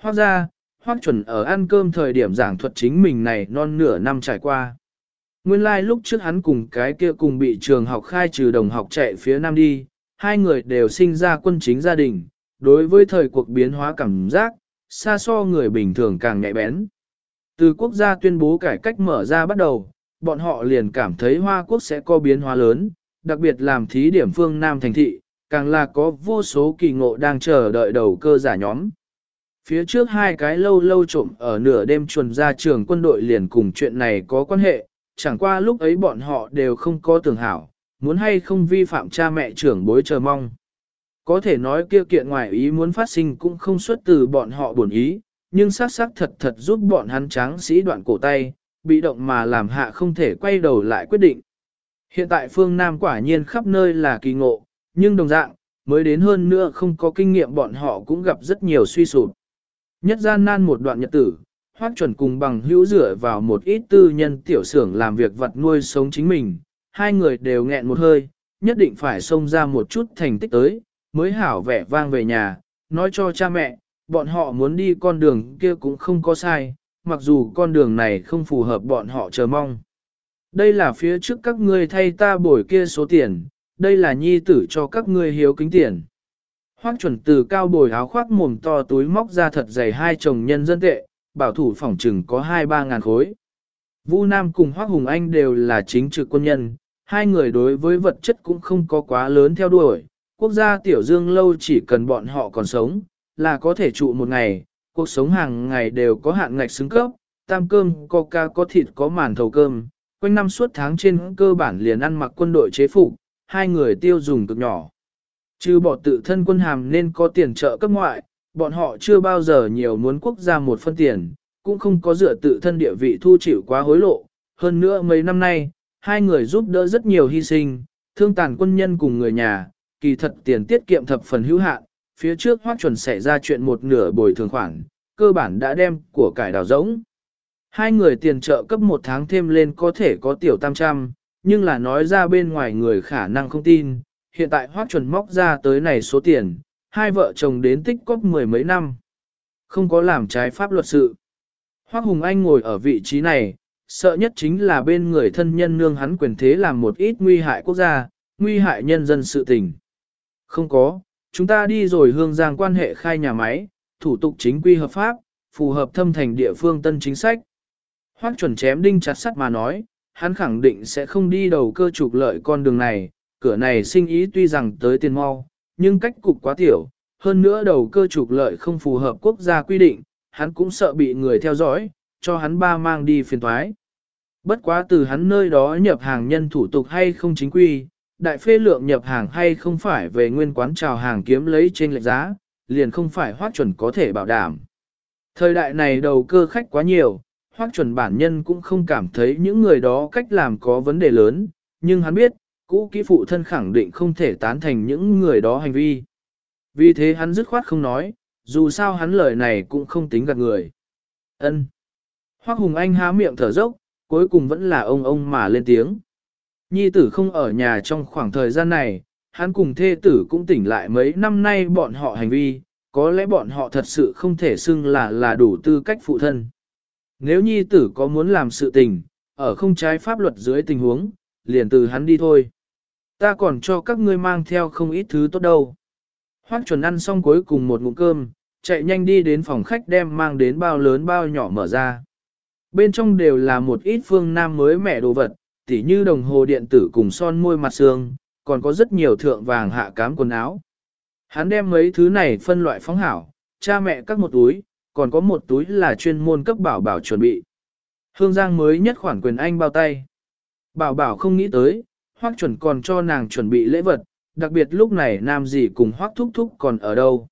Hoác ra, hoác chuẩn ở ăn cơm thời điểm giảng thuật chính mình này non nửa năm trải qua. Nguyên lai like lúc trước hắn cùng cái kia cùng bị trường học khai trừ đồng học chạy phía nam đi, hai người đều sinh ra quân chính gia đình, đối với thời cuộc biến hóa cảm giác, xa so người bình thường càng nhạy bén. Từ quốc gia tuyên bố cải cách mở ra bắt đầu, bọn họ liền cảm thấy Hoa Quốc sẽ có biến hóa lớn, đặc biệt làm thí điểm phương Nam thành thị, càng là có vô số kỳ ngộ đang chờ đợi đầu cơ giả nhóm. Phía trước hai cái lâu lâu trộm ở nửa đêm chuồn ra trường quân đội liền cùng chuyện này có quan hệ, chẳng qua lúc ấy bọn họ đều không có tưởng hảo, muốn hay không vi phạm cha mẹ trưởng bối chờ mong. Có thể nói kia kiện ngoài ý muốn phát sinh cũng không xuất từ bọn họ buồn ý, nhưng xác xác thật thật giúp bọn hắn tráng sĩ đoạn cổ tay, bị động mà làm hạ không thể quay đầu lại quyết định. Hiện tại phương Nam quả nhiên khắp nơi là kỳ ngộ, nhưng đồng dạng, mới đến hơn nữa không có kinh nghiệm bọn họ cũng gặp rất nhiều suy sụp. Nhất gian nan một đoạn nhật tử, hoác chuẩn cùng bằng hữu dựa vào một ít tư nhân tiểu xưởng làm việc vật nuôi sống chính mình, hai người đều nghẹn một hơi, nhất định phải xông ra một chút thành tích tới, mới hảo vẻ vang về nhà, nói cho cha mẹ, bọn họ muốn đi con đường kia cũng không có sai, mặc dù con đường này không phù hợp bọn họ chờ mong. Đây là phía trước các ngươi thay ta bồi kia số tiền, đây là nhi tử cho các ngươi hiếu kính tiền. Hoác chuẩn từ cao bồi áo khoác mồm to túi móc ra thật dày hai chồng nhân dân tệ, bảo thủ phòng trừng có hai ba ngàn khối. Vu Nam cùng Hoác Hùng Anh đều là chính trực quân nhân, hai người đối với vật chất cũng không có quá lớn theo đuổi. Quốc gia Tiểu Dương lâu chỉ cần bọn họ còn sống, là có thể trụ một ngày, cuộc sống hàng ngày đều có hạn ngạch xứng cấp, tam cơm, coca có thịt có màn thầu cơm, quanh năm suốt tháng trên cơ bản liền ăn mặc quân đội chế phục, hai người tiêu dùng cực nhỏ. Chứ bỏ tự thân quân hàm nên có tiền trợ cấp ngoại, bọn họ chưa bao giờ nhiều muốn quốc gia một phân tiền, cũng không có dựa tự thân địa vị thu chịu quá hối lộ. Hơn nữa mấy năm nay, hai người giúp đỡ rất nhiều hy sinh, thương tàn quân nhân cùng người nhà, kỳ thật tiền tiết kiệm thập phần hữu hạn, phía trước hoác chuẩn xảy ra chuyện một nửa bồi thường khoản, cơ bản đã đem của cải đào rỗng. Hai người tiền trợ cấp một tháng thêm lên có thể có tiểu tam trăm, nhưng là nói ra bên ngoài người khả năng không tin, hiện tại hoác chuẩn móc ra tới này số tiền, hai vợ chồng đến tích cóp mười mấy năm. Không có làm trái pháp luật sự. Hoác Hùng Anh ngồi ở vị trí này, sợ nhất chính là bên người thân nhân nương hắn quyền thế làm một ít nguy hại quốc gia, nguy hại nhân dân sự tình. Không có, chúng ta đi rồi hương giang quan hệ khai nhà máy, thủ tục chính quy hợp pháp, phù hợp thâm thành địa phương tân chính sách. Hoác chuẩn chém đinh chặt sắt mà nói, hắn khẳng định sẽ không đi đầu cơ trục lợi con đường này, cửa này sinh ý tuy rằng tới tiền mau, nhưng cách cục quá tiểu, hơn nữa đầu cơ trục lợi không phù hợp quốc gia quy định, hắn cũng sợ bị người theo dõi, cho hắn ba mang đi phiền toái. Bất quá từ hắn nơi đó nhập hàng nhân thủ tục hay không chính quy, đại phê lượng nhập hàng hay không phải về nguyên quán trào hàng kiếm lấy trên lệch giá, liền không phải hoác chuẩn có thể bảo đảm. Thời đại này đầu cơ khách quá nhiều, hoác chuẩn bản nhân cũng không cảm thấy những người đó cách làm có vấn đề lớn, nhưng hắn biết, cũ kỹ phụ thân khẳng định không thể tán thành những người đó hành vi. Vì thế hắn dứt khoát không nói, dù sao hắn lời này cũng không tính gạt người. Ân. Hoác Hùng Anh há miệng thở dốc, cuối cùng vẫn là ông ông mà lên tiếng. Nhi tử không ở nhà trong khoảng thời gian này, hắn cùng thê tử cũng tỉnh lại mấy năm nay bọn họ hành vi, có lẽ bọn họ thật sự không thể xưng là là đủ tư cách phụ thân. Nếu nhi tử có muốn làm sự tình, ở không trái pháp luật dưới tình huống, liền từ hắn đi thôi. Ta còn cho các ngươi mang theo không ít thứ tốt đâu. Hoác chuẩn ăn xong cuối cùng một ngụm cơm, chạy nhanh đi đến phòng khách đem mang đến bao lớn bao nhỏ mở ra. Bên trong đều là một ít phương nam mới mẻ đồ vật, tỉ như đồng hồ điện tử cùng son môi mặt xương, còn có rất nhiều thượng vàng hạ cám quần áo. Hắn đem mấy thứ này phân loại phóng hảo, cha mẹ các một túi, còn có một túi là chuyên môn cấp bảo bảo chuẩn bị. Hương Giang mới nhất khoản quyền anh bao tay. Bảo bảo không nghĩ tới, hoác chuẩn còn cho nàng chuẩn bị lễ vật, đặc biệt lúc này nam gì cùng hoác thúc thúc còn ở đâu.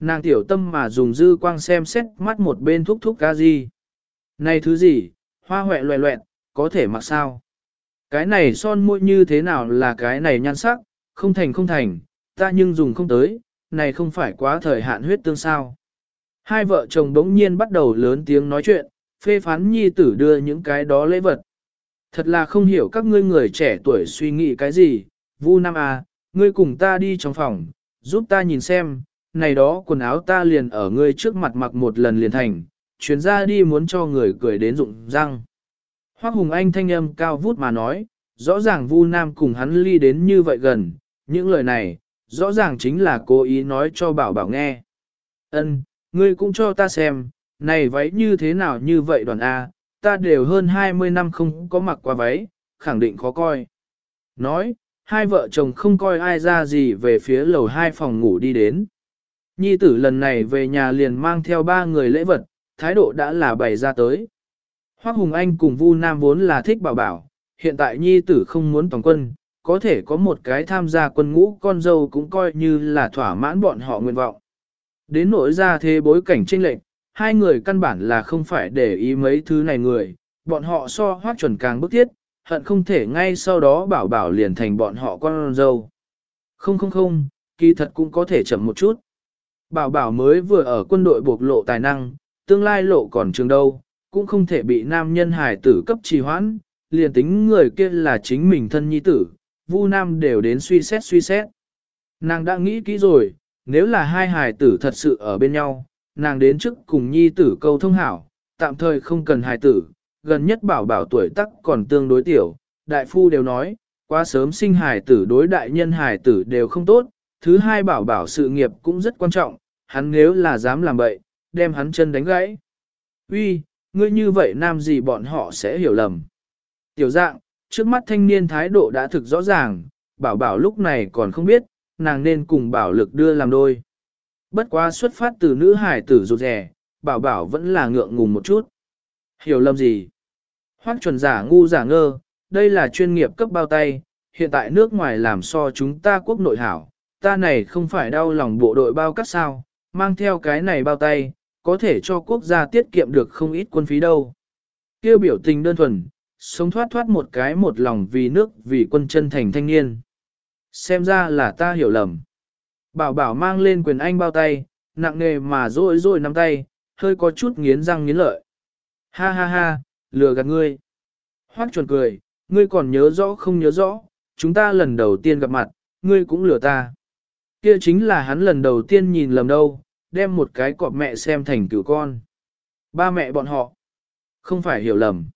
Nàng tiểu tâm mà dùng dư quang xem xét mắt một bên thúc thúc ca gì. Này thứ gì, hoa hoẹ loẹ loẹn, có thể mặc sao? Cái này son môi như thế nào là cái này nhan sắc, không thành không thành, ta nhưng dùng không tới, này không phải quá thời hạn huyết tương sao. Hai vợ chồng đống nhiên bắt đầu lớn tiếng nói chuyện, phê phán nhi tử đưa những cái đó lễ vật. Thật là không hiểu các ngươi người trẻ tuổi suy nghĩ cái gì, Vu Nam à, ngươi cùng ta đi trong phòng, giúp ta nhìn xem, này đó quần áo ta liền ở ngươi trước mặt mặc một lần liền thành, chuyến ra đi muốn cho người cười đến rụng răng. Hoác Hùng Anh thanh âm cao vút mà nói, rõ ràng Vu Nam cùng hắn ly đến như vậy gần, những lời này, rõ ràng chính là cố ý nói cho bảo bảo nghe. Ân, ngươi cũng cho ta xem, này váy như thế nào như vậy đoàn A, ta đều hơn 20 năm không có mặc qua váy, khẳng định khó coi. Nói, hai vợ chồng không coi ai ra gì về phía lầu hai phòng ngủ đi đến. Nhi tử lần này về nhà liền mang theo ba người lễ vật, thái độ đã là bày ra tới. Hoác Hùng Anh cùng Vu Nam vốn là thích bảo bảo, hiện tại nhi tử không muốn toàn quân, có thể có một cái tham gia quân ngũ con dâu cũng coi như là thỏa mãn bọn họ nguyện vọng. Đến nỗi ra thế bối cảnh tranh lệch, hai người căn bản là không phải để ý mấy thứ này người, bọn họ so hoác chuẩn càng bức thiết, hận không thể ngay sau đó bảo bảo liền thành bọn họ con dâu. Không không không, kỳ thật cũng có thể chậm một chút. Bảo bảo mới vừa ở quân đội bộc lộ tài năng, tương lai lộ còn trường đâu, cũng không thể bị nam nhân hài tử cấp trì hoãn, liền tính người kia là chính mình thân nhi tử, Vu Nam đều đến suy xét suy xét. Nàng đã nghĩ kỹ rồi, nếu là hai hài tử thật sự ở bên nhau, nàng đến trước cùng nhi tử câu thông hảo, tạm thời không cần hài tử, gần nhất bảo bảo tuổi tắc còn tương đối tiểu, đại phu đều nói, quá sớm sinh hài tử đối đại nhân hài tử đều không tốt, thứ hai bảo bảo sự nghiệp cũng rất quan trọng, hắn nếu là dám làm bậy, đem hắn chân đánh gãy. Uy, ngươi như vậy nam gì bọn họ sẽ hiểu lầm. Tiểu dạng, trước mắt thanh niên thái độ đã thực rõ ràng, bảo bảo lúc này còn không biết, nàng nên cùng bảo lực đưa làm đôi. Bất quá xuất phát từ nữ hải tử rụt rẻ, bảo bảo vẫn là ngượng ngùng một chút. Hiểu lầm gì? Hoác chuẩn giả ngu giả ngơ, đây là chuyên nghiệp cấp bao tay, hiện tại nước ngoài làm so chúng ta quốc nội hảo, ta này không phải đau lòng bộ đội bao cắt sao, mang theo cái này bao tay, có thể cho quốc gia tiết kiệm được không ít quân phí đâu. Kêu biểu tình đơn thuần, sống thoát thoát một cái một lòng vì nước vì quân chân thành thanh niên. Xem ra là ta hiểu lầm. Bảo bảo mang lên quyền anh bao tay, nặng nề mà rôi rôi nắm tay, hơi có chút nghiến răng nghiến lợi. Ha ha ha, lừa gạt ngươi. Hoác chuẩn cười, ngươi còn nhớ rõ không nhớ rõ, chúng ta lần đầu tiên gặp mặt, ngươi cũng lừa ta. Kia chính là hắn lần đầu tiên nhìn lầm đâu, đem một cái cọp mẹ xem thành cửu con. Ba mẹ bọn họ, không phải hiểu lầm.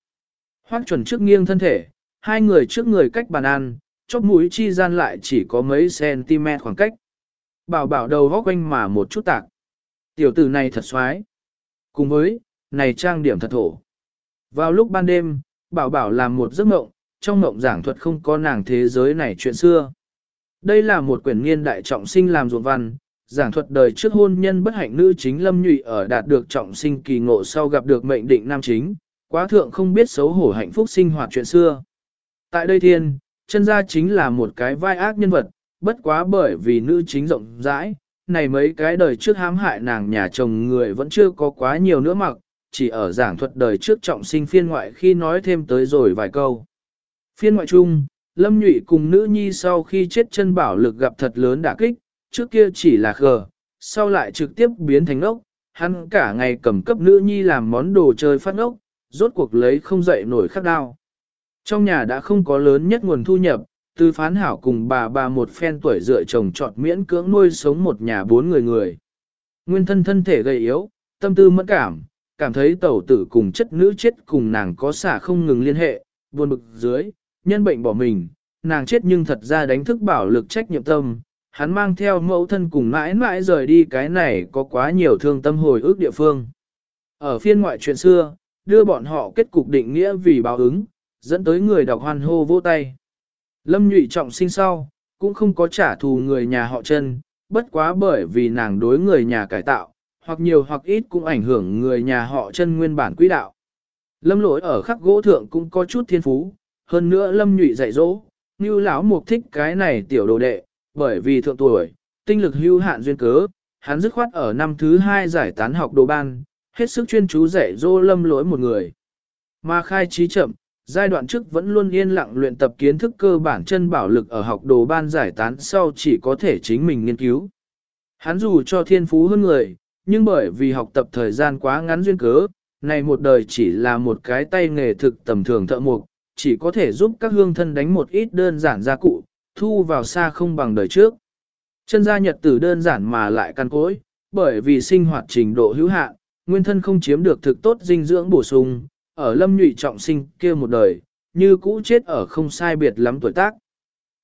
Hoác chuẩn trước nghiêng thân thể, hai người trước người cách bàn ăn, chóp mũi chi gian lại chỉ có mấy cm khoảng cách. Bảo bảo đầu góc quanh mà một chút tạc. Tiểu tử này thật xoái. Cùng với, này trang điểm thật thổ. Vào lúc ban đêm, bảo bảo làm một giấc mộng, trong mộng giảng thuật không có nàng thế giới này chuyện xưa. Đây là một quyển niên đại trọng sinh làm ruột văn, giảng thuật đời trước hôn nhân bất hạnh nữ chính lâm nhụy ở đạt được trọng sinh kỳ ngộ sau gặp được mệnh định nam chính, quá thượng không biết xấu hổ hạnh phúc sinh hoạt chuyện xưa. Tại đây thiên, chân gia chính là một cái vai ác nhân vật, bất quá bởi vì nữ chính rộng rãi, này mấy cái đời trước hãm hại nàng nhà chồng người vẫn chưa có quá nhiều nữa mặc, chỉ ở giảng thuật đời trước trọng sinh phiên ngoại khi nói thêm tới rồi vài câu. Phiên ngoại chung, Lâm Nhụy cùng nữ nhi sau khi chết chân bảo lực gặp thật lớn đả kích, trước kia chỉ là khờ, sau lại trực tiếp biến thành ốc, hắn cả ngày cầm cấp nữ nhi làm món đồ chơi phát ốc, rốt cuộc lấy không dậy nổi khắc đao. Trong nhà đã không có lớn nhất nguồn thu nhập, từ phán hảo cùng bà bà một phen tuổi dựa chồng trọt miễn cưỡng nuôi sống một nhà bốn người người. Nguyên thân thân thể gầy yếu, tâm tư mất cảm, cảm thấy tẩu tử cùng chất nữ chết cùng nàng có xả không ngừng liên hệ, buồn bực dưới, nhân bệnh bỏ mình, nàng chết nhưng thật ra đánh thức bảo lực trách nhiệm tâm, hắn mang theo mẫu thân cùng mãi mãi rời đi cái này có quá nhiều thương tâm hồi ức địa phương. Ở phiên ngoại chuyện xưa, đưa bọn họ kết cục định nghĩa vì báo ứng, dẫn tới người đọc hoan hô vô tay. Lâm nhụy trọng sinh sau, cũng không có trả thù người nhà họ chân, bất quá bởi vì nàng đối người nhà cải tạo, hoặc nhiều hoặc ít cũng ảnh hưởng người nhà họ chân nguyên bản quỹ đạo. Lâm lỗi ở khắc gỗ thượng cũng có chút thiên phú, hơn nữa lâm nhụy dạy dỗ, như lão mục thích cái này tiểu đồ đệ, bởi vì thượng tuổi, tinh lực hưu hạn duyên cớ, hắn dứt khoát ở năm thứ hai giải tán học đồ ban, hết sức chuyên chú dạy dỗ lâm lỗi một người. Mà khai trí chậm, giai đoạn trước vẫn luôn yên lặng luyện tập kiến thức cơ bản chân bảo lực ở học đồ ban giải tán sau chỉ có thể chính mình nghiên cứu. Hắn dù cho thiên phú hơn người, nhưng bởi vì học tập thời gian quá ngắn duyên cớ, này một đời chỉ là một cái tay nghề thực tầm thường thợ mộc, chỉ có thể giúp các hương thân đánh một ít đơn giản gia cụ, thu vào xa không bằng đời trước. Chân gia nhật tử đơn giản mà lại căn cối, bởi vì sinh hoạt trình độ hữu hạn, nguyên thân không chiếm được thực tốt dinh dưỡng bổ sung, ở lâm nhụy trọng sinh kia một đời, như cũ chết ở không sai biệt lắm tuổi tác.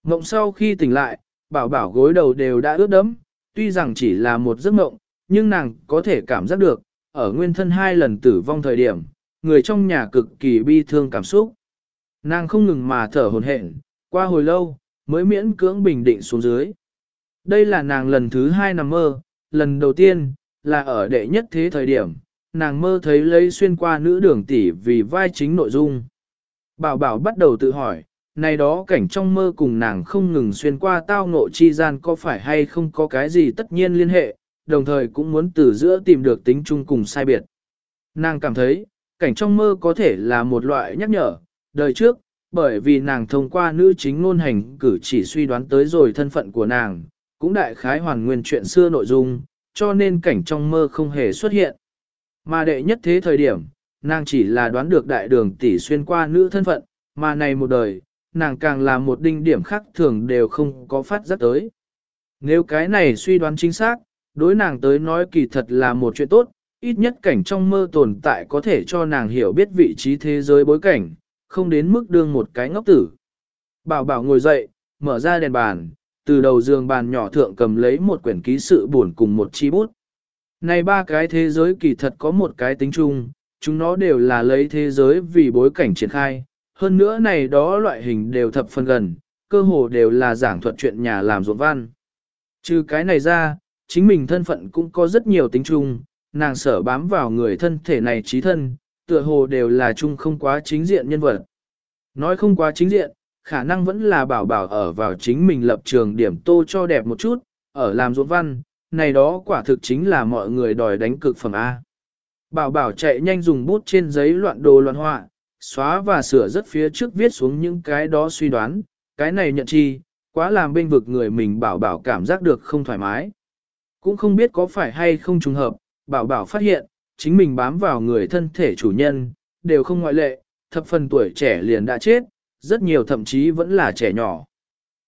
Mộng sau khi tỉnh lại, bảo bảo gối đầu đều đã ướt đẫm, tuy rằng chỉ là một giấc mộng, nhưng nàng có thể cảm giác được, ở nguyên thân hai lần tử vong thời điểm, người trong nhà cực kỳ bi thương cảm xúc. Nàng không ngừng mà thở hồn hển, qua hồi lâu, mới miễn cưỡng bình định xuống dưới. Đây là nàng lần thứ hai nằm mơ, lần đầu tiên, là ở đệ nhất thế thời điểm, nàng mơ thấy lấy xuyên qua nữ đường tỷ vì vai chính nội dung. Bảo bảo bắt đầu tự hỏi, này đó cảnh trong mơ cùng nàng không ngừng xuyên qua tao ngộ chi gian có phải hay không có cái gì tất nhiên liên hệ, đồng thời cũng muốn từ giữa tìm được tính chung cùng sai biệt. Nàng cảm thấy, cảnh trong mơ có thể là một loại nhắc nhở, đời trước, bởi vì nàng thông qua nữ chính ngôn hành cử chỉ suy đoán tới rồi thân phận của nàng, cũng đại khái hoàn nguyên chuyện xưa nội dung, cho nên cảnh trong mơ không hề xuất hiện. Mà đệ nhất thế thời điểm, nàng chỉ là đoán được đại đường tỷ xuyên qua nữ thân phận, mà này một đời, nàng càng là một đinh điểm khác thường đều không có phát giác tới. Nếu cái này suy đoán chính xác, đối nàng tới nói kỳ thật là một chuyện tốt, ít nhất cảnh trong mơ tồn tại có thể cho nàng hiểu biết vị trí thế giới bối cảnh, không đến mức đương một cái ngốc tử. Bảo bảo ngồi dậy, mở ra đèn bàn, từ đầu giường bàn nhỏ thượng cầm lấy một quyển ký sự buồn cùng một chi bút. Này ba cái thế giới kỳ thật có một cái tính chung, chúng nó đều là lấy thế giới vì bối cảnh triển khai, hơn nữa này đó loại hình đều thập phần gần, cơ hồ đều là giảng thuật chuyện nhà làm ruộng văn. Trừ cái này ra, chính mình thân phận cũng có rất nhiều tính chung, nàng sở bám vào người thân thể này trí thân, tựa hồ đều là chung không quá chính diện nhân vật. Nói không quá chính diện, khả năng vẫn là bảo bảo ở vào chính mình lập trường điểm tô cho đẹp một chút, ở làm ruộng văn, này đó quả thực chính là mọi người đòi đánh cực phẩm A. Bảo bảo chạy nhanh dùng bút trên giấy loạn đồ loạn họa, xóa và sửa rất phía trước viết xuống những cái đó suy đoán, cái này nhận chi, quá làm bên vực người mình bảo bảo cảm giác được không thoải mái. Cũng không biết có phải hay không trùng hợp, bảo bảo phát hiện, chính mình bám vào người thân thể chủ nhân, đều không ngoại lệ, thập phần tuổi trẻ liền đã chết, rất nhiều thậm chí vẫn là trẻ nhỏ.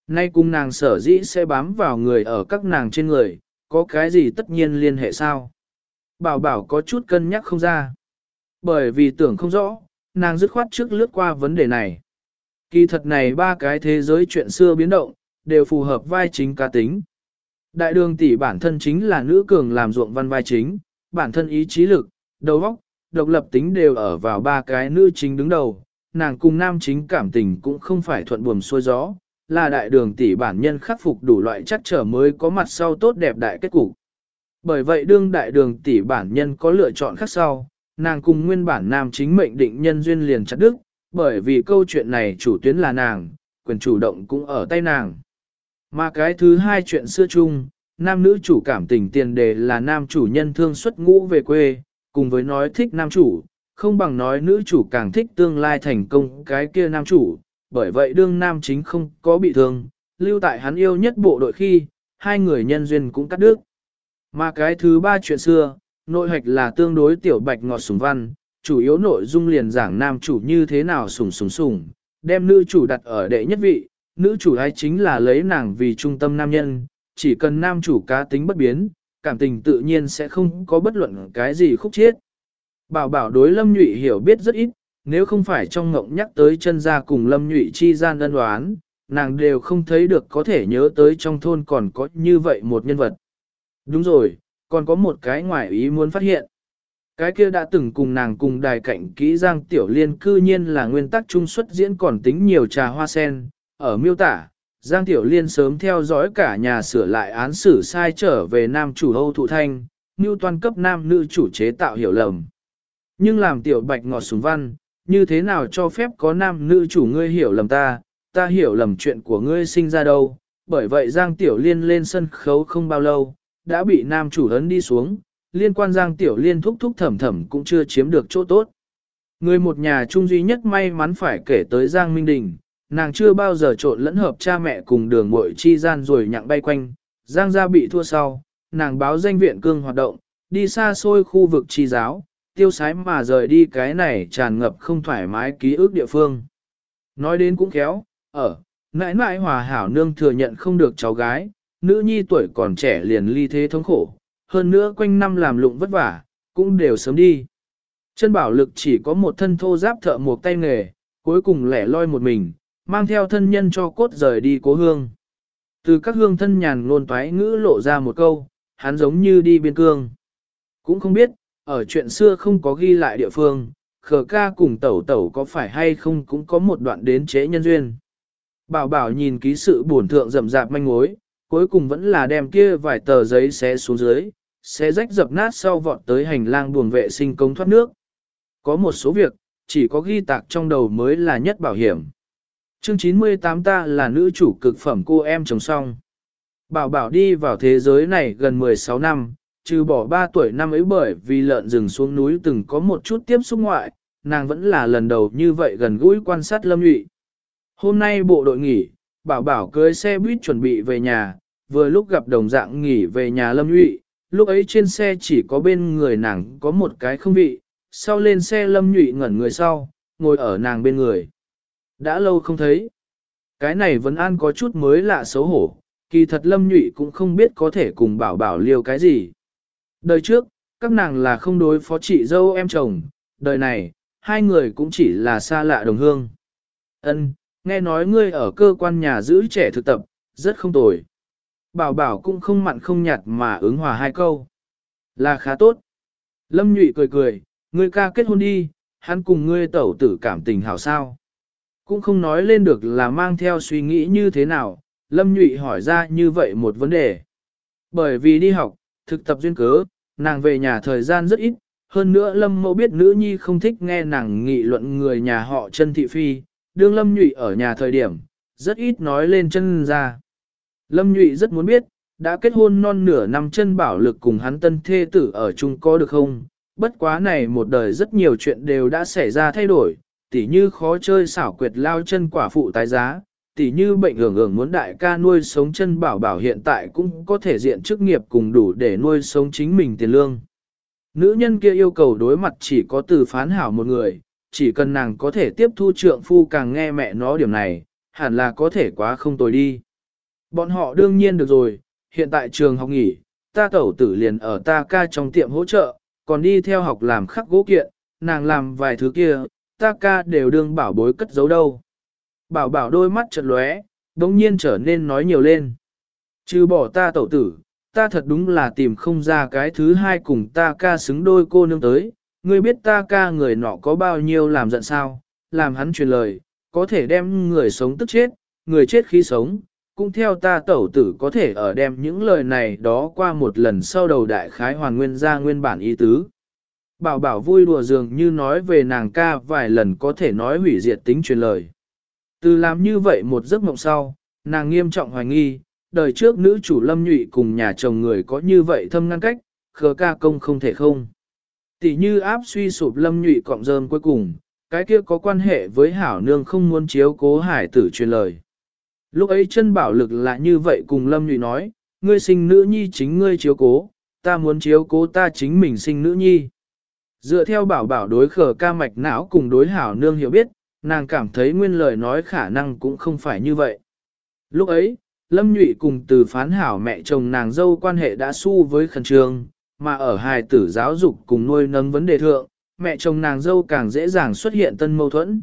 Nay cùng nàng sở dĩ sẽ bám vào người ở các nàng trên người, có cái gì tất nhiên liên hệ sao? Bảo bảo có chút cân nhắc không ra. Bởi vì tưởng không rõ, nàng dứt khoát trước lướt qua vấn đề này. Kỳ thật này ba cái thế giới chuyện xưa biến động, đều phù hợp vai chính cá tính. Đại đường tỷ bản thân chính là nữ cường làm ruộng văn vai chính, bản thân ý chí lực, đầu óc, độc lập tính đều ở vào ba cái nữ chính đứng đầu, nàng cùng nam chính cảm tình cũng không phải thuận buồm xuôi gió, là đại đường tỷ bản nhân khắc phục đủ loại chắc trở mới có mặt sau tốt đẹp đại kết cục. Bởi vậy đương đại đường tỷ bản nhân có lựa chọn khác sau, nàng cùng nguyên bản nam chính mệnh định nhân duyên liền chặt đức, bởi vì câu chuyện này chủ tuyến là nàng, quyền chủ động cũng ở tay nàng. Mà cái thứ hai chuyện xưa chung, nam nữ chủ cảm tình tiền đề là nam chủ nhân thương xuất ngũ về quê, cùng với nói thích nam chủ, không bằng nói nữ chủ càng thích tương lai thành công cái kia nam chủ, bởi vậy đương nam chính không có bị thương, lưu tại hắn yêu nhất bộ đội khi, hai người nhân duyên cũng cắt đứt. Mà cái thứ ba chuyện xưa, nội hoạch là tương đối tiểu bạch ngọt sùng văn, chủ yếu nội dung liền giảng nam chủ như thế nào sùng sùng sùng, đem nữ chủ đặt ở đệ nhất vị, nữ chủ ấy chính là lấy nàng vì trung tâm nam nhân, chỉ cần nam chủ cá tính bất biến, cảm tình tự nhiên sẽ không có bất luận cái gì khúc chiết. Bảo bảo đối lâm nhụy hiểu biết rất ít, nếu không phải trong ngộng nhắc tới chân ra cùng lâm nhụy chi gian ân đoán, nàng đều không thấy được có thể nhớ tới trong thôn còn có như vậy một nhân vật. Đúng rồi, còn có một cái ngoài ý muốn phát hiện. Cái kia đã từng cùng nàng cùng đài cạnh kỹ giang tiểu liên cư nhiên là nguyên tắc trung xuất diễn còn tính nhiều trà hoa sen, ở miêu tả. Giang Tiểu Liên sớm theo dõi cả nhà sửa lại án xử sai trở về nam chủ Âu Thụ Thanh, như toàn cấp nam nữ chủ chế tạo hiểu lầm. Nhưng làm Tiểu Bạch ngọt súng văn, như thế nào cho phép có nam nữ chủ ngươi hiểu lầm ta, ta hiểu lầm chuyện của ngươi sinh ra đâu. Bởi vậy Giang Tiểu Liên lên sân khấu không bao lâu, đã bị nam chủ hấn đi xuống, liên quan Giang Tiểu Liên thúc thúc thẩm thẩm cũng chưa chiếm được chỗ tốt. Người một nhà chung duy nhất may mắn phải kể tới Giang Minh Đình, nàng chưa bao giờ trộn lẫn hợp cha mẹ cùng đường muội chi gian rồi nhặng bay quanh, Giang gia bị thua sau, nàng báo danh viện cương hoạt động, đi xa xôi khu vực chi giáo, tiêu sái mà rời đi cái này tràn ngập không thoải mái ký ức địa phương. Nói đến cũng khéo, ở, nãi nãi hòa hảo nương thừa nhận không được cháu gái, nữ nhi tuổi còn trẻ liền ly thế thống khổ, hơn nữa quanh năm làm lụng vất vả, cũng đều sớm đi. Chân bảo lực chỉ có một thân thô giáp thợ một tay nghề, cuối cùng lẻ loi một mình, mang theo thân nhân cho cốt rời đi cố hương. Từ các hương thân nhàn ngôn toái ngữ lộ ra một câu, hắn giống như đi biên cương. Cũng không biết, ở chuyện xưa không có ghi lại địa phương, khờ ca cùng tẩu tẩu có phải hay không cũng có một đoạn đến chế nhân duyên. Bảo bảo nhìn ký sự buồn thượng rậm rạp manh mối, cuối cùng vẫn là đem kia vài tờ giấy xé xuống dưới, xé rách dập nát sau vọt tới hành lang buồng vệ sinh công thoát nước. Có một số việc, chỉ có ghi tạc trong đầu mới là nhất bảo hiểm. Chương 98 ta là nữ chủ cực phẩm cô em chồng song. Bảo bảo đi vào thế giới này gần 16 năm, trừ bỏ 3 tuổi năm ấy bởi vì lợn rừng xuống núi từng có một chút tiếp xúc ngoại, nàng vẫn là lần đầu như vậy gần gũi quan sát lâm nhụy. Hôm nay bộ đội nghỉ, bảo bảo cưới xe buýt chuẩn bị về nhà, vừa lúc gặp đồng dạng nghỉ về nhà lâm nhụy, lúc ấy trên xe chỉ có bên người nàng có một cái không vị, sau lên xe lâm nhụy ngẩn người sau, ngồi ở nàng bên người. Đã lâu không thấy. Cái này vẫn an có chút mới lạ xấu hổ, kỳ thật lâm nhụy cũng không biết có thể cùng bảo bảo liều cái gì. Đời trước, các nàng là không đối phó chị dâu em chồng, đời này, hai người cũng chỉ là xa lạ đồng hương. Ân, nghe nói ngươi ở cơ quan nhà giữ trẻ thực tập, rất không tồi. Bảo bảo cũng không mặn không nhạt mà ứng hòa hai câu. Là khá tốt. Lâm nhụy cười cười, ngươi ca kết hôn đi, hắn cùng ngươi tẩu tử cảm tình hảo sao. Cũng không nói lên được là mang theo suy nghĩ như thế nào, Lâm nhụy hỏi ra như vậy một vấn đề. Bởi vì đi học, thực tập duyên cớ, nàng về nhà thời gian rất ít, hơn nữa Lâm mẫu biết nữ nhi không thích nghe nàng nghị luận người nhà họ chân thị phi, đương Lâm nhụy ở nhà thời điểm, rất ít nói lên chân ra. Lâm Nhụy rất muốn biết, đã kết hôn non nửa năm chân bảo lực cùng hắn tân thê tử ở chung có được không? Bất quá này một đời rất nhiều chuyện đều đã xảy ra thay đổi, tỉ như khó chơi xảo quyệt lao chân quả phụ tái giá, tỉ như bệnh hưởng hưởng muốn đại ca nuôi sống chân bảo bảo hiện tại cũng có thể diện chức nghiệp cùng đủ để nuôi sống chính mình tiền lương. Nữ nhân kia yêu cầu đối mặt chỉ có từ phán hảo một người, chỉ cần nàng có thể tiếp thu trượng phu càng nghe mẹ nó điểm này, hẳn là có thể quá không tồi đi. Bọn họ đương nhiên được rồi, hiện tại trường học nghỉ, ta tẩu tử liền ở ta ca trong tiệm hỗ trợ, còn đi theo học làm khắc gỗ kiện, nàng làm vài thứ kia, ta ca đều đương bảo bối cất giấu đâu. Bảo bảo đôi mắt chợt lóe, đống nhiên trở nên nói nhiều lên. Chứ bỏ ta tẩu tử, ta thật đúng là tìm không ra cái thứ hai cùng ta ca xứng đôi cô nương tới. Ngươi biết ta ca người nọ có bao nhiêu làm giận sao, làm hắn truyền lời, có thể đem người sống tức chết, người chết khi sống, cũng theo ta tẩu tử có thể ở đem những lời này đó qua một lần sau đầu đại khái hoàn nguyên ra nguyên bản ý tứ. Bảo bảo vui đùa dường như nói về nàng ca vài lần có thể nói hủy diệt tính truyền lời. Từ làm như vậy một giấc mộng sau, nàng nghiêm trọng hoài nghi, đời trước nữ chủ lâm nhụy cùng nhà chồng người có như vậy thâm ngăn cách, khờ ca công không thể không. Tỷ như áp suy sụp lâm nhụy cọng rơm cuối cùng, cái kia có quan hệ với hảo nương không muốn chiếu cố hải tử truyền lời. Lúc ấy chân bảo lực là như vậy cùng lâm nhụy nói, ngươi sinh nữ nhi chính ngươi chiếu cố, ta muốn chiếu cố ta chính mình sinh nữ nhi. Dựa theo bảo bảo đối khờ ca mạch não cùng đối hảo nương hiểu biết, nàng cảm thấy nguyên lời nói khả năng cũng không phải như vậy. Lúc ấy, Lâm Nhụy cùng từ phán hảo mẹ chồng nàng dâu quan hệ đã su với khẩn trương, mà ở hài tử giáo dục cùng nuôi nấng vấn đề thượng, mẹ chồng nàng dâu càng dễ dàng xuất hiện tân mâu thuẫn.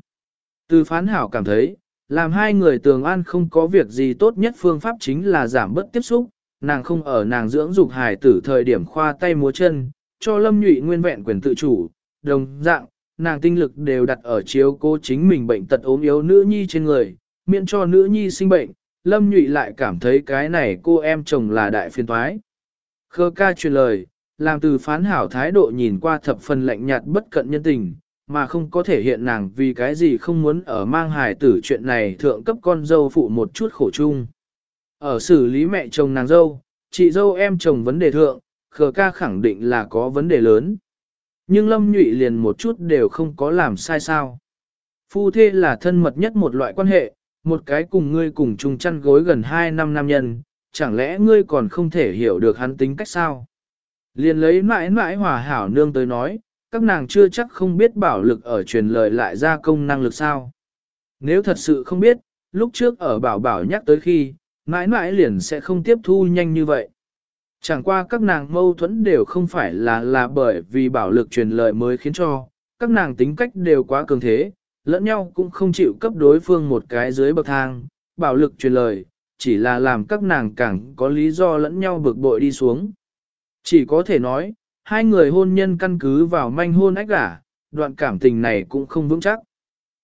Từ phán hảo cảm thấy, làm hai người tường an không có việc gì tốt nhất phương pháp chính là giảm bớt tiếp xúc, nàng không ở nàng dưỡng dục hài tử thời điểm khoa tay múa chân, cho lâm nhụy nguyên vẹn quyền tự chủ, đồng dạng, nàng tinh lực đều đặt ở chiếu cố chính mình bệnh tật ốm yếu nữ nhi trên người, miễn cho nữ nhi sinh bệnh, lâm nhụy lại cảm thấy cái này cô em chồng là đại phiên thoái. Khơ ca truyền lời, làm từ phán hảo thái độ nhìn qua thập phần lạnh nhạt bất cận nhân tình, mà không có thể hiện nàng vì cái gì không muốn ở mang hài tử chuyện này thượng cấp con dâu phụ một chút khổ chung. Ở xử lý mẹ chồng nàng dâu, chị dâu em chồng vấn đề thượng, khờ ca khẳng định là có vấn đề lớn. Nhưng lâm nhụy liền một chút đều không có làm sai sao. Phu thê là thân mật nhất một loại quan hệ, một cái cùng ngươi cùng chung chăn gối gần 2 năm nam nhân, chẳng lẽ ngươi còn không thể hiểu được hắn tính cách sao? Liền lấy mãi mãi hòa hảo nương tới nói, các nàng chưa chắc không biết bảo lực ở truyền lời lại ra công năng lực sao. Nếu thật sự không biết, lúc trước ở bảo bảo nhắc tới khi, mãi mãi liền sẽ không tiếp thu nhanh như vậy. Chẳng qua các nàng mâu thuẫn đều không phải là là bởi vì bảo lực truyền lời mới khiến cho, các nàng tính cách đều quá cường thế, lẫn nhau cũng không chịu cấp đối phương một cái dưới bậc thang, bảo lực truyền lời, chỉ là làm các nàng càng có lý do lẫn nhau bực bội đi xuống. Chỉ có thể nói, hai người hôn nhân căn cứ vào manh hôn ách gả, đoạn cảm tình này cũng không vững chắc.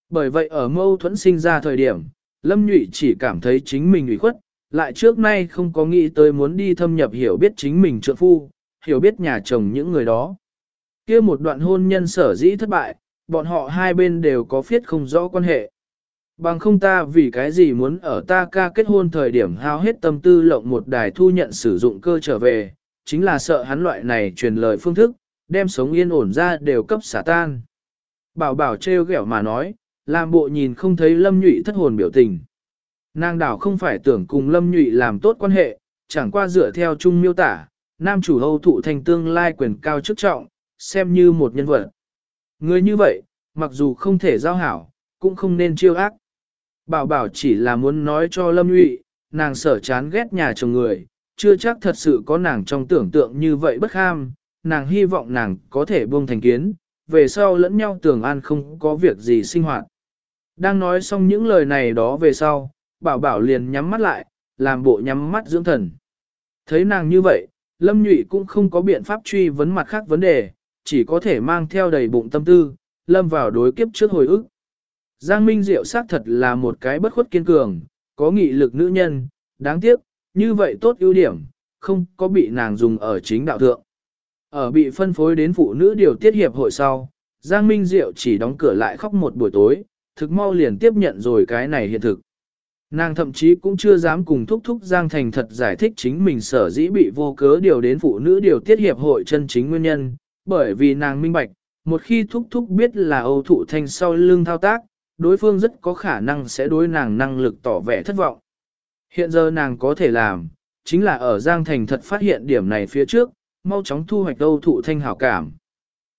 Bởi vậy ở mâu thuẫn sinh ra thời điểm, Lâm Nhụy chỉ cảm thấy chính mình ủy khuất, lại trước nay không có nghĩ tới muốn đi thâm nhập hiểu biết chính mình trượng phu, hiểu biết nhà chồng những người đó. kia một đoạn hôn nhân sở dĩ thất bại, bọn họ hai bên đều có phiết không rõ quan hệ. Bằng không ta vì cái gì muốn ở ta ca kết hôn thời điểm hao hết tâm tư lộng một đài thu nhận sử dụng cơ trở về, chính là sợ hắn loại này truyền lời phương thức, đem sống yên ổn ra đều cấp xả tan. Bảo bảo trêu ghẹo mà nói, làm bộ nhìn không thấy lâm nhụy thất hồn biểu tình. Nàng đảo không phải tưởng cùng lâm nhụy làm tốt quan hệ, chẳng qua dựa theo chung miêu tả, nam chủ hâu thụ thành tương lai quyền cao chức trọng, xem như một nhân vật. Người như vậy, mặc dù không thể giao hảo, cũng không nên chiêu ác. Bảo bảo chỉ là muốn nói cho lâm nhụy, nàng sở chán ghét nhà chồng người, chưa chắc thật sự có nàng trong tưởng tượng như vậy bất ham, nàng hy vọng nàng có thể buông thành kiến, về sau lẫn nhau tưởng an không có việc gì sinh hoạt. Đang nói xong những lời này đó về sau, bảo bảo liền nhắm mắt lại, làm bộ nhắm mắt dưỡng thần. Thấy nàng như vậy, Lâm Nhụy cũng không có biện pháp truy vấn mặt khác vấn đề, chỉ có thể mang theo đầy bụng tâm tư, lâm vào đối kiếp trước hồi ức. Giang Minh Diệu xác thật là một cái bất khuất kiên cường, có nghị lực nữ nhân, đáng tiếc, như vậy tốt ưu điểm, không có bị nàng dùng ở chính đạo thượng. Ở bị phân phối đến phụ nữ điều tiết hiệp hội sau, Giang Minh Diệu chỉ đóng cửa lại khóc một buổi tối, thực mau liền tiếp nhận rồi cái này hiện thực. Nàng thậm chí cũng chưa dám cùng thúc thúc Giang Thành thật giải thích chính mình sở dĩ bị vô cớ điều đến phụ nữ điều tiết hiệp hội chân chính nguyên nhân, bởi vì nàng minh bạch, một khi thúc thúc biết là Âu Thụ Thanh sau lưng thao tác, đối phương rất có khả năng sẽ đối nàng năng lực tỏ vẻ thất vọng. Hiện giờ nàng có thể làm, chính là ở Giang Thành thật phát hiện điểm này phía trước, mau chóng thu hoạch Âu Thụ Thanh hảo cảm.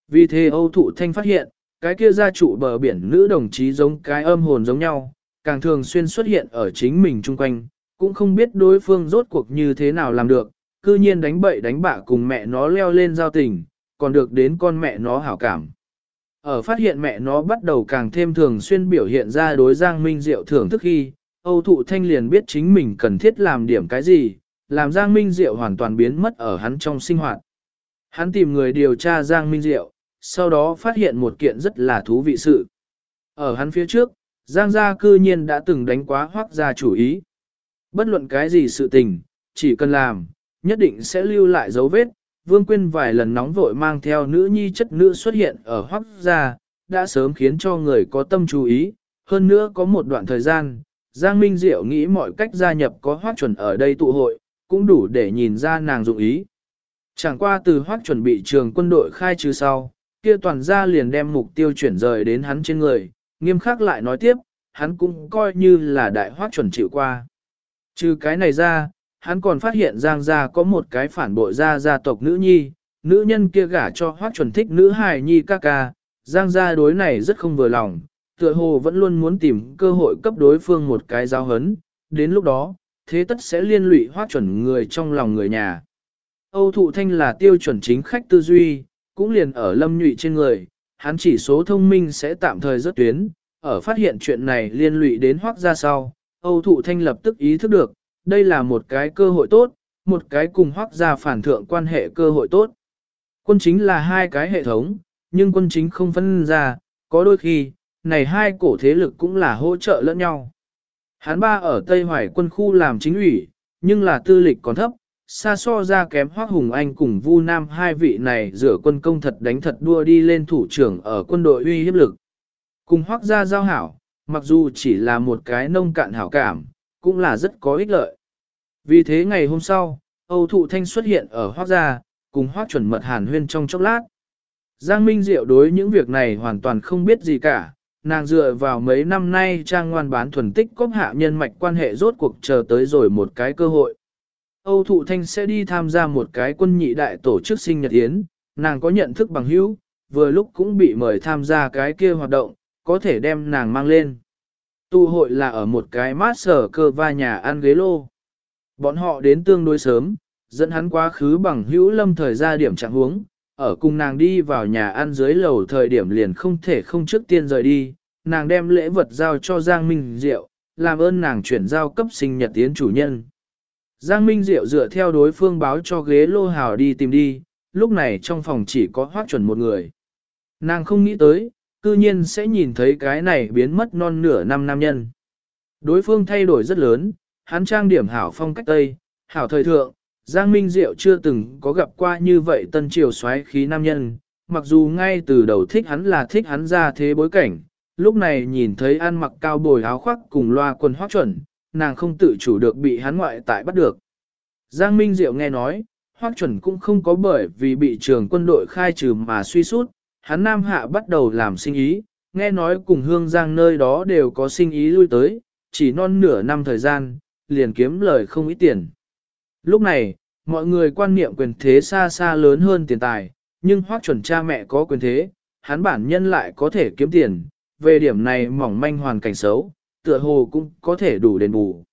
Vì thế Âu Thụ Thanh phát hiện, cái kia gia trụ bờ biển nữ đồng chí giống cái âm hồn giống nhau, càng thường xuyên xuất hiện ở chính mình chung quanh, Cũng không biết đối phương rốt cuộc như thế nào làm được, cư nhiên đánh bậy đánh bạ cùng mẹ nó leo lên giao tình, còn được đến con mẹ nó hảo cảm. Ở phát hiện mẹ nó bắt đầu càng thêm thường xuyên biểu hiện ra đối Giang Minh Diệu thưởng thức khi, Âu Thụ Thanh liền biết chính mình cần thiết làm điểm cái gì, làm Giang Minh Diệu hoàn toàn biến mất ở hắn trong sinh hoạt. Hắn tìm người điều tra Giang Minh Diệu, sau đó phát hiện một kiện rất là thú vị sự. Ở hắn phía trước, Giang gia cư nhiên đã từng đánh quá hoác gia chủ ý. Bất luận cái gì sự tình, chỉ cần làm, nhất định sẽ lưu lại dấu vết. Vương Quyên vài lần nóng vội mang theo nữ nhi chất nữ xuất hiện ở hoác gia, đã sớm khiến cho người có tâm chú ý. Hơn nữa có một đoạn thời gian, Giang Minh Diệu nghĩ mọi cách gia nhập có hoác chuẩn ở đây tụ hội, cũng đủ để nhìn ra nàng dụng ý. Chẳng qua từ hoác chuẩn bị trường quân đội khai trừ sau, kia toàn gia liền đem mục tiêu chuyển rời đến hắn trên người, nghiêm khắc lại nói tiếp, hắn cũng coi như là đại hoác chuẩn chịu qua. Trừ cái này ra, hắn còn phát hiện Giang gia có một cái phản bội gia gia tộc nữ nhi, nữ nhân kia gả cho hoác chuẩn thích nữ hài nhi ca ca, Giang gia đối này rất không vừa lòng, tựa hồ vẫn luôn muốn tìm cơ hội cấp đối phương một cái giao hấn, đến lúc đó, thế tất sẽ liên lụy hoác chuẩn người trong lòng người nhà. Âu thụ thanh là tiêu chuẩn chính khách tư duy, cũng liền ở lâm nhụy trên người, hắn chỉ số thông minh sẽ tạm thời rớt tuyến, ở phát hiện chuyện này liên lụy đến hoác ra sau, Âu thụ thanh lập tức ý thức được, đây là một cái cơ hội tốt, một cái cùng hoác ra phản thượng quan hệ cơ hội tốt. Quân chính là hai cái hệ thống, nhưng quân chính không phân ra, có đôi khi, này hai cổ thế lực cũng là hỗ trợ lẫn nhau. Hán ba ở Tây Hoài quân khu làm chính ủy, nhưng là tư lịch còn thấp, xa so ra kém Hoác Hùng Anh cùng Vu Nam hai vị này rửa quân công thật đánh thật đua đi lên thủ trưởng ở quân đội uy hiếp lực. Cùng Hoác gia giao hảo, mặc dù chỉ là một cái nông cạn hảo cảm, cũng là rất có ích lợi. Vì thế ngày hôm sau, Âu Thụ Thanh xuất hiện ở Hoác gia, cùng Hoác chuẩn mật hàn huyên trong chốc lát. Giang Minh Diệu đối những việc này hoàn toàn không biết gì cả, nàng dựa vào mấy năm nay trang ngoan bán thuần tích cốc hạ nhân mạch quan hệ rốt cuộc chờ tới rồi một cái cơ hội. Âu Thụ Thanh sẽ đi tham gia một cái quân nhị đại tổ chức sinh nhật yến, nàng có nhận thức bằng hữu, vừa lúc cũng bị mời tham gia cái kia hoạt động, có thể đem nàng mang lên. Tụ hội là ở một cái mát sở cơ va nhà ăn ghế lô. Bọn họ đến tương đối sớm, dẫn hắn quá khứ bằng hữu lâm thời ra điểm trạng huống, ở cùng nàng đi vào nhà ăn dưới lầu thời điểm liền không thể không trước tiên rời đi, nàng đem lễ vật giao cho Giang Minh Diệu, làm ơn nàng chuyển giao cấp sinh nhật tiến chủ nhân. Giang Minh Diệu dựa theo đối phương báo cho ghế lô hào đi tìm đi, lúc này trong phòng chỉ có hoác chuẩn một người. Nàng không nghĩ tới, cư nhiên sẽ nhìn thấy cái này biến mất non nửa năm nam nhân. Đối phương thay đổi rất lớn, hắn trang điểm hảo phong cách Tây, hảo thời thượng, Giang Minh Diệu chưa từng có gặp qua như vậy tân triều xoáy khí nam nhân, mặc dù ngay từ đầu thích hắn là thích hắn ra thế bối cảnh, lúc này nhìn thấy ăn mặc cao bồi áo khoác cùng loa quần hoác chuẩn, nàng không tự chủ được bị hắn ngoại tại bắt được. Giang Minh Diệu nghe nói, hoác chuẩn cũng không có bởi vì bị trường quân đội khai trừ mà suy sút, hắn Nam Hạ bắt đầu làm sinh ý, nghe nói cùng hương giang nơi đó đều có sinh ý lui tới, chỉ non nửa năm thời gian, liền kiếm lời không ít tiền. Lúc này, mọi người quan niệm quyền thế xa xa lớn hơn tiền tài, nhưng hoác chuẩn cha mẹ có quyền thế, hắn bản nhân lại có thể kiếm tiền, về điểm này mỏng manh hoàn cảnh xấu, tựa hồ cũng có thể đủ đền bù.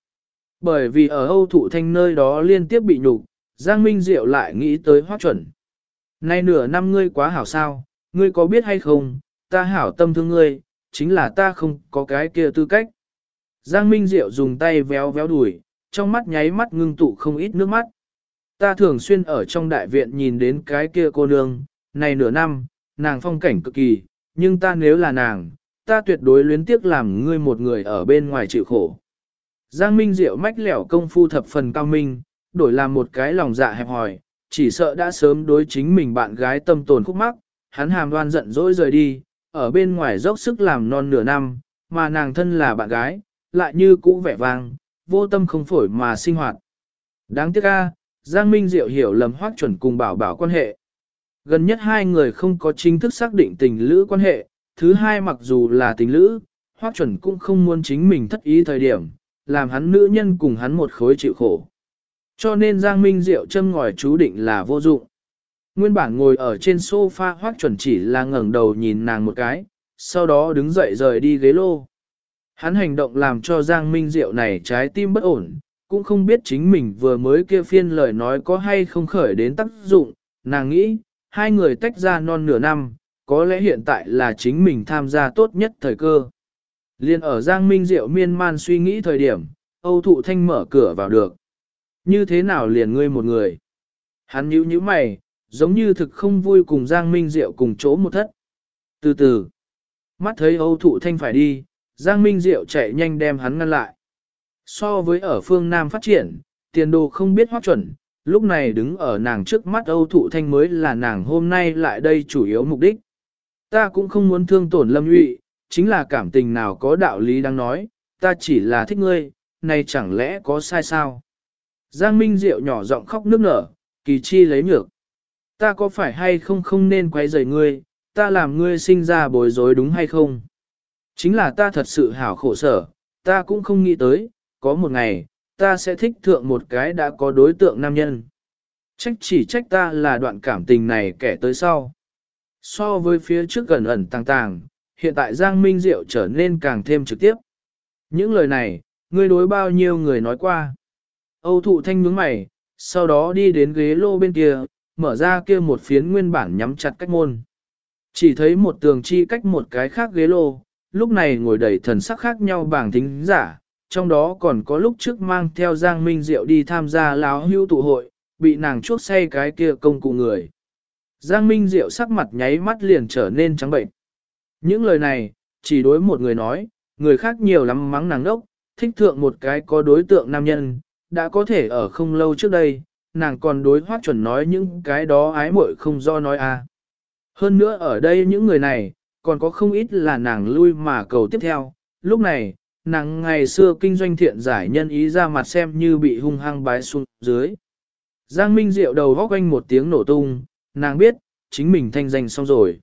Bởi vì ở Âu Thụ Thanh nơi đó liên tiếp bị nhục, Giang Minh Diệu lại nghĩ tới hoác chuẩn. Nay nửa năm ngươi quá hảo sao, ngươi có biết hay không, ta hảo tâm thương ngươi, chính là ta không có cái kia tư cách. Giang Minh Diệu dùng tay véo véo đùi, trong mắt nháy mắt ngưng tụ không ít nước mắt. Ta thường xuyên ở trong đại viện nhìn đến cái kia cô nương, này nửa năm, nàng phong cảnh cực kỳ, nhưng ta nếu là nàng, ta tuyệt đối luyến tiếc làm ngươi một người ở bên ngoài chịu khổ. Giang Minh Diệu mách lẻo công phu thập phần cao minh, đổi làm một cái lòng dạ hẹp hòi, chỉ sợ đã sớm đối chính mình bạn gái tâm tồn khúc mắc, hắn hàm đoan giận dỗi rời đi, ở bên ngoài dốc sức làm non nửa năm, mà nàng thân là bạn gái, lại như cũ vẻ vang, vô tâm không phổi mà sinh hoạt. Đáng tiếc a, Giang Minh Diệu hiểu lầm hoác chuẩn cùng bảo bảo quan hệ. Gần nhất hai người không có chính thức xác định tình lữ quan hệ, thứ hai mặc dù là tình lữ, hoác chuẩn cũng không muốn chính mình thất ý thời điểm, làm hắn nữ nhân cùng hắn một khối chịu khổ. Cho nên Giang Minh Diệu châm ngòi chú định là vô dụng. Nguyên bản ngồi ở trên sofa hoác chuẩn chỉ là ngẩng đầu nhìn nàng một cái, sau đó đứng dậy rời đi ghế lô. Hắn hành động làm cho Giang Minh Diệu này trái tim bất ổn, cũng không biết chính mình vừa mới kia phiên lời nói có hay không khởi đến tác dụng, nàng nghĩ, hai người tách ra non nửa năm, có lẽ hiện tại là chính mình tham gia tốt nhất thời cơ. Liên ở Giang Minh Diệu miên man suy nghĩ thời điểm, Âu Thụ Thanh mở cửa vào được. Như thế nào liền ngươi một người? Hắn nhíu nhíu mày, giống như thực không vui cùng Giang Minh Diệu cùng chỗ một thất. Từ từ, mắt thấy Âu Thụ Thanh phải đi, Giang Minh Diệu chạy nhanh đem hắn ngăn lại. So với ở phương Nam phát triển, tiền đồ không biết hoác chuẩn, lúc này đứng ở nàng trước mắt Âu Thụ Thanh mới là nàng hôm nay lại đây chủ yếu mục đích. Ta cũng không muốn thương tổn lâm nhụy, chính là cảm tình nào có đạo lý đang nói, ta chỉ là thích ngươi, này chẳng lẽ có sai sao? Giang Minh Diệu nhỏ giọng khóc nức nở, kỳ chi lấy nhược. Ta có phải hay không không nên quay rời ngươi, ta làm ngươi sinh ra bối rối đúng hay không? Chính là ta thật sự hảo khổ sở, ta cũng không nghĩ tới, có một ngày, ta sẽ thích thượng một cái đã có đối tượng nam nhân. Trách chỉ trách ta là đoạn cảm tình này kẻ tới sau. So với phía trước gần ẩn tàng tàng, hiện tại Giang Minh Diệu trở nên càng thêm trực tiếp. Những lời này, ngươi đối bao nhiêu người nói qua. Âu thụ thanh nhướng mày, sau đó đi đến ghế lô bên kia, mở ra kia một phiến nguyên bản nhắm chặt cách môn. Chỉ thấy một tường chi cách một cái khác ghế lô, lúc này ngồi đầy thần sắc khác nhau bảng thính giả, trong đó còn có lúc trước mang theo Giang Minh Diệu đi tham gia láo hưu tụ hội, bị nàng chuốc say cái kia công cụ người. Giang Minh Diệu sắc mặt nháy mắt liền trở nên trắng bệnh. Những lời này, chỉ đối một người nói, người khác nhiều lắm mắng nàng đốc, thích thượng một cái có đối tượng nam nhân, đã có thể ở không lâu trước đây, nàng còn đối hoác chuẩn nói những cái đó ái muội không do nói. À. Hơn nữa ở đây những người này, còn có không ít là nàng lui mà cầu tiếp theo, lúc này, nàng ngày xưa kinh doanh thiện giải nhân ý ra mặt xem như bị hung hăng bái xuống dưới. Giang Minh Diệu đầu góc quanh một tiếng nổ tung, nàng biết, chính mình thanh danh xong rồi.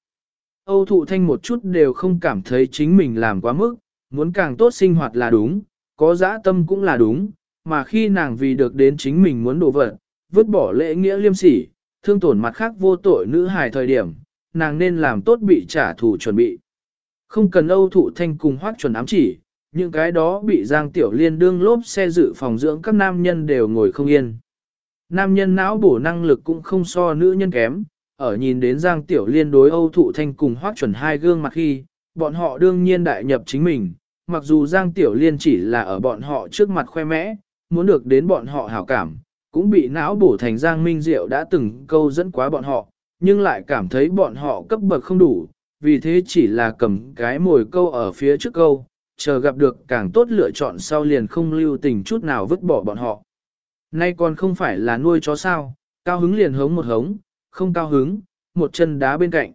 Âu thụ thanh một chút đều không cảm thấy chính mình làm quá mức, muốn càng tốt sinh hoạt là đúng, có dã tâm cũng là đúng, mà khi nàng vì được đến chính mình muốn đổ vật, vứt bỏ lễ nghĩa liêm sỉ, thương tổn mặt khác vô tội nữ hài thời điểm, nàng nên làm tốt bị trả thù chuẩn bị. Không cần Âu thụ thanh cùng hoác chuẩn ám chỉ, những cái đó bị Giang Tiểu Liên đương lốp xe dự phòng dưỡng các nam nhân đều ngồi không yên. Nam nhân não bổ năng lực cũng không so nữ nhân kém, ở nhìn đến Giang Tiểu Liên đối Âu Thụ Thanh cùng hoác chuẩn hai gương mặt khi, bọn họ đương nhiên đại nhập chính mình, mặc dù Giang Tiểu Liên chỉ là ở bọn họ trước mặt khoe mẽ, muốn được đến bọn họ hảo cảm, cũng bị não bổ thành Giang Minh Diệu đã từng câu dẫn quá bọn họ, nhưng lại cảm thấy bọn họ cấp bậc không đủ, vì thế chỉ là cầm cái mồi câu ở phía trước câu, chờ gặp được càng tốt lựa chọn sau liền không lưu tình chút nào vứt bỏ bọn họ. Nay còn không phải là nuôi chó sao, cao hứng liền hống một hống, không cao hứng, một chân đá bên cạnh.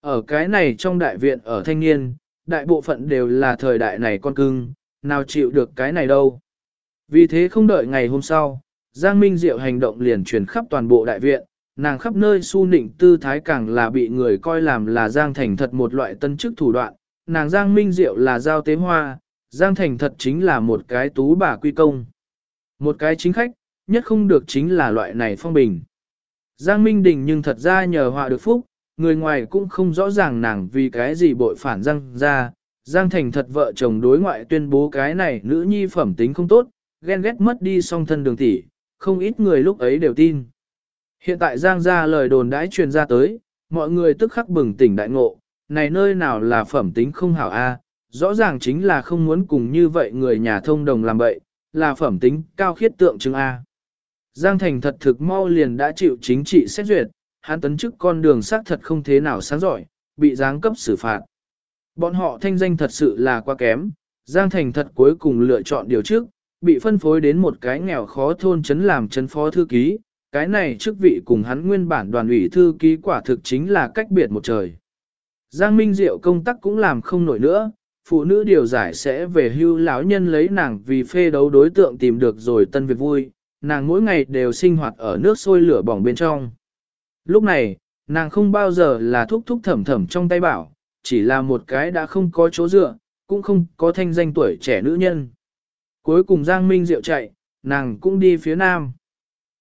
Ở cái này trong đại viện ở thanh niên, đại bộ phận đều là thời đại này con cưng, nào chịu được cái này đâu. Vì thế không đợi ngày hôm sau, Giang Minh Diệu hành động liền truyền khắp toàn bộ đại viện, nàng khắp nơi su nịnh tư thái càng là bị người coi làm là Giang Thành thật một loại tân chức thủ đoạn, nàng Giang Minh Diệu là giao tế hoa, Giang Thành thật chính là một cái tú bà quy công. Một cái chính khách, nhất không được chính là loại này phong bình. Giang Minh Đình nhưng thật ra nhờ họa được phúc, người ngoài cũng không rõ ràng nàng vì cái gì bội phản Giang ra. Giang Thành thật vợ chồng đối ngoại tuyên bố cái này nữ nhi phẩm tính không tốt, ghen ghét mất đi song thân đường tỷ, không ít người lúc ấy đều tin. Hiện tại Giang ra lời đồn đãi truyền ra tới, mọi người tức khắc bừng tỉnh đại ngộ, này nơi nào là phẩm tính không hảo a, rõ ràng chính là không muốn cùng như vậy người nhà thông đồng làm vậy là phẩm tính cao khiết tượng trưng a. Giang Thành thật thực mau liền đã chịu chính trị xét duyệt, hắn tấn chức con đường xác thật không thế nào sáng giỏi, bị giáng cấp xử phạt. Bọn họ thanh danh thật sự là quá kém, Giang Thành thật cuối cùng lựa chọn điều trước, bị phân phối đến một cái nghèo khó thôn chấn làm chấn phó thư ký, cái này chức vị cùng hắn nguyên bản đoàn ủy thư ký quả thực chính là cách biệt một trời. Giang Minh Diệu công tác cũng làm không nổi nữa, phụ nữ điều giải sẽ về hưu lão nhân lấy nàng vì phê đấu đối tượng tìm được rồi tân việc vui, nàng mỗi ngày đều sinh hoạt ở nước sôi lửa bỏng bên trong. Lúc này, nàng không bao giờ là thúc thúc thẩm thẩm trong tay bảo, chỉ là một cái đã không có chỗ dựa, cũng không có thanh danh tuổi trẻ nữ nhân. Cuối cùng Giang Minh Diệu chạy, nàng cũng đi phía nam.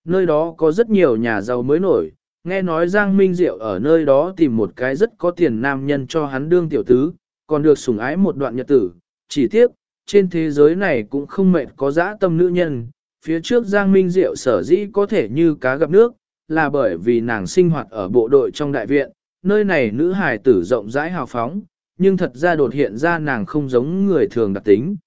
Nơi đó có rất nhiều nhà giàu mới nổi, nghe nói Giang Minh Diệu ở nơi đó tìm một cái rất có tiền nam nhân cho hắn đương tiểu tứ, còn được sủng ái một đoạn nhật tử. Chỉ tiếc, trên thế giới này cũng không mệt có dã tâm nữ nhân, phía trước Giang Minh Diệu sở dĩ có thể như cá gặp nước, là bởi vì nàng sinh hoạt ở bộ đội trong đại viện, nơi này nữ hài tử rộng rãi hào phóng, nhưng thật ra đột hiện ra nàng không giống người thường đặc tính.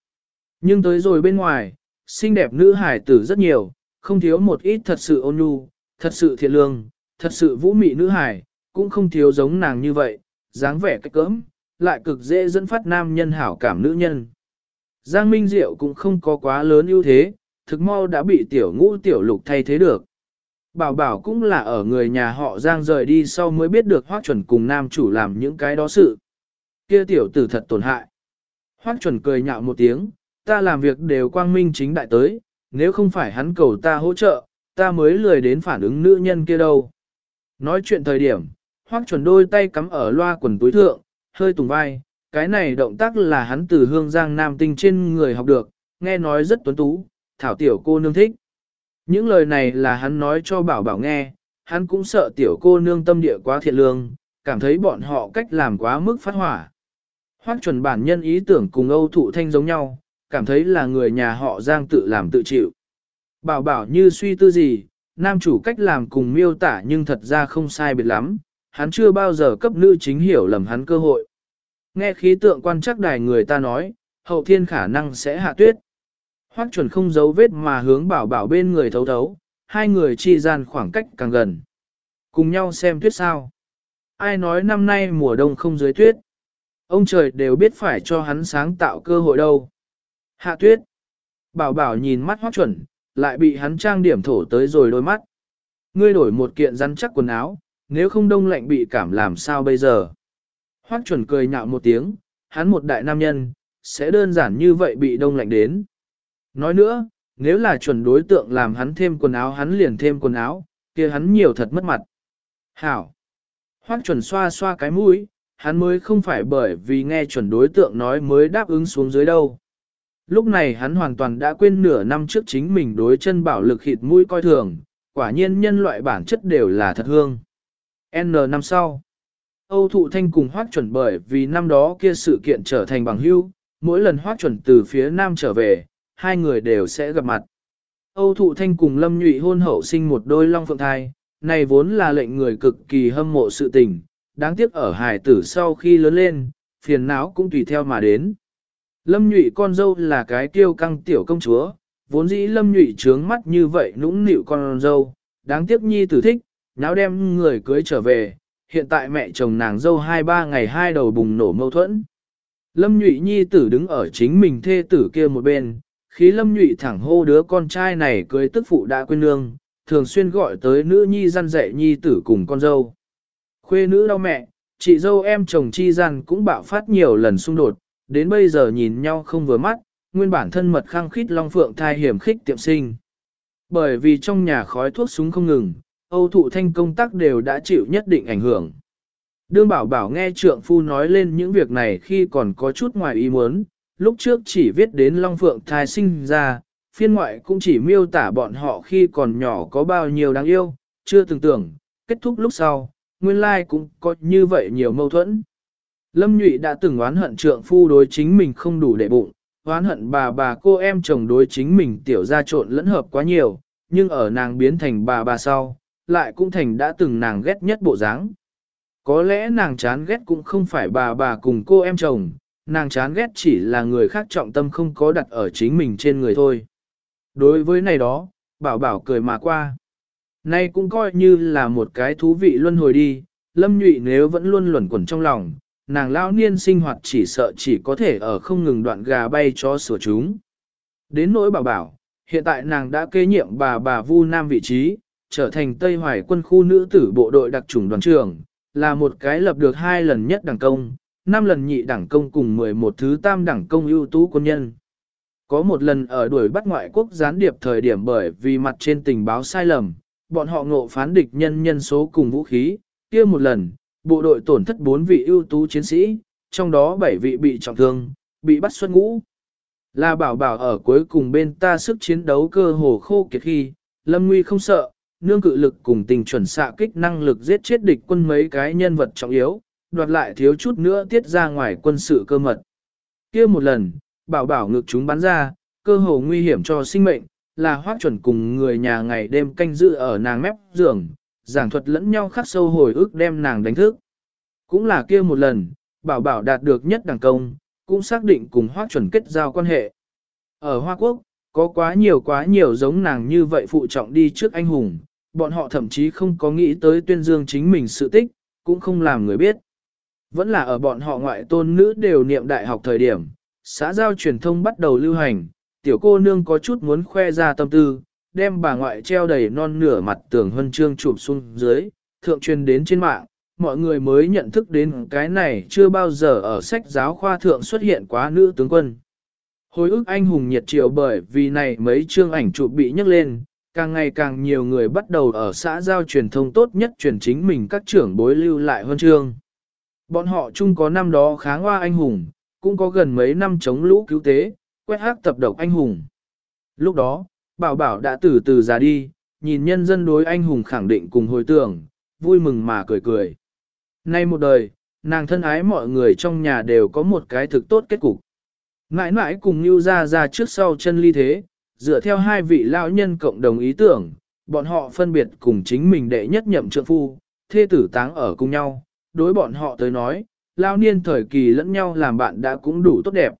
Nhưng tới rồi bên ngoài, xinh đẹp nữ hài tử rất nhiều, không thiếu một ít thật sự ôn nhu, thật sự thiện lương, thật sự vũ mị nữ hài, cũng không thiếu giống nàng như vậy, dáng vẻ cách cỡm, lại cực dễ dẫn phát nam nhân hảo cảm nữ nhân. Giang Minh Diệu cũng không có quá lớn ưu thế, thực mau đã bị tiểu ngũ tiểu lục thay thế được. Bảo bảo cũng là ở người nhà họ Giang rời đi sau mới biết được hoác chuẩn cùng nam chủ làm những cái đó sự. Kia tiểu tử thật tổn hại. Hoác chuẩn cười nhạo một tiếng, ta làm việc đều quang minh chính đại tới, nếu không phải hắn cầu ta hỗ trợ, ta mới lười đến phản ứng nữ nhân kia đâu. Nói chuyện thời điểm, hoác chuẩn đôi tay cắm ở loa quần túi thượng, hơi tùng vai, cái này động tác là hắn từ hương giang nam tinh trên người học được, nghe nói rất tuấn tú, thảo tiểu cô nương thích. Những lời này là hắn nói cho bảo bảo nghe, hắn cũng sợ tiểu cô nương tâm địa quá thiện lương, cảm thấy bọn họ cách làm quá mức phát hỏa. Hoác chuẩn bản nhân ý tưởng cùng Âu Thụ Thanh giống nhau, cảm thấy là người nhà họ Giang tự làm tự chịu. Bảo bảo như suy tư gì, nam chủ cách làm cùng miêu tả nhưng thật ra không sai biệt lắm, hắn chưa bao giờ cấp nữ chính hiểu lầm hắn cơ hội. Nghe khí tượng quan chắc đài người ta nói, hậu thiên khả năng sẽ hạ tuyết. Hoắc chuẩn không giấu vết mà hướng bảo bảo bên người thấu thấu, hai người chi gian khoảng cách càng gần. Cùng nhau xem tuyết sao. Ai nói năm nay mùa đông không dưới tuyết. Ông trời đều biết phải cho hắn sáng tạo cơ hội đâu. Hạ tuyết. Bảo bảo nhìn mắt Hoắc chuẩn, lại bị hắn trang điểm thổ tới rồi đôi mắt. Ngươi đổi một kiện rắn chắc quần áo, nếu không đông lạnh bị cảm làm sao bây giờ. Hoắc chuẩn cười nhạo một tiếng, hắn một đại nam nhân, sẽ đơn giản như vậy bị đông lạnh đến. Nói nữa, nếu là chuẩn đối tượng làm hắn thêm quần áo hắn liền thêm quần áo, kia hắn nhiều thật mất mặt. Hảo! Hoác chuẩn xoa xoa cái mũi, hắn mới không phải bởi vì nghe chuẩn đối tượng nói mới đáp ứng xuống dưới đâu. Lúc này hắn hoàn toàn đã quên nửa năm trước chính mình đối chân bảo lực hịt mũi coi thường, quả nhiên nhân loại bản chất đều là thật hương. N năm sau, Âu Thụ Thanh cùng Hoác chuẩn bởi vì năm đó kia sự kiện trở thành bằng hữu, mỗi lần Hoác chuẩn từ phía nam trở về, hai người đều sẽ gặp mặt. Âu Thụ Thanh cùng Lâm Nhụy hôn hậu sinh một đôi long phượng thai, này vốn là lệnh người cực kỳ hâm mộ sự tình, đáng tiếc ở hài tử sau khi lớn lên, phiền não cũng tùy theo mà đến. Lâm Nhụy con dâu là cái tiêu căng tiểu công chúa, vốn dĩ Lâm Nhụy trướng mắt như vậy nũng nịu con dâu, đáng tiếc nhi tử thích, náo đem người cưới trở về, hiện tại mẹ chồng nàng dâu hai ba ngày hai đầu bùng nổ mâu thuẫn. Lâm Nhụy nhi tử đứng ở chính mình thê tử kia một bên, khí lâm nhụy thẳng hô đứa con trai này cưới tức phụ đã quên nương, thường xuyên gọi tới nữ nhi gian dạy nhi tử cùng con dâu. Khuê nữ đau mẹ, chị dâu em chồng chi gian cũng bạo phát nhiều lần xung đột, đến bây giờ nhìn nhau không vừa mắt, nguyên bản thân mật khăng khít long phượng thai hiểm khích tiệm sinh. Bởi vì trong nhà khói thuốc súng không ngừng, Âu thụ thanh công tác đều đã chịu nhất định ảnh hưởng. Đương bảo bảo nghe trượng phu nói lên những việc này khi còn có chút ngoài ý muốn, lúc trước chỉ viết đến Long Phượng thai sinh ra, phiên ngoại cũng chỉ miêu tả bọn họ khi còn nhỏ có bao nhiêu đáng yêu, chưa từng tưởng, kết thúc lúc sau, nguyên lai cũng có như vậy nhiều mâu thuẫn. Lâm Nhụy đã từng oán hận trượng phu đối chính mình không đủ để bụng, oán hận bà bà cô em chồng đối chính mình tiểu ra trộn lẫn hợp quá nhiều, nhưng ở nàng biến thành bà bà sau, lại cũng thành đã từng nàng ghét nhất bộ dáng. Có lẽ nàng chán ghét cũng không phải bà bà cùng cô em chồng, nàng chán ghét chỉ là người khác trọng tâm không có đặt ở chính mình trên người thôi. Đối với này đó, bảo bảo cười mà qua. Nay cũng coi như là một cái thú vị luân hồi đi, lâm nhụy nếu vẫn luôn luẩn quẩn trong lòng, nàng lão niên sinh hoạt chỉ sợ chỉ có thể ở không ngừng đoạn gà bay cho sửa chúng. Đến nỗi bảo bảo, hiện tại nàng đã kế nhiệm bà bà Vu Nam vị trí, trở thành Tây Hoài quân khu nữ tử bộ đội đặc chủng đoàn trưởng, là một cái lập được hai lần nhất đẳng công, năm lần nhị đẳng công cùng 11 thứ tam đẳng công ưu tú quân nhân. Có một lần ở đuổi bắt ngoại quốc gián điệp thời điểm bởi vì mặt trên tình báo sai lầm, bọn họ ngộ phán địch nhân nhân số cùng vũ khí, kia một lần, bộ đội tổn thất 4 vị ưu tú chiến sĩ, trong đó 7 vị bị trọng thương, bị bắt xuất ngũ. Là bảo bảo ở cuối cùng bên ta sức chiến đấu cơ hồ khô kiệt khi, lâm nguy không sợ, nương cự lực cùng tình chuẩn xạ kích năng lực giết chết địch quân mấy cái nhân vật trọng yếu, đoạt lại thiếu chút nữa tiết ra ngoài quân sự cơ mật. kia một lần, bảo bảo ngực chúng bắn ra, cơ hồ nguy hiểm cho sinh mệnh, là hoác chuẩn cùng người nhà ngày đêm canh giữ ở nàng mép giường, giảng thuật lẫn nhau khắc sâu hồi ức đem nàng đánh thức. Cũng là kia một lần, bảo bảo đạt được nhất đẳng công, cũng xác định cùng hoác chuẩn kết giao quan hệ. Ở Hoa Quốc, có quá nhiều quá nhiều giống nàng như vậy phụ trọng đi trước anh hùng, bọn họ thậm chí không có nghĩ tới tuyên dương chính mình sự tích, cũng không làm người biết. Vẫn là ở bọn họ ngoại tôn nữ đều niệm đại học thời điểm, xã giao truyền thông bắt đầu lưu hành, tiểu cô nương có chút muốn khoe ra tâm tư, đem bà ngoại treo đầy non nửa mặt tường huân chương chụp xuống dưới, thượng truyền đến trên mạng, mọi người mới nhận thức đến cái này chưa bao giờ ở sách giáo khoa thượng xuất hiện quá nữ tướng quân. Hồi ức anh hùng nhiệt triệu bởi vì này mấy chương ảnh chụp bị nhắc lên, càng ngày càng nhiều người bắt đầu ở xã giao truyền thông tốt nhất truyền chính mình các trưởng bối lưu lại huân chương. Bọn họ chung có năm đó kháng hoa anh hùng, cũng có gần mấy năm chống lũ cứu tế, quét hát tập độc anh hùng. Lúc đó, bảo bảo đã từ từ già đi, nhìn nhân dân đối anh hùng khẳng định cùng hồi tưởng, vui mừng mà cười cười. Nay một đời, nàng thân ái mọi người trong nhà đều có một cái thực tốt kết cục. Mãi mãi cùng Nưu ra ra trước sau chân ly thế, dựa theo hai vị lão nhân cộng đồng ý tưởng, bọn họ phân biệt cùng chính mình đệ nhất nhậm trượng phu, thê tử táng ở cùng nhau, đối bọn họ tới nói, lao niên thời kỳ lẫn nhau làm bạn đã cũng đủ tốt đẹp.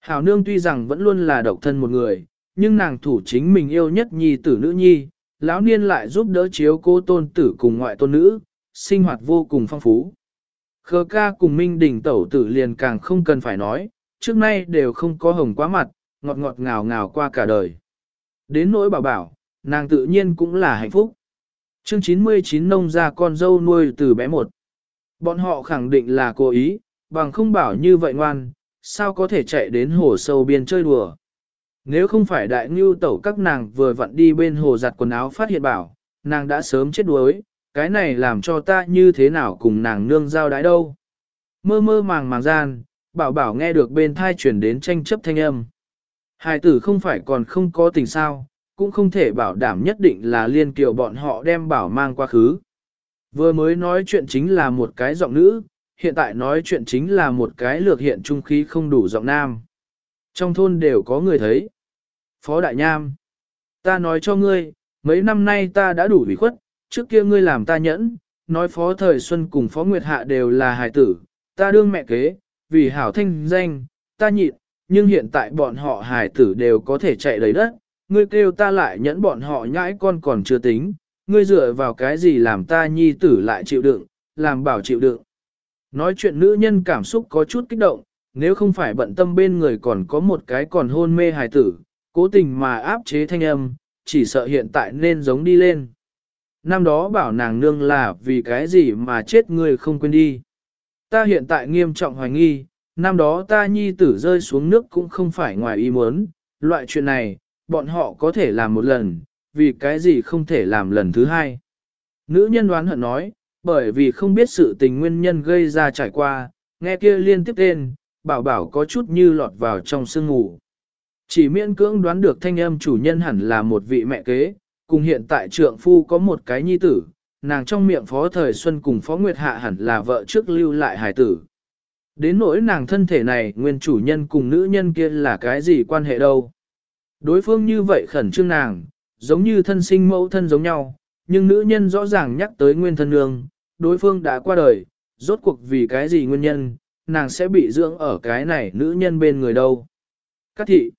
Hảo nương tuy rằng vẫn luôn là độc thân một người, nhưng nàng thủ chính mình yêu nhất nhi tử nữ nhi, lão niên lại giúp đỡ chiếu cô tôn tử cùng ngoại tôn nữ, sinh hoạt vô cùng phong phú. Khờ ca cùng Minh Đình tẩu tử liền càng không cần phải nói, trước nay đều không có hồng quá mặt, ngọt ngọt ngào ngào qua cả đời. Đến nỗi bảo bảo, nàng tự nhiên cũng là hạnh phúc. Chương 99 nông ra con dâu nuôi từ bé một. Bọn họ khẳng định là cố ý, bằng không bảo như vậy ngoan, sao có thể chạy đến hồ sâu biên chơi đùa. Nếu không phải đại ngưu tẩu các nàng vừa vặn đi bên hồ giặt quần áo phát hiện bảo, nàng đã sớm chết đuối, cái này làm cho ta như thế nào cùng nàng nương giao đái đâu. Mơ mơ màng màng gian, bảo bảo nghe được bên thai chuyển đến tranh chấp thanh âm. Hải tử không phải còn không có tình sao, cũng không thể bảo đảm nhất định là liên kiều bọn họ đem bảo mang qua khứ. Vừa mới nói chuyện chính là một cái giọng nữ, hiện tại nói chuyện chính là một cái lược hiện trung khí không đủ giọng nam. Trong thôn đều có người thấy. Phó Đại Nham, ta nói cho ngươi, mấy năm nay ta đã đủ ủy khuất, trước kia ngươi làm ta nhẫn, nói Phó Thời Xuân cùng Phó Nguyệt Hạ đều là hài tử, ta đương mẹ kế, vì hảo thanh danh, ta nhịn, nhưng hiện tại bọn họ hài tử đều có thể chạy lấy đất, ngươi kêu ta lại nhẫn bọn họ nhãi con còn chưa tính, ngươi dựa vào cái gì làm ta nhi tử lại chịu đựng, làm bảo chịu đựng. Nói chuyện nữ nhân cảm xúc có chút kích động, nếu không phải bận tâm bên người còn có một cái còn hôn mê hài tử, cố tình mà áp chế thanh âm, chỉ sợ hiện tại nên giống đi lên. Năm đó bảo nàng nương là vì cái gì mà chết người không quên đi. Ta hiện tại nghiêm trọng hoài nghi, năm đó ta nhi tử rơi xuống nước cũng không phải ngoài ý muốn, loại chuyện này, bọn họ có thể làm một lần, vì cái gì không thể làm lần thứ hai. Nữ nhân đoán hận nói, bởi vì không biết sự tình nguyên nhân gây ra trải qua, nghe kia liên tiếp tên, bảo bảo có chút như lọt vào trong sương ngủ. Chỉ miễn cưỡng đoán được thanh âm chủ nhân hẳn là một vị mẹ kế, cùng hiện tại trượng phu có một cái nhi tử, nàng trong miệng phó thời xuân cùng phó nguyệt hạ hẳn là vợ trước lưu lại hài tử. Đến nỗi nàng thân thể này nguyên chủ nhân cùng nữ nhân kia là cái gì quan hệ đâu. Đối phương như vậy khẩn trương nàng, giống như thân sinh mẫu thân giống nhau, nhưng nữ nhân rõ ràng nhắc tới nguyên thân nương, đối phương đã qua đời, rốt cuộc vì cái gì nguyên nhân, nàng sẽ bị dưỡng ở cái này nữ nhân bên người đâu. Cát thị,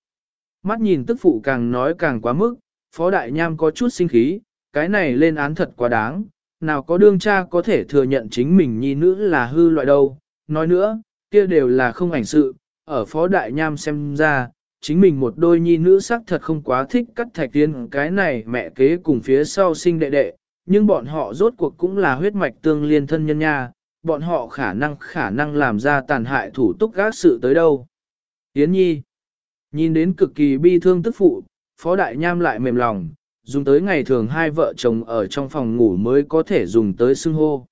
mắt nhìn tức phụ càng nói càng quá mức, phó đại nham có chút sinh khí, cái này lên án thật quá đáng, nào có đương cha có thể thừa nhận chính mình nhi nữ là hư loại đâu, nói nữa, kia đều là không ảnh sự, ở phó đại nham xem ra, chính mình một đôi nhi nữ sắc thật không quá thích cắt thạch tiên cái này mẹ kế cùng phía sau sinh đệ đệ, nhưng bọn họ rốt cuộc cũng là huyết mạch tương liên thân nhân nha, bọn họ khả năng khả năng làm ra tàn hại thủ túc gác sự tới đâu. Yến Nhi Nhìn đến cực kỳ bi thương tức phụ, Phó Đại Nham lại mềm lòng, dùng tới ngày thường hai vợ chồng ở trong phòng ngủ mới có thể dùng tới xưng hô.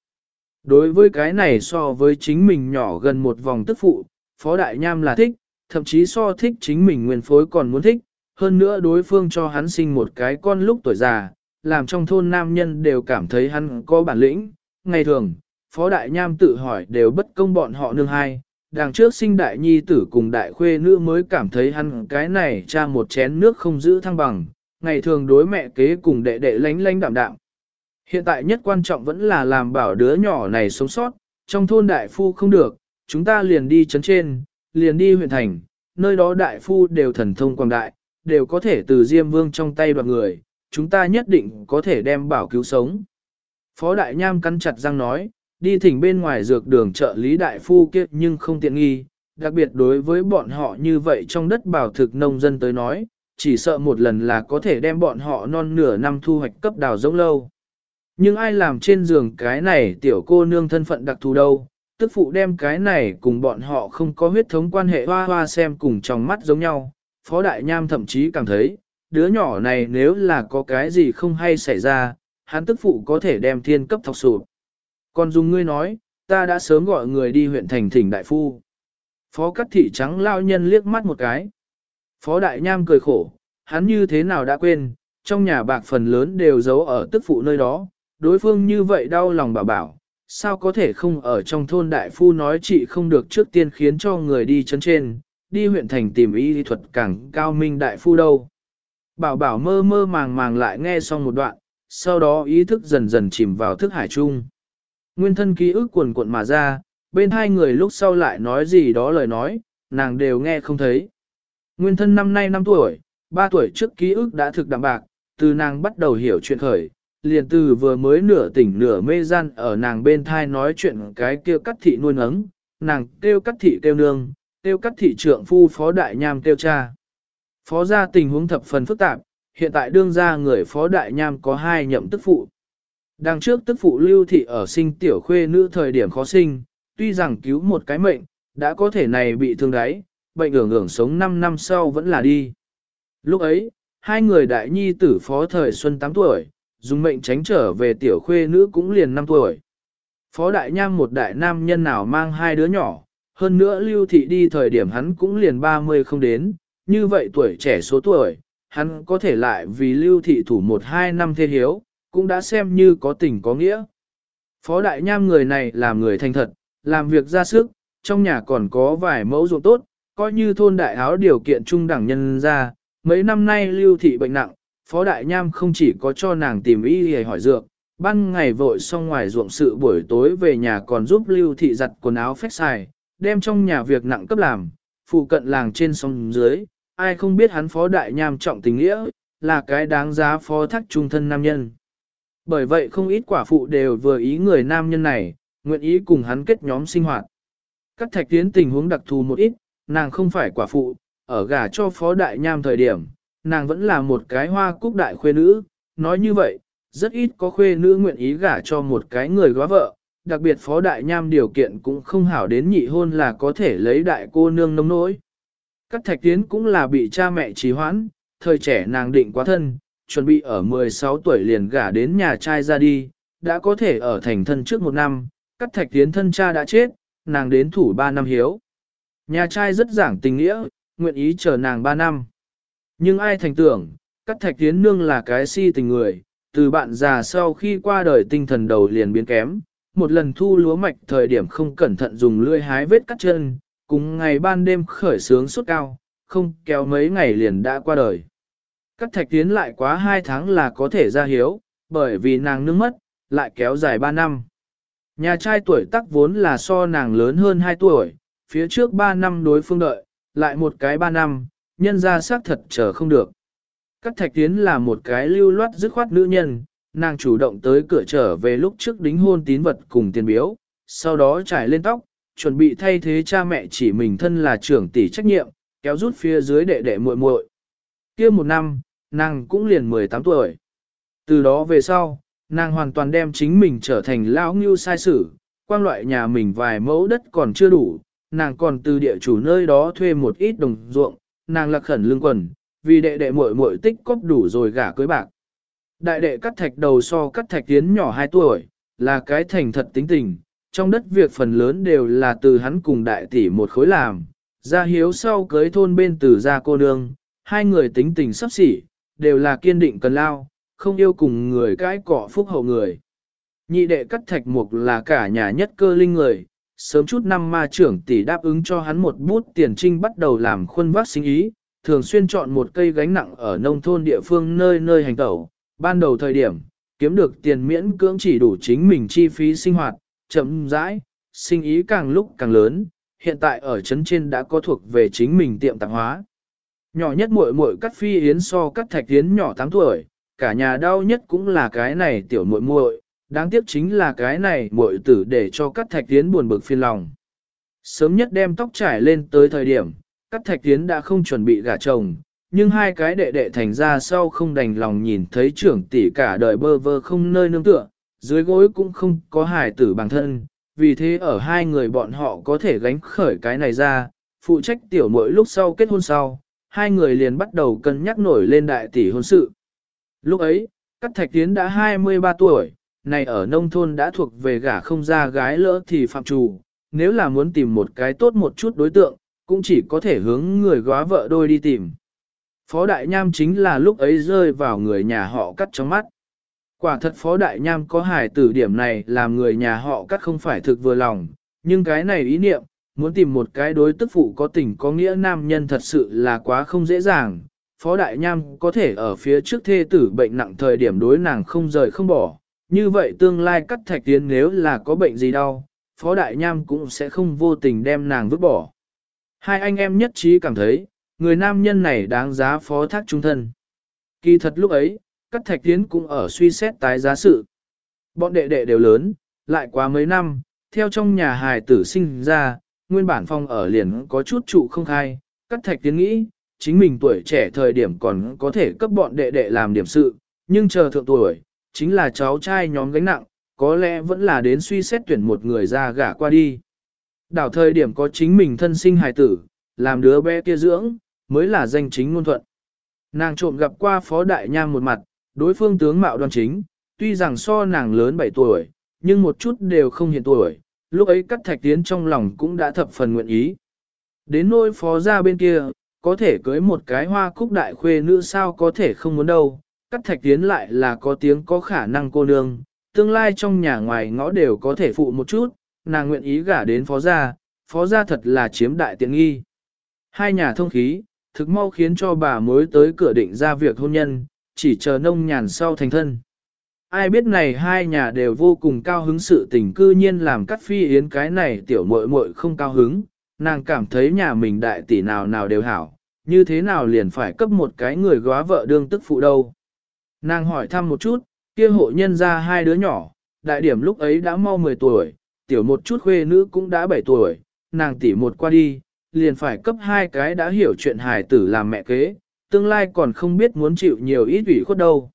Đối với cái này so với chính mình nhỏ gần một vòng tức phụ, Phó Đại Nham là thích, thậm chí so thích chính mình nguyên phối còn muốn thích, hơn nữa đối phương cho hắn sinh một cái con lúc tuổi già, làm trong thôn nam nhân đều cảm thấy hắn có bản lĩnh. Ngày thường, Phó Đại Nham tự hỏi đều bất công bọn họ nương hai, đằng trước sinh đại nhi tử cùng đại khuê nữ mới cảm thấy hắn cái này cha một chén nước không giữ thăng bằng, ngày thường đối mẹ kế cùng đệ đệ lánh lánh đạm đạm. Hiện tại nhất quan trọng vẫn là làm bảo đứa nhỏ này sống sót, trong thôn đại phu không được, chúng ta liền đi chấn trên, liền đi huyện thành, nơi đó đại phu đều thần thông quảng đại, đều có thể từ Diêm Vương trong tay đoạt người, chúng ta nhất định có thể đem bảo cứu sống. Phó Đại Nham cắn chặt răng nói, đi thỉnh bên ngoài dược đường trợ lý đại phu kia nhưng không tiện nghi, đặc biệt đối với bọn họ như vậy trong đất bảo thực nông dân tới nói, chỉ sợ một lần là có thể đem bọn họ non nửa năm thu hoạch cấp đào giống lâu. Nhưng ai làm trên giường cái này tiểu cô nương thân phận đặc thù đâu, tức phụ đem cái này cùng bọn họ không có huyết thống quan hệ hoa hoa xem cùng trong mắt giống nhau. Phó Đại Nham thậm chí cảm thấy, đứa nhỏ này nếu là có cái gì không hay xảy ra, hắn tức phụ có thể đem thiên cấp thọc sụp. Còn dùng ngươi nói, ta đã sớm gọi người đi huyện thành thỉnh đại phu. Phó cắt thị trắng lao nhân liếc mắt một cái. Phó Đại Nham cười khổ, hắn như thế nào đã quên, trong nhà bạc phần lớn đều giấu ở tức phụ nơi đó, đối phương như vậy đau lòng bảo bảo, sao có thể không ở trong thôn đại phu nói chị không được trước tiên khiến cho người đi chân trên, đi huyện thành tìm y thuật càng cao minh đại phu đâu. Bảo bảo mơ mơ màng màng lại nghe xong một đoạn, sau đó ý thức dần dần chìm vào thức hải chung. Nguyên thân ký ức cuồn cuộn mà ra, bên hai người lúc sau lại nói gì đó lời nói, nàng đều nghe không thấy. Nguyên thân năm nay 5 tuổi, 3 tuổi trước ký ức đã thực đạm bạc, từ nàng bắt đầu hiểu chuyện khởi, liền từ vừa mới nửa tỉnh nửa mê gian ở nàng bên thai nói chuyện cái kêu cắt thị nuôi nấng, nàng kêu cắt thị kêu nương, kêu cắt thị trưởng phu phó đại nham kêu cha. Phó gia tình huống thập phần phức tạp, hiện tại đương gia người phó đại nham có hai nhậm tức phụ. Đằng trước tức phụ lưu thị ở sinh tiểu khuê nữ thời điểm khó sinh, tuy rằng cứu một cái mệnh, đã có thể này bị thương đáy, bệnh ưởng ưởng sống 5 năm sau vẫn là đi. Lúc ấy, hai người đại nhi tử phó thời xuân 8 tuổi, dùng mệnh tránh trở về tiểu khuê nữ cũng liền 5 tuổi. Phó đại nham một đại nam nhân nào mang hai đứa nhỏ, hơn nữa lưu thị đi thời điểm hắn cũng liền 30 không đến, như vậy tuổi trẻ số tuổi, hắn có thể lại vì lưu thị thủ một hai năm thê hiếu, cũng đã xem như có tình có nghĩa. Phó đại nham người này làm người thành thật, làm việc ra sức, trong nhà còn có vài mẫu ruộng tốt, coi như thôn đại áo điều kiện trung đẳng nhân ra, mấy năm nay lưu thị bệnh nặng, Phó Đại Nham không chỉ có cho nàng tìm y để hỏi dược, ban ngày vội xong ngoài ruộng sự buổi tối về nhà còn giúp lưu thị giặt quần áo phép xài, đem trong nhà việc nặng cấp làm, phụ cận làng trên sông dưới, ai không biết hắn Phó Đại Nham trọng tình nghĩa, là cái đáng giá phó thác trung thân nam nhân. Bởi vậy không ít quả phụ đều vừa ý người nam nhân này, nguyện ý cùng hắn kết nhóm sinh hoạt. Các thạch tiến tình huống đặc thù một ít, nàng không phải quả phụ, ở gả cho phó đại nham thời điểm, nàng vẫn là một cái hoa cúc đại khuê nữ, nói như vậy, rất ít có khuê nữ nguyện ý gả cho một cái người góa vợ, đặc biệt phó đại nham điều kiện cũng không hảo đến nhị hôn là có thể lấy đại cô nương nông nỗi. Các thạch tiến cũng là bị cha mẹ trì hoãn, thời trẻ nàng định quá thân, chuẩn bị ở 16 tuổi liền gả đến nhà trai ra đi, đã có thể ở thành thân trước một năm, các thạch tiến thân cha đã chết, nàng đến thủ 3 năm hiếu. Nhà trai rất giảng tình nghĩa, nguyện ý chờ nàng 3 năm. Nhưng ai thành tưởng, cắt thạch tiến nương là cái si tình người, từ bạn già sau khi qua đời tinh thần đầu liền biến kém, một lần thu lúa mạch thời điểm không cẩn thận dùng lưỡi hái vết cắt chân, cùng ngày ban đêm khởi sướng suốt cao, không kéo mấy ngày liền đã qua đời. Cắt thạch tiến lại quá 2 tháng là có thể ra hiếu, bởi vì nàng nương mất, lại kéo dài 3 năm. Nhà trai tuổi tác vốn là so nàng lớn hơn 2 tuổi, phía trước 3 năm đối phương đợi, lại một cái 3 năm, nhân ra xác thật chờ không được. Các thạch tiến là một cái lưu loát dứt khoát nữ nhân, nàng chủ động tới cửa trở về lúc trước đính hôn tín vật cùng tiền biếu, sau đó trải lên tóc, chuẩn bị thay thế cha mẹ chỉ mình thân là trưởng tỷ trách nhiệm, kéo rút phía dưới đệ đệ muội muội. Kia một năm, nàng cũng liền 18 tuổi. Từ đó về sau, nàng hoàn toàn đem chính mình trở thành lão ngưu sai sử, quang loại nhà mình vài mẫu đất còn chưa đủ, nàng còn từ địa chủ nơi đó thuê một ít đồng ruộng, nàng lạc khẩn lương quần, vì đệ đệ muội muội tích cóp đủ rồi gả cưới bạc. Đại đệ cắt thạch đầu so cắt thạch tiến nhỏ 2 tuổi, là cái thành thật tính tình, trong đất việc phần lớn đều là từ hắn cùng đại tỷ một khối làm, ra hiếu sau cưới thôn bên từ gia cô nương, hai người tính tình sắp xỉ, đều là kiên định cần lao, không yêu cùng người cái cọ phúc hậu người. Nhị đệ cắt thạch mục là cả nhà nhất cơ linh người, sớm chút năm ma trưởng tỷ đáp ứng cho hắn một bút tiền trinh bắt đầu làm khuôn vác sinh ý, thường xuyên chọn một cây gánh nặng ở nông thôn địa phương nơi nơi hành tẩu, ban đầu thời điểm, kiếm được tiền miễn cưỡng chỉ đủ chính mình chi phí sinh hoạt, chậm rãi, sinh ý càng lúc càng lớn, hiện tại ở trấn trên đã có thuộc về chính mình tiệm tạp hóa. Nhỏ nhất muội muội cắt phi yến so cắt thạch yến nhỏ 8 tuổi, cả nhà đau nhất cũng là cái này tiểu muội muội, đáng tiếc chính là cái này muội tử để cho các thạch tiến buồn bực phiền lòng. Sớm nhất đem tóc trải lên tới thời điểm, các thạch tiến đã không chuẩn bị gả chồng, nhưng hai cái đệ đệ thành ra sau không đành lòng nhìn thấy trưởng tỷ cả đời bơ vơ không nơi nương tựa, dưới gối cũng không có hài tử bằng thân, vì thế ở hai người bọn họ có thể gánh khởi cái này ra, phụ trách tiểu mỗi lúc sau kết hôn sau, hai người liền bắt đầu cân nhắc nổi lên đại tỷ hôn sự. Lúc ấy, Cát Thạch Tiến đã 23 tuổi, này ở nông thôn đã thuộc về gả không ra gái lỡ thì phạm trù, nếu là muốn tìm một cái tốt một chút đối tượng, cũng chỉ có thể hướng người góa vợ đôi đi tìm. Phó Đại Nham chính là lúc ấy rơi vào người nhà họ cắt trong mắt. Quả thật Phó Đại Nham có hài tử điểm này làm người nhà họ cắt không phải thực vừa lòng, nhưng cái này ý niệm, muốn tìm một cái đối tức phụ có tình có nghĩa nam nhân thật sự là quá không dễ dàng. Phó Đại Nham có thể ở phía trước thê tử bệnh nặng thời điểm đối nàng không rời không bỏ, như vậy tương lai cắt thạch tiến nếu là có bệnh gì đau, Phó Đại Nham cũng sẽ không vô tình đem nàng vứt bỏ. Hai anh em nhất trí cảm thấy, người nam nhân này đáng giá phó thác trung thân. Kỳ thật lúc ấy, cắt thạch tiến cũng ở suy xét tái giá sự. Bọn đệ đệ đều lớn, lại quá mấy năm, theo trong nhà hài tử sinh ra, nguyên bản phong ở liền có chút trụ không khai, cắt thạch tiến nghĩ, chính mình tuổi trẻ thời điểm còn có thể cấp bọn đệ đệ làm điểm sự, nhưng chờ thượng tuổi, chính là cháu trai nhóm gánh nặng, có lẽ vẫn là đến suy xét tuyển một người ra gả qua đi. Đảo thời điểm có chính mình thân sinh hài tử, làm đứa bé kia dưỡng, mới là danh chính ngôn thuận. Nàng trộm gặp qua phó đại nham một mặt, đối phương tướng mạo đoan chính, tuy rằng so nàng lớn 7 tuổi, nhưng một chút đều không hiện tuổi, lúc ấy cắt thạch tiến trong lòng cũng đã thập phần nguyện ý. Đến nôi phó ra bên kia, có thể cưới một cái hoa cúc đại khuê nữ sao có thể không muốn đâu, cắt thạch tiến lại là có tiếng có khả năng cô nương, tương lai trong nhà ngoài ngõ đều có thể phụ một chút, nàng nguyện ý gả đến phó gia, phó gia thật là chiếm đại tiện nghi. Hai nhà thông khí, thực mau khiến cho bà mới tới cửa định ra việc hôn nhân, chỉ chờ nông nhàn sau thành thân. Ai biết này hai nhà đều vô cùng cao hứng sự tình cư nhiên làm cắt phi yến cái này tiểu muội muội không cao hứng, nàng cảm thấy nhà mình đại tỷ nào nào đều hảo, như thế nào liền phải cấp một cái người góa vợ đương tức phụ đâu. Nàng hỏi thăm một chút, kia hộ nhân ra hai đứa nhỏ, đại điểm lúc ấy đã mau 10 tuổi, tiểu một chút khuê nữ cũng đã 7 tuổi, nàng tỷ một qua đi, liền phải cấp hai cái đã hiểu chuyện hài tử làm mẹ kế, tương lai còn không biết muốn chịu nhiều ít ủy khuất đâu.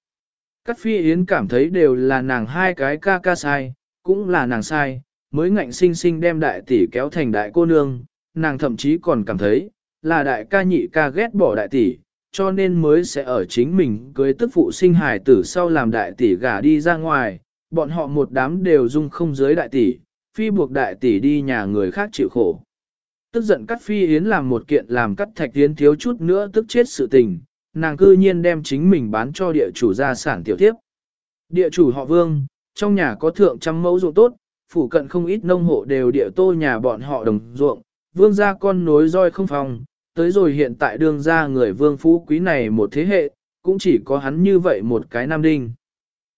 Cát phi yến cảm thấy đều là nàng hai cái ca ca sai, cũng là nàng sai, mới ngạnh sinh sinh đem đại tỷ kéo thành đại cô nương, nàng thậm chí còn cảm thấy, là đại ca nhị ca ghét bỏ đại tỷ, cho nên mới sẽ ở chính mình cưới tức phụ sinh hài tử sau làm đại tỷ gả đi ra ngoài, bọn họ một đám đều dung không dưới đại tỷ, phi buộc đại tỷ đi nhà người khác chịu khổ. Tức giận cắt phi yến làm một kiện làm cắt thạch yến thiếu chút nữa tức chết sự tình, nàng cư nhiên đem chính mình bán cho địa chủ gia sản tiểu tiếp. Địa chủ họ vương, trong nhà có thượng trăm mẫu ruộng tốt, phủ cận không ít nông hộ đều địa tô nhà bọn họ đồng ruộng, vương gia con nối roi không phòng, tới rồi hiện tại đương ra người vương phú quý này một thế hệ, cũng chỉ có hắn như vậy một cái nam đinh.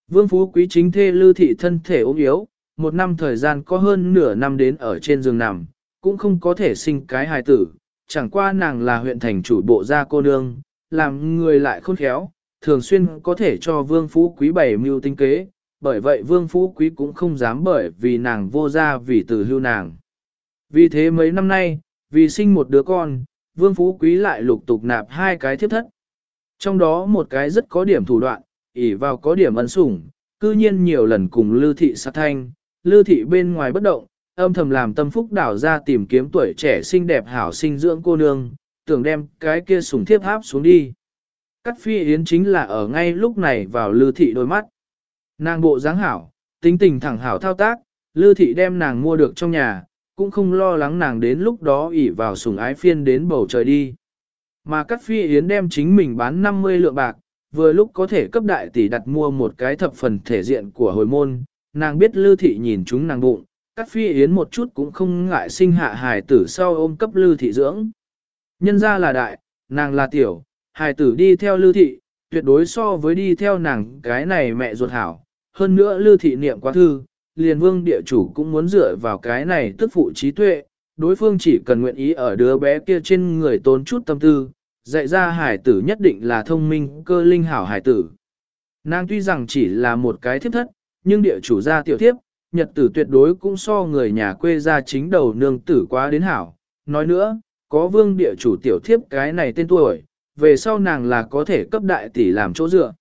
Vương phú quý chính thê lưu thị thân thể ốm yếu, một năm thời gian có hơn nửa năm đến ở trên giường nằm, cũng không có thể sinh cái hài tử, chẳng qua nàng là huyện thành chủ bộ gia cô nương, làm người lại khôn khéo, thường xuyên có thể cho vương phú quý bảy mưu tinh kế, bởi vậy vương phú quý cũng không dám bởi vì nàng vô gia vì từ hưu nàng. Vì thế mấy năm nay, vì sinh một đứa con, vương phú quý lại lục tục nạp hai cái thiếp thất. Trong đó một cái rất có điểm thủ đoạn, ỉ vào có điểm ân sủng, cư nhiên nhiều lần cùng lưu thị sát thanh, lưu thị bên ngoài bất động, âm thầm làm tâm phúc đảo ra tìm kiếm tuổi trẻ xinh đẹp hảo sinh dưỡng cô nương, tưởng đem cái kia sủng thiếp áp xuống đi. Cắt phi yến chính là ở ngay lúc này vào lưu thị đôi mắt. Nàng bộ dáng hảo, tính tình thẳng hảo thao tác, lưu thị đem nàng mua được trong nhà, cũng không lo lắng nàng đến lúc đó ỉ vào sủng ái phiên đến bầu trời đi. Mà cát phi yến đem chính mình bán 50 lượng bạc, vừa lúc có thể cấp đại tỷ đặt mua một cái thập phần thể diện của hồi môn, nàng biết lưu thị nhìn chúng nàng bụng, cát phi yến một chút cũng không ngại sinh hạ hài tử sau ôm cấp lưu thị dưỡng. Nhân ra là đại, nàng là tiểu, hài tử đi theo lưu thị, tuyệt đối so với đi theo nàng cái này mẹ ruột hảo. Hơn nữa lưu thị niệm quá thư, liền vương địa chủ cũng muốn dựa vào cái này tức phụ trí tuệ, đối phương chỉ cần nguyện ý ở đứa bé kia trên người tốn chút tâm tư, dạy ra hải tử nhất định là thông minh cơ linh hảo hải tử. Nàng tuy rằng chỉ là một cái thiếp thất, nhưng địa chủ gia tiểu thiếp, nhật tử tuyệt đối cũng so người nhà quê gia chính đầu nương tử quá đến hảo. Nói nữa, có vương địa chủ tiểu thiếp cái này tên tuổi, về sau nàng là có thể cấp đại tỷ làm chỗ dựa.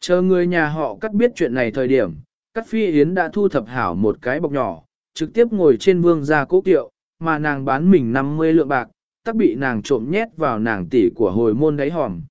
Chờ người nhà họ cắt biết chuyện này thời điểm, cắt phi yến đã thu thập hảo một cái bọc nhỏ, trực tiếp ngồi trên vương gia cố kiệu, mà nàng bán mình 50 lượng bạc, tắc bị nàng trộm nhét vào nàng tỷ của hồi môn đáy hòm.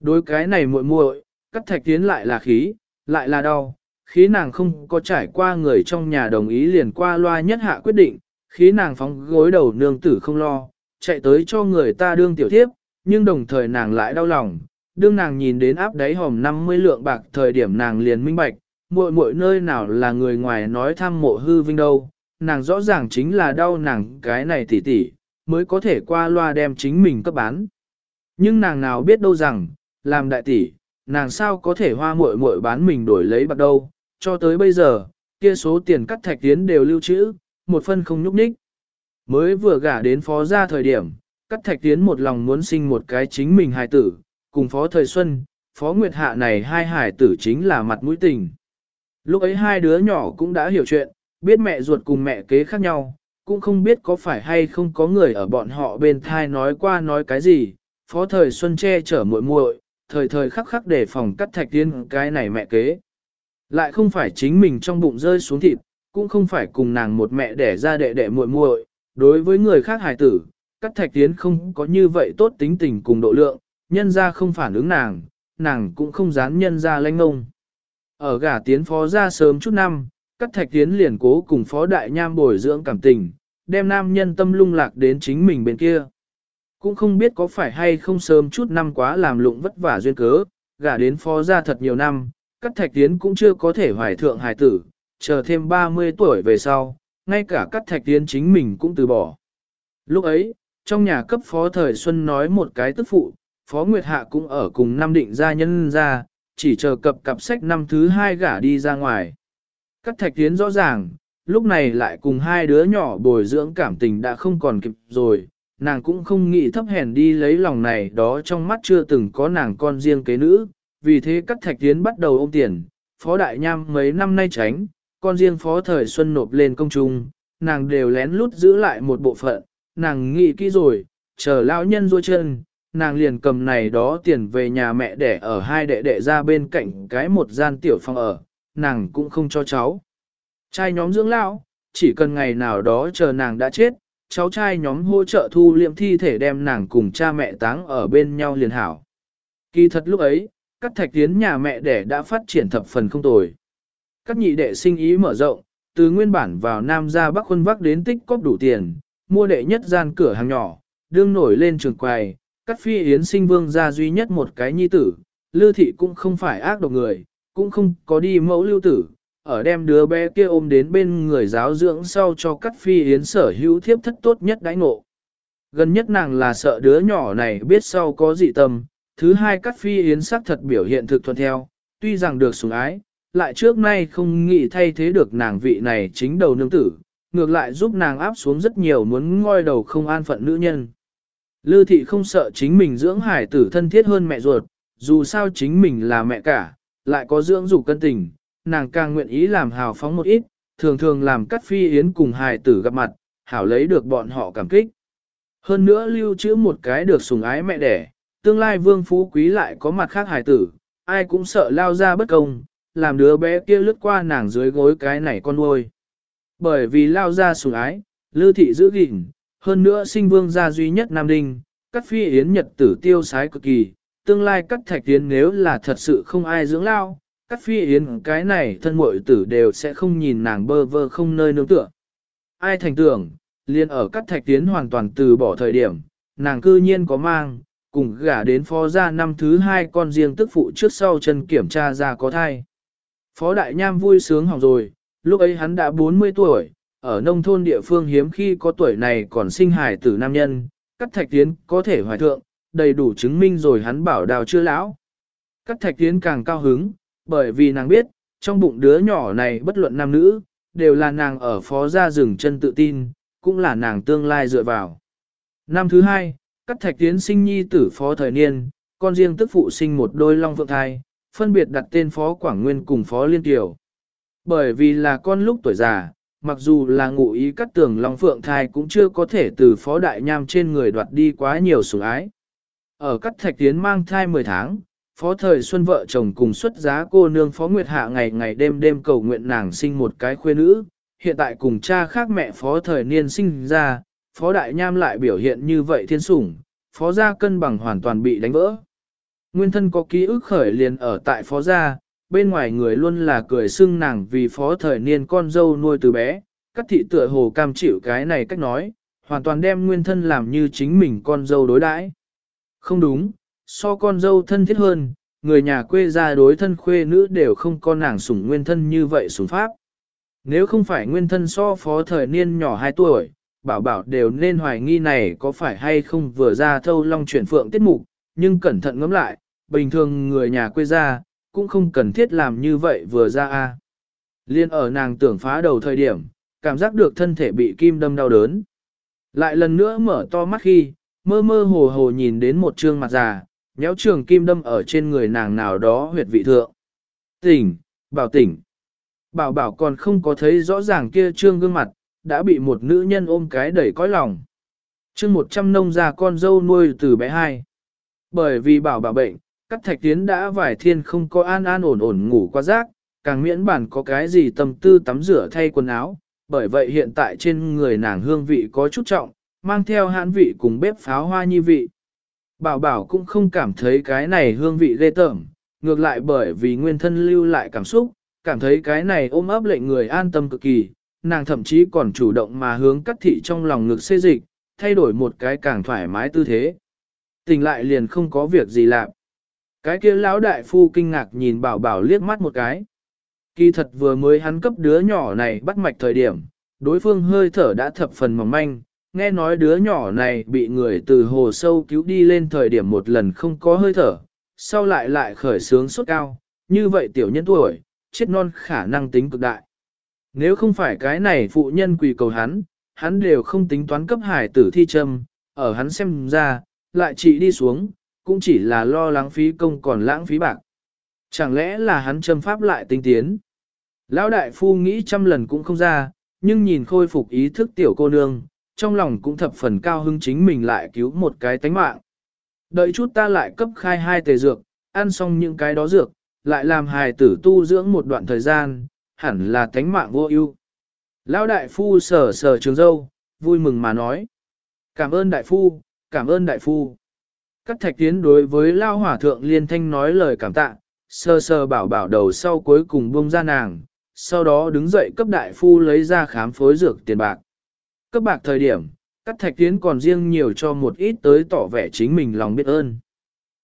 Đối cái này muội muội, cắt thạch tiến lại là khí, lại là đau, khí nàng không có trải qua người trong nhà đồng ý liền qua loa nhất hạ quyết định, khí nàng phóng gối đầu nương tử không lo, chạy tới cho người ta đương tiểu thiếp, nhưng đồng thời nàng lại đau lòng, đương nàng nhìn đến áp đáy hòm 50 lượng bạc thời điểm nàng liền minh bạch, muội muội nơi nào là người ngoài nói thăm mộ hư vinh đâu, nàng rõ ràng chính là đau nàng cái này tỉ tỉ, mới có thể qua loa đem chính mình cấp bán. Nhưng nàng nào biết đâu rằng, làm đại tỷ, nàng sao có thể hoa muội muội bán mình đổi lấy bạc đâu, cho tới bây giờ, kia số tiền cắt thạch tiến đều lưu trữ, một phân không nhúc nhích. Mới vừa gả đến phó gia thời điểm, cắt thạch tiến một lòng muốn sinh một cái chính mình hài tử, cùng phó thời xuân, phó nguyệt hạ này hai hài tử chính là mặt mũi tình. Lúc ấy hai đứa nhỏ cũng đã hiểu chuyện, biết mẹ ruột cùng mẹ kế khác nhau, cũng không biết có phải hay không có người ở bọn họ bên thai nói qua nói cái gì, phó thời xuân che chở muội muội, thời thời khắc khắc để phòng cắt thạch tiên cái này mẹ kế. Lại không phải chính mình trong bụng rơi xuống thịt, cũng không phải cùng nàng một mẹ đẻ ra đệ đệ muội muội, đối với người khác hài tử, cắt thạch tiến không có như vậy tốt tính tình cùng độ lượng, nhân ra không phản ứng nàng, nàng cũng không dán nhân ra lanh ngông. Ở gả tiến phó ra sớm chút năm, cắt thạch tiến liền cố cùng phó đại nham bồi dưỡng cảm tình, đem nam nhân tâm lung lạc đến chính mình bên kia. Cũng không biết có phải hay không sớm chút năm quá làm lụng vất vả duyên cớ, gả đến phó ra thật nhiều năm, cắt thạch tiến cũng chưa có thể hoài thượng hài tử, chờ thêm 30 tuổi về sau, ngay cả cắt thạch tiến chính mình cũng từ bỏ. Lúc ấy, trong nhà cấp phó thời Xuân nói một cái tức phụ, phó Nguyệt Hạ cũng ở cùng nam định gia nhân ra, chỉ chờ cập cặp sách năm thứ hai gả đi ra ngoài. Cắt thạch tiến rõ ràng, lúc này lại cùng hai đứa nhỏ bồi dưỡng cảm tình đã không còn kịp rồi, nàng cũng không nghĩ thấp hèn đi lấy lòng này đó trong mắt chưa từng có nàng con riêng kế nữ, vì thế cắt thạch tiến bắt đầu ôm tiền, phó đại nham mấy năm nay tránh, con riêng phó thời xuân nộp lên công trung, nàng đều lén lút giữ lại một bộ phận, nàng nghĩ kỹ rồi, chờ lão nhân ruôi chân, nàng liền cầm này đó tiền về nhà mẹ để ở hai đệ đệ ra bên cạnh cái một gian tiểu phòng ở, nàng cũng không cho cháu. Trai nhóm dưỡng lão, chỉ cần ngày nào đó chờ nàng đã chết, cháu trai nhóm hỗ trợ thu liệm thi thể đem nàng cùng cha mẹ táng ở bên nhau liền hảo. Kỳ thật lúc ấy, các thạch tiến nhà mẹ đẻ đã phát triển thập phần không tồi. Các nhị đệ sinh ý mở rộng, từ nguyên bản vào Nam ra Bắc khuôn vác đến tích cóp đủ tiền, mua đệ nhất gian cửa hàng nhỏ, đương nổi lên trường quầy, Cắt phi yến sinh vương ra duy nhất một cái nhi tử, lưu thị cũng không phải ác độc người, cũng không có đi mẫu lưu tử, ở đem đứa bé kia ôm đến bên người giáo dưỡng sau cho cắt phi yến sở hữu thiếp thất tốt nhất đãi ngộ. Gần nhất nàng là sợ đứa nhỏ này biết sau có dị tâm, thứ hai cắt phi yến sắc thật biểu hiện thực thuận theo, tuy rằng được sủng ái, lại trước nay không nghĩ thay thế được nàng vị này chính đầu nương tử, ngược lại giúp nàng áp xuống rất nhiều muốn ngoi đầu không an phận nữ nhân. Lư thị không sợ chính mình dưỡng hải tử thân thiết hơn mẹ ruột, dù sao chính mình là mẹ cả, lại có dưỡng dục cân tình, nàng càng nguyện ý làm hào phóng một ít, thường thường làm cắt phi yến cùng Hải tử gặp mặt, hảo lấy được bọn họ cảm kích. Hơn nữa lưu trữ một cái được sủng ái mẹ đẻ, tương lai vương phú quý lại có mặt khác Hải tử, ai cũng sợ lao ra bất công, làm đứa bé kia lướt qua nàng dưới gối cái này con nuôi. Bởi vì lao ra sủng ái, lưu thị giữ gìn, hơn nữa sinh vương gia duy nhất Nam Đinh, cắt phi yến nhật tử tiêu sái cực kỳ, tương lai cắt thạch tiến nếu là thật sự không ai dưỡng lao, Cát phi yến cái này thân muội tử đều sẽ không nhìn nàng bơ vơ không nơi nương tựa. Ai thành tưởng, liền ở cắt thạch tiến hoàn toàn từ bỏ thời điểm, nàng cư nhiên có mang, cùng gả đến phó gia năm thứ hai con riêng tức phụ trước sau chân kiểm tra ra có thai. Phó đại nham vui sướng hỏng rồi, lúc ấy hắn đã 40 tuổi, ở nông thôn địa phương hiếm khi có tuổi này còn sinh hài tử nam nhân, cắt thạch tiến có thể hoài thượng, đầy đủ chứng minh rồi hắn bảo đào chưa lão. Cắt thạch tiến càng cao hứng, bởi vì nàng biết, trong bụng đứa nhỏ này bất luận nam nữ, đều là nàng ở phó gia rừng chân tự tin, cũng là nàng tương lai dựa vào. Năm thứ hai, cắt thạch tiến sinh nhi tử phó thời niên, con riêng tức phụ sinh một đôi long phượng thai, phân biệt đặt tên phó Quảng Nguyên cùng phó Liên Tiểu. Bởi vì là con lúc tuổi già, mặc dù là ngụ ý cắt tường long phượng thai cũng chưa có thể từ phó đại nham trên người đoạt đi quá nhiều sủng ái. Ở cắt thạch tiến mang thai 10 tháng, phó thời xuân vợ chồng cùng xuất giá cô nương phó Nguyệt Hạ ngày ngày đêm đêm cầu nguyện nàng sinh một cái khuê nữ, hiện tại cùng cha khác mẹ phó thời niên sinh ra, phó đại nham lại biểu hiện như vậy thiên sủng, phó gia cân bằng hoàn toàn bị đánh vỡ. Nguyên thân có ký ức khởi liền ở tại phó gia, bên ngoài người luôn là cười xưng nàng vì phó thời niên con dâu nuôi từ bé, các thị tựa hồ cam chịu cái này cách nói, hoàn toàn đem nguyên thân làm như chính mình con dâu đối đãi. Không đúng, so con dâu thân thiết hơn, người nhà quê gia đối thân khuê nữ đều không có nàng sủng nguyên thân như vậy sủng pháp. Nếu không phải nguyên thân so phó thời niên nhỏ 2 tuổi, bảo bảo đều nên hoài nghi này có phải hay không vừa ra thâu long chuyển phượng tiết mục, nhưng cẩn thận ngẫm lại, bình thường người nhà quê gia cũng không cần thiết làm như vậy vừa ra a. Liên ở nàng tưởng phá đầu thời điểm, cảm giác được thân thể bị kim đâm đau đớn. Lại lần nữa mở to mắt khi, mơ mơ hồ hồ nhìn đến một trương mặt già, nhéo trường kim đâm ở trên người nàng nào đó huyệt vị thượng. Tỉnh, bảo tỉnh. Bảo bảo còn không có thấy rõ ràng kia trương gương mặt, đã bị một nữ nhân ôm cái đẩy cõi lòng. trương một trăm nông già con dâu nuôi từ bé hai. Bởi vì bảo bảo bệnh, các thạch tiến đã vài thiên không có an an ổn ổn ngủ qua giấc, càng miễn bản có cái gì tâm tư tắm rửa thay quần áo, bởi vậy hiện tại trên người nàng hương vị có chút trọng, mang theo hãn vị cùng bếp pháo hoa nhi vị. Bảo bảo cũng không cảm thấy cái này hương vị ghê tởm, ngược lại bởi vì nguyên thân lưu lại cảm xúc, cảm thấy cái này ôm ấp lệnh người an tâm cực kỳ, nàng thậm chí còn chủ động mà hướng cắt thị trong lòng ngực xê dịch, thay đổi một cái càng thoải mái tư thế. Tình lại liền không có việc gì làm. Cái kia lão đại phu kinh ngạc nhìn bảo bảo liếc mắt một cái. Kỳ thật vừa mới hắn cấp đứa nhỏ này bắt mạch thời điểm, đối phương hơi thở đã thập phần mỏng manh, nghe nói đứa nhỏ này bị người từ hồ sâu cứu đi lên thời điểm một lần không có hơi thở, sau lại lại khởi sướng sốt cao, như vậy tiểu nhân tuổi, chết non khả năng tính cực đại. Nếu không phải cái này phụ nhân quỳ cầu hắn, hắn đều không tính toán cấp hải tử thi châm, ở hắn xem ra, lại chỉ đi xuống, cũng chỉ là lo lắng phí công còn lãng phí bạc. Chẳng lẽ là hắn châm pháp lại tinh tiến? Lão đại phu nghĩ trăm lần cũng không ra, nhưng nhìn khôi phục ý thức tiểu cô nương, trong lòng cũng thập phần cao hứng chính mình lại cứu một cái tánh mạng. Đợi chút ta lại cấp khai hai tề dược, ăn xong những cái đó dược, lại làm hài tử tu dưỡng một đoạn thời gian, hẳn là tánh mạng vô ưu. Lão đại phu sờ sờ trường dâu, vui mừng mà nói. Cảm ơn đại phu, cảm ơn đại phu. Các thạch tiến đối với Lao Hòa Thượng liên thanh nói lời cảm tạ, sơ sơ bảo bảo đầu sau cuối cùng buông ra nàng, sau đó đứng dậy cấp đại phu lấy ra khám phối dược tiền bạc. Cấp bạc thời điểm, các thạch tiến còn riêng nhiều cho một ít tới tỏ vẻ chính mình lòng biết ơn.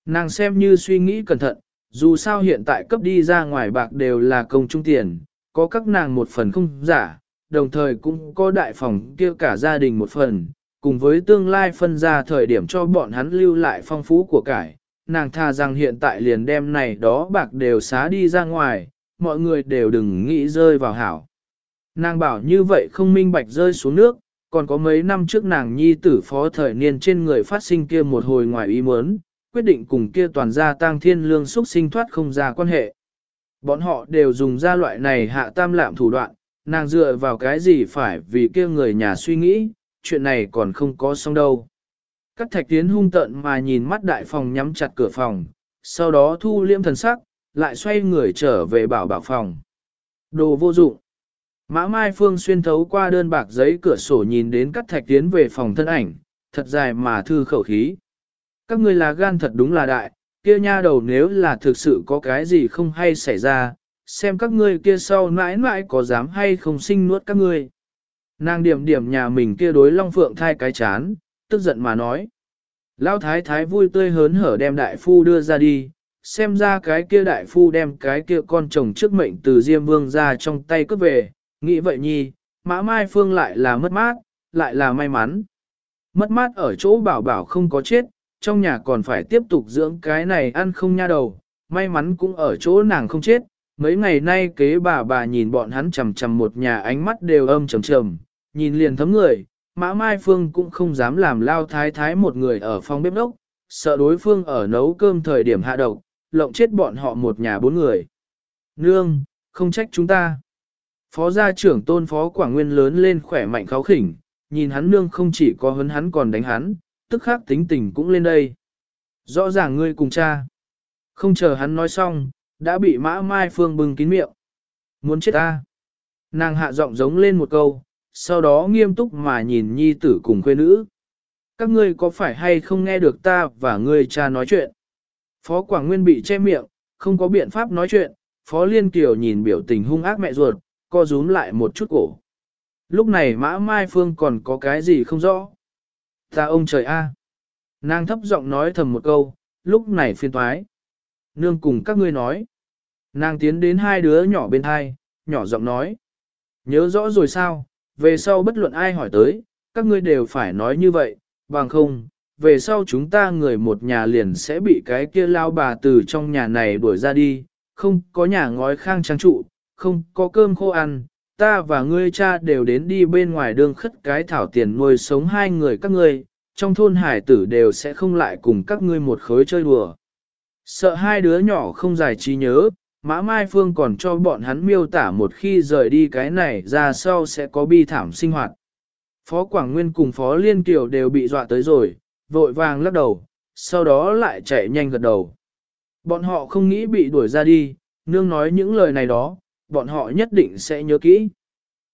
Nàng xem như suy nghĩ cẩn thận, dù sao hiện tại cấp đi ra ngoài bạc đều là công trung tiền, có các nàng một phần không giả, đồng thời cũng có đại phòng kia cả gia đình một phần, cùng với tương lai phân ra thời điểm cho bọn hắn lưu lại phong phú của cải. Nàng tha rằng hiện tại liền đem này đó bạc đều xá đi ra ngoài, mọi người đều đừng nghĩ rơi vào hảo. Nàng bảo như vậy không minh bạch rơi xuống nước, còn có mấy năm trước nàng nhi tử phó thời niên trên người phát sinh kia một hồi ngoài ý muốn, quyết định cùng kia toàn gia tang thiên lương xúc sinh thoát không ra quan hệ. Bọn họ đều dùng ra loại này hạ tam lạm thủ đoạn, nàng dựa vào cái gì phải vì kia người nhà suy nghĩ, chuyện này còn không có xong đâu. Các thạch tiến hung tận mà nhìn mắt đại phòng nhắm chặt cửa phòng, sau đó thu liêm thần sắc, lại xoay người trở về bảo bảo phòng. Đồ vô dụng. Mã Mai Phương xuyên thấu qua đơn bạc giấy cửa sổ nhìn đến các thạch tiến về phòng thân ảnh, thật dài mà thư khẩu khí. Các ngươi là gan thật đúng là đại, kia nha đầu nếu là thực sự có cái gì không hay xảy ra, xem các ngươi kia sau mãi mãi có dám hay không sinh nuốt các ngươi. Nàng điểm điểm nhà mình kia đối long phượng thai cái chán, tức giận mà nói. Lão thái thái vui tươi hớn hở đem đại phu đưa ra đi, xem ra cái kia đại phu đem cái kia con chồng trước mệnh từ Diêm Vương ra trong tay cướp về, nghĩ vậy nhi, mã mai phương lại là mất mát, lại là may mắn. Mất mát ở chỗ bảo bảo không có chết, trong nhà còn phải tiếp tục dưỡng cái này ăn không nha đầu, may mắn cũng ở chỗ nàng không chết, mấy ngày nay kế bà bà nhìn bọn hắn chầm chầm một nhà ánh mắt đều âm trầm trầm, nhìn liền thấm người, mã mai phương cũng không dám làm lao thái thái một người ở phòng bếp đốc, sợ đối phương ở nấu cơm thời điểm hạ độc, lộng chết bọn họ một nhà bốn người. Nương, không trách chúng ta. Phó gia trưởng tôn phó Quảng Nguyên lớn lên khỏe mạnh kháo khỉnh, nhìn hắn nương không chỉ có hấn hắn còn đánh hắn, tức khắc tính tình cũng lên đây. Rõ ràng ngươi cùng cha. Không chờ hắn nói xong, đã bị mã mai phương bưng kín miệng. Muốn chết ta. Nàng hạ giọng giống lên một câu, sau đó nghiêm túc mà nhìn nhi tử cùng quê nữ. Các ngươi có phải hay không nghe được ta và ngươi cha nói chuyện? Phó Quảng Nguyên bị che miệng, không có biện pháp nói chuyện, Phó Liên Kiều nhìn biểu tình hung ác mẹ ruột, co rúm lại một chút cổ. Lúc này Mã Mai Phương còn có cái gì không rõ? Ta ông trời a. Nàng thấp giọng nói thầm một câu, lúc này phiên thoái. Nương cùng các ngươi nói. Nàng tiến đến hai đứa nhỏ bên hai, nhỏ giọng nói. Nhớ rõ rồi sao, về sau bất luận ai hỏi tới, các ngươi đều phải nói như vậy, bằng không, về sau chúng ta người một nhà liền sẽ bị cái kia lao bà từ trong nhà này đuổi ra đi, không có nhà ngói khang trang trụ, không có cơm khô ăn, ta và ngươi cha đều đến đi bên ngoài đường khất cái thảo tiền nuôi sống hai người các ngươi, trong thôn hải tử đều sẽ không lại cùng các ngươi một khối chơi đùa. Sợ hai đứa nhỏ không giải trí nhớ, Mã Mai Phương còn cho bọn hắn miêu tả một khi rời đi cái này ra sau sẽ có bi thảm sinh hoạt. Phó Quảng Nguyên cùng Phó Liên Kiều đều bị dọa tới rồi, vội vàng lắc đầu, sau đó lại chạy nhanh gật đầu. Bọn họ không nghĩ bị đuổi ra đi, nương nói những lời này đó, bọn họ nhất định sẽ nhớ kỹ.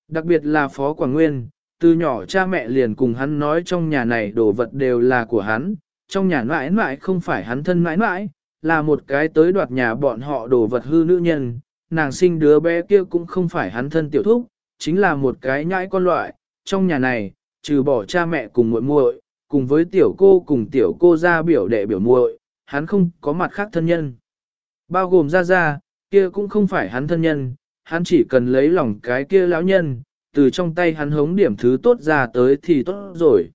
Đặc biệt là Phó Quảng Nguyên, từ nhỏ cha mẹ liền cùng hắn nói trong nhà này đồ vật đều là của hắn, trong nhà mãi mãi không phải hắn thân mãi mãi, là một cái tới đoạt nhà bọn họ đồ vật hư nữ nhân, nàng sinh đứa bé kia cũng không phải hắn thân tiểu thúc, chính là một cái nhãi con loại, trong nhà này, trừ bỏ cha mẹ cùng muội muội, cùng với tiểu cô cùng tiểu cô ra biểu đệ biểu muội, hắn không có mặt khác thân nhân. Bao gồm ra ra, kia cũng không phải hắn thân nhân, hắn chỉ cần lấy lòng cái kia lão nhân, từ trong tay hắn hống điểm thứ tốt ra tới thì tốt rồi.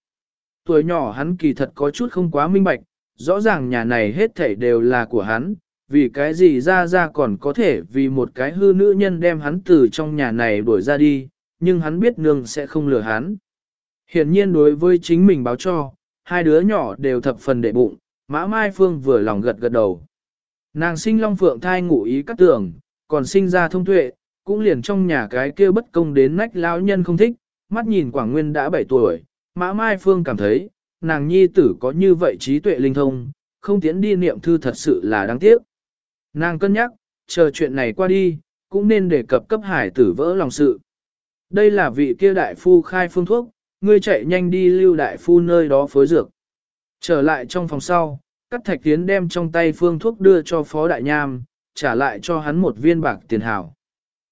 Tuổi nhỏ hắn kỳ thật có chút không quá minh bạch, rõ ràng nhà này hết thảy đều là của hắn, vì cái gì ra ra còn có thể vì một cái hư nữ nhân đem hắn từ trong nhà này đuổi ra đi, nhưng hắn biết nương sẽ không lừa hắn. Hiển nhiên đối với chính mình báo cho, hai đứa nhỏ đều thập phần đệ bụng, mã mai phương vừa lòng gật gật đầu. Nàng sinh long phượng thai ngụ ý cắt tưởng, còn sinh ra thông tuệ, cũng liền trong nhà cái kia bất công đến nách lão nhân không thích, mắt nhìn Quảng Nguyên đã 7 tuổi, mã mai phương cảm thấy, nàng nhi tử có như vậy trí tuệ linh thông, không tiến đi niệm thư thật sự là đáng tiếc. Nàng cân nhắc, chờ chuyện này qua đi, cũng nên đề cập cấp hải tử vỡ lòng sự. Đây là vị kia đại phu khai phương thuốc, ngươi chạy nhanh đi lưu đại phu nơi đó phối dược. Trở lại trong phòng sau, cắt thạch tiến đem trong tay phương thuốc đưa cho phó đại nham, trả lại cho hắn một viên bạc tiền hảo.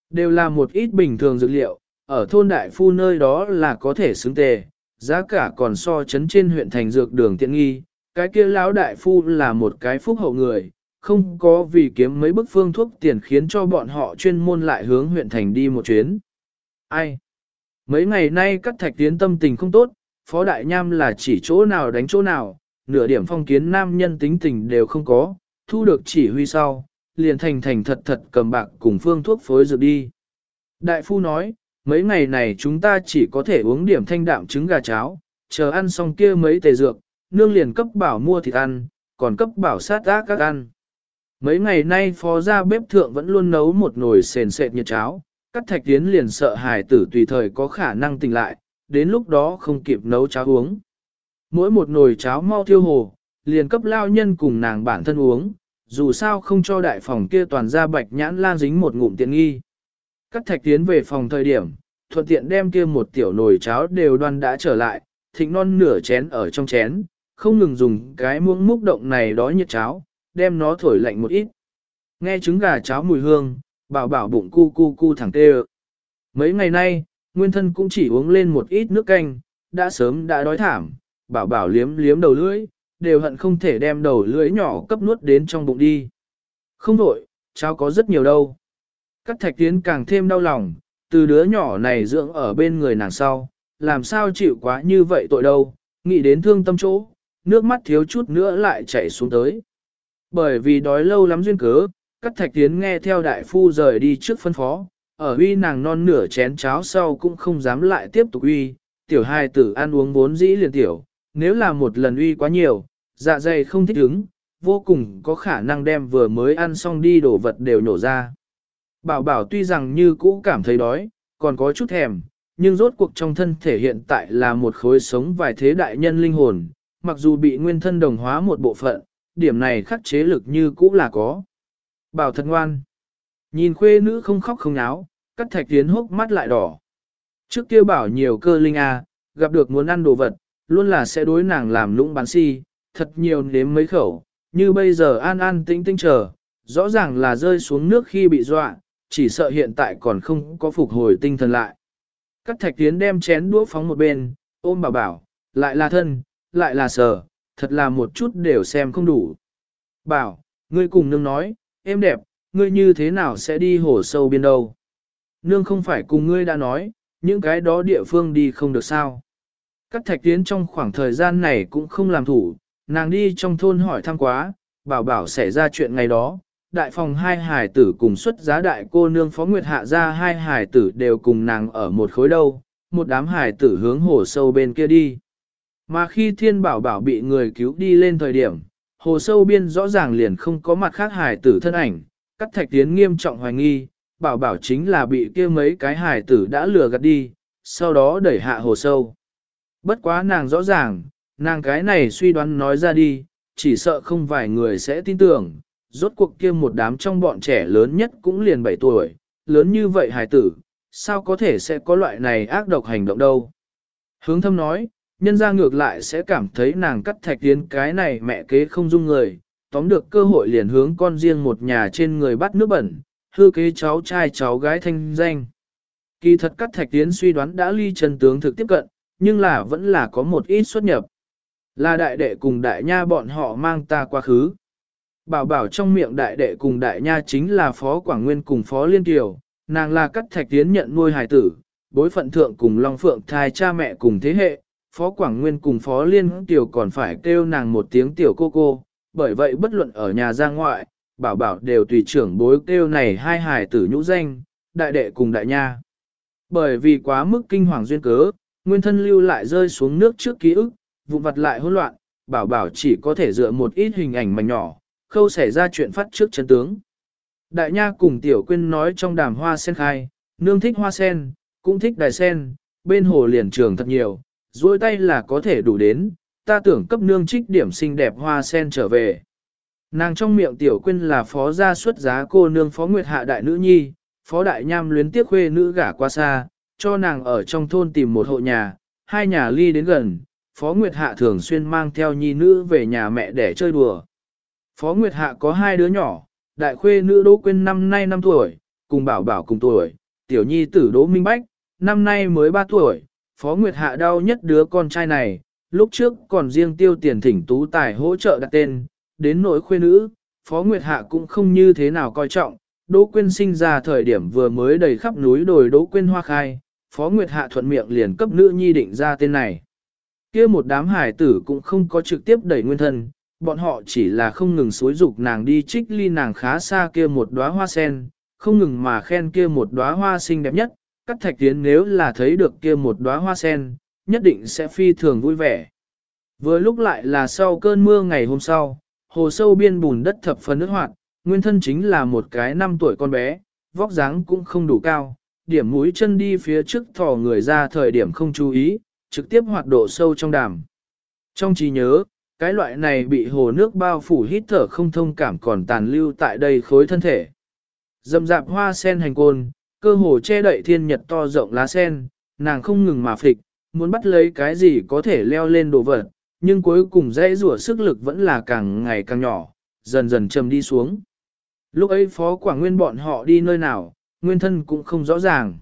Đều là một ít bình thường dược liệu, ở thôn đại phu nơi đó là có thể xứng tề, giá cả còn so chấn trên huyện thành dược đường tiện nghi, cái kia lão đại phu là một cái phúc hậu người, không có vì kiếm mấy bức phương thuốc tiền khiến cho bọn họ chuyên môn lại hướng huyện thành đi một chuyến. Ai? Mấy ngày nay các thạch tiến tâm tình không tốt, phó đại nham là chỉ chỗ nào đánh chỗ nào, nửa điểm phong kiến nam nhân tính tình đều không có, thu được chỉ huy sau, liền thành thành thật thật cầm bạc cùng phương thuốc phối dược đi. Đại phu nói, mấy ngày này chúng ta chỉ có thể uống điểm thanh đạm trứng gà cháo, chờ ăn xong kia mấy tề dược, nương liền cấp bảo mua thịt ăn, còn cấp bảo sát ác các ăn. Mấy ngày nay phó gia bếp thượng vẫn luôn nấu một nồi sền sệt nhiệt cháo, các thạch tiến liền sợ hài tử tùy thời có khả năng tỉnh lại, đến lúc đó không kịp nấu cháo uống. Mỗi một nồi cháo mau thiêu hồ, liền cấp lao nhân cùng nàng bản thân uống, dù sao không cho đại phòng kia toàn ra bạch nhãn lan dính một ngụm tiện nghi. Các thạch tiến về phòng thời điểm, thuận tiện đem kia một tiểu nồi cháo đều đoan đã trở lại, thịnh non nửa chén ở trong chén, không ngừng dùng cái muỗng múc động này đó nhiệt cháo, đem nó thổi lạnh một ít. Nghe trứng gà cháo mùi hương, bảo bảo bụng cu cu cu thẳng tê Mấy ngày nay, nguyên thân cũng chỉ uống lên một ít nước canh, đã sớm đã đói thảm, bảo bảo liếm liếm đầu lưỡi, đều hận không thể đem đầu lưỡi nhỏ cấp nuốt đến trong bụng đi. Không đổi, cháo có rất nhiều đâu. Cát thạch tiến càng thêm đau lòng, từ đứa nhỏ này dưỡng ở bên người nàng sau, làm sao chịu quá như vậy tội đâu, nghĩ đến thương tâm chỗ, nước mắt thiếu chút nữa lại chảy xuống tới. Bởi vì đói lâu lắm duyên cớ, Cát Thạch Tiến nghe theo đại phu rời đi trước phân phó, ở uy nàng non nửa chén cháo sau cũng không dám lại tiếp tục uy, tiểu hai tử ăn uống vốn dĩ liền tiểu, nếu là một lần uy quá nhiều, dạ dày không thích ứng, vô cùng có khả năng đem vừa mới ăn xong đi đổ vật đều nhổ ra. Bảo bảo tuy rằng như cũ cảm thấy đói, còn có chút thèm, nhưng rốt cuộc trong thân thể hiện tại là một khối sống vài thế đại nhân linh hồn, mặc dù bị nguyên thân đồng hóa một bộ phận, điểm này khắc chế lực như cũ là có. Bảo thật ngoan. Nhìn khuê nữ không khóc không náo, cắt thạch tiến hốc mắt lại đỏ. Trước kia bảo nhiều cơ linh a, gặp được muốn ăn đồ vật, luôn là sẽ đối nàng làm lũng bán si, thật nhiều nếm mấy khẩu, như bây giờ an an tĩnh tĩnh chờ, rõ ràng là rơi xuống nước khi bị dọa, chỉ sợ hiện tại còn không có phục hồi tinh thần lại. Các thạch tiến đem chén đũa phóng một bên, ôm bảo bảo, lại là thân, lại là sờ, thật là một chút đều xem không đủ. Bảo, ngươi cùng nương nói, em đẹp, ngươi như thế nào sẽ đi hồ sâu biên đâu? Nương không phải cùng ngươi đã nói, những cái đó địa phương đi không được sao. Các thạch tiến trong khoảng thời gian này cũng không làm thủ, nàng đi trong thôn hỏi thăm quá, bảo bảo xảy ra chuyện ngày đó, đại phòng hai hải tử cùng xuất giá đại cô nương phó nguyệt hạ ra hai hải tử đều cùng nàng ở một khối đâu, một đám hải tử hướng hồ sâu bên kia đi. Mà khi thiên bảo bảo bị người cứu đi lên thời điểm, hồ sâu biên rõ ràng liền không có mặt khác hải tử thân ảnh, cắt thạch tiến nghiêm trọng hoài nghi, bảo bảo chính là bị kia mấy cái hải tử đã lừa gạt đi, sau đó đẩy hạ hồ sâu. Bất quá nàng rõ ràng, nàng cái này suy đoán nói ra đi, chỉ sợ không vài người sẽ tin tưởng, rốt cuộc kia một đám trong bọn trẻ lớn nhất cũng liền 7 tuổi, lớn như vậy hài tử, sao có thể sẽ có loại này ác độc hành động đâu. Hướng thâm nói, nhân ra ngược lại sẽ cảm thấy nàng cắt thạch tiến cái này mẹ kế không dung người, tóm được cơ hội liền hướng con riêng một nhà trên người bắt nước bẩn, hư kế cháu trai cháu gái thanh danh. Kỳ thật cắt thạch tiến suy đoán đã ly chân tướng thực tiếp cận, nhưng là vẫn là có một ít xuất nhập. Là đại đệ cùng đại nha bọn họ mang ta quá khứ. Bảo bảo trong miệng đại đệ cùng đại nha chính là phó quảng nguyên cùng phó liên kiều, nàng là cắt thạch tiến nhận nuôi hài tử, bối phận thượng cùng Long Phượng thai cha mẹ cùng thế hệ, phó quảng nguyên cùng phó liên kiều còn phải kêu nàng một tiếng tiểu cô cô, bởi vậy bất luận ở nhà ra ngoại, bảo bảo đều tùy trưởng bối kêu này hai hài tử nhũ danh, đại đệ cùng đại nha. Bởi vì quá mức kinh hoàng duyên cớ, nguyên thân lưu lại rơi xuống nước trước ký ức, vụn vặt lại hỗn loạn, bảo bảo chỉ có thể dựa một ít hình ảnh mảnh nhỏ, khâu xảy ra chuyện phát trước chân tướng. Đại nha cùng tiểu quyên nói trong đàm hoa sen khai, nương thích hoa sen, cũng thích đài sen, bên hồ liền trường thật nhiều, duỗi tay là có thể đủ đến, ta tưởng cấp nương trích điểm xinh đẹp hoa sen trở về. Nàng trong miệng tiểu quyên là phó gia xuất giá cô nương phó nguyệt hạ đại nữ nhi, phó đại nham luyến tiếc khuê nữ gả qua xa, cho nàng ở trong thôn tìm một hộ nhà, hai nhà ly đến gần, phó nguyệt hạ thường xuyên mang theo nhi nữ về nhà mẹ để chơi đùa. Phó nguyệt hạ có hai đứa nhỏ, đại khuê nữ đỗ quyên năm nay 5 tuổi, cùng bảo bảo cùng tuổi, tiểu nhi tử đỗ minh bách, năm nay mới 3 tuổi, phó nguyệt hạ đau nhất đứa con trai này, lúc trước còn riêng tiêu tiền thỉnh tú tài hỗ trợ đặt tên, đến nỗi khuê nữ, Phó Nguyệt Hạ cũng không như thế nào coi trọng, Đỗ Quyên sinh ra thời điểm vừa mới đầy khắp núi đồi Đỗ Quyên hoa khai, Phó Nguyệt Hạ thuận miệng liền cấp nữ nhi định ra tên này. kia một đám hải tử cũng không có trực tiếp đẩy nguyên thân, bọn họ chỉ là không ngừng xối dục nàng đi trích ly nàng khá xa kia một đóa hoa sen, không ngừng mà khen kia một đóa hoa xinh đẹp nhất, cắt thạch tiến nếu là thấy được kia một đóa hoa sen, nhất định sẽ phi thường vui vẻ. Vừa lúc lại là sau cơn mưa ngày hôm sau, hồ sâu biên bùn đất thập phần nước hoạt, nguyên thân chính là một cái năm tuổi con bé, vóc dáng cũng không đủ cao, điểm mũi chân đi phía trước thò người ra thời điểm không chú ý, trực tiếp hoạt độ sâu trong đàm. Trong trí nhớ, cái loại này bị hồ nước bao phủ hít thở không thông cảm còn tàn lưu tại đây khối thân thể. Dầm dạp hoa sen hành côn, cơ hồ che đậy thiên nhật to rộng lá sen, nàng không ngừng mà phịch, muốn bắt lấy cái gì có thể leo lên đồ vật, nhưng cuối cùng dãy rủa sức lực vẫn là càng ngày càng nhỏ, dần dần chầm đi xuống. Lúc ấy Phó Quảng Nguyên bọn họ đi nơi nào, nguyên thân cũng không rõ ràng.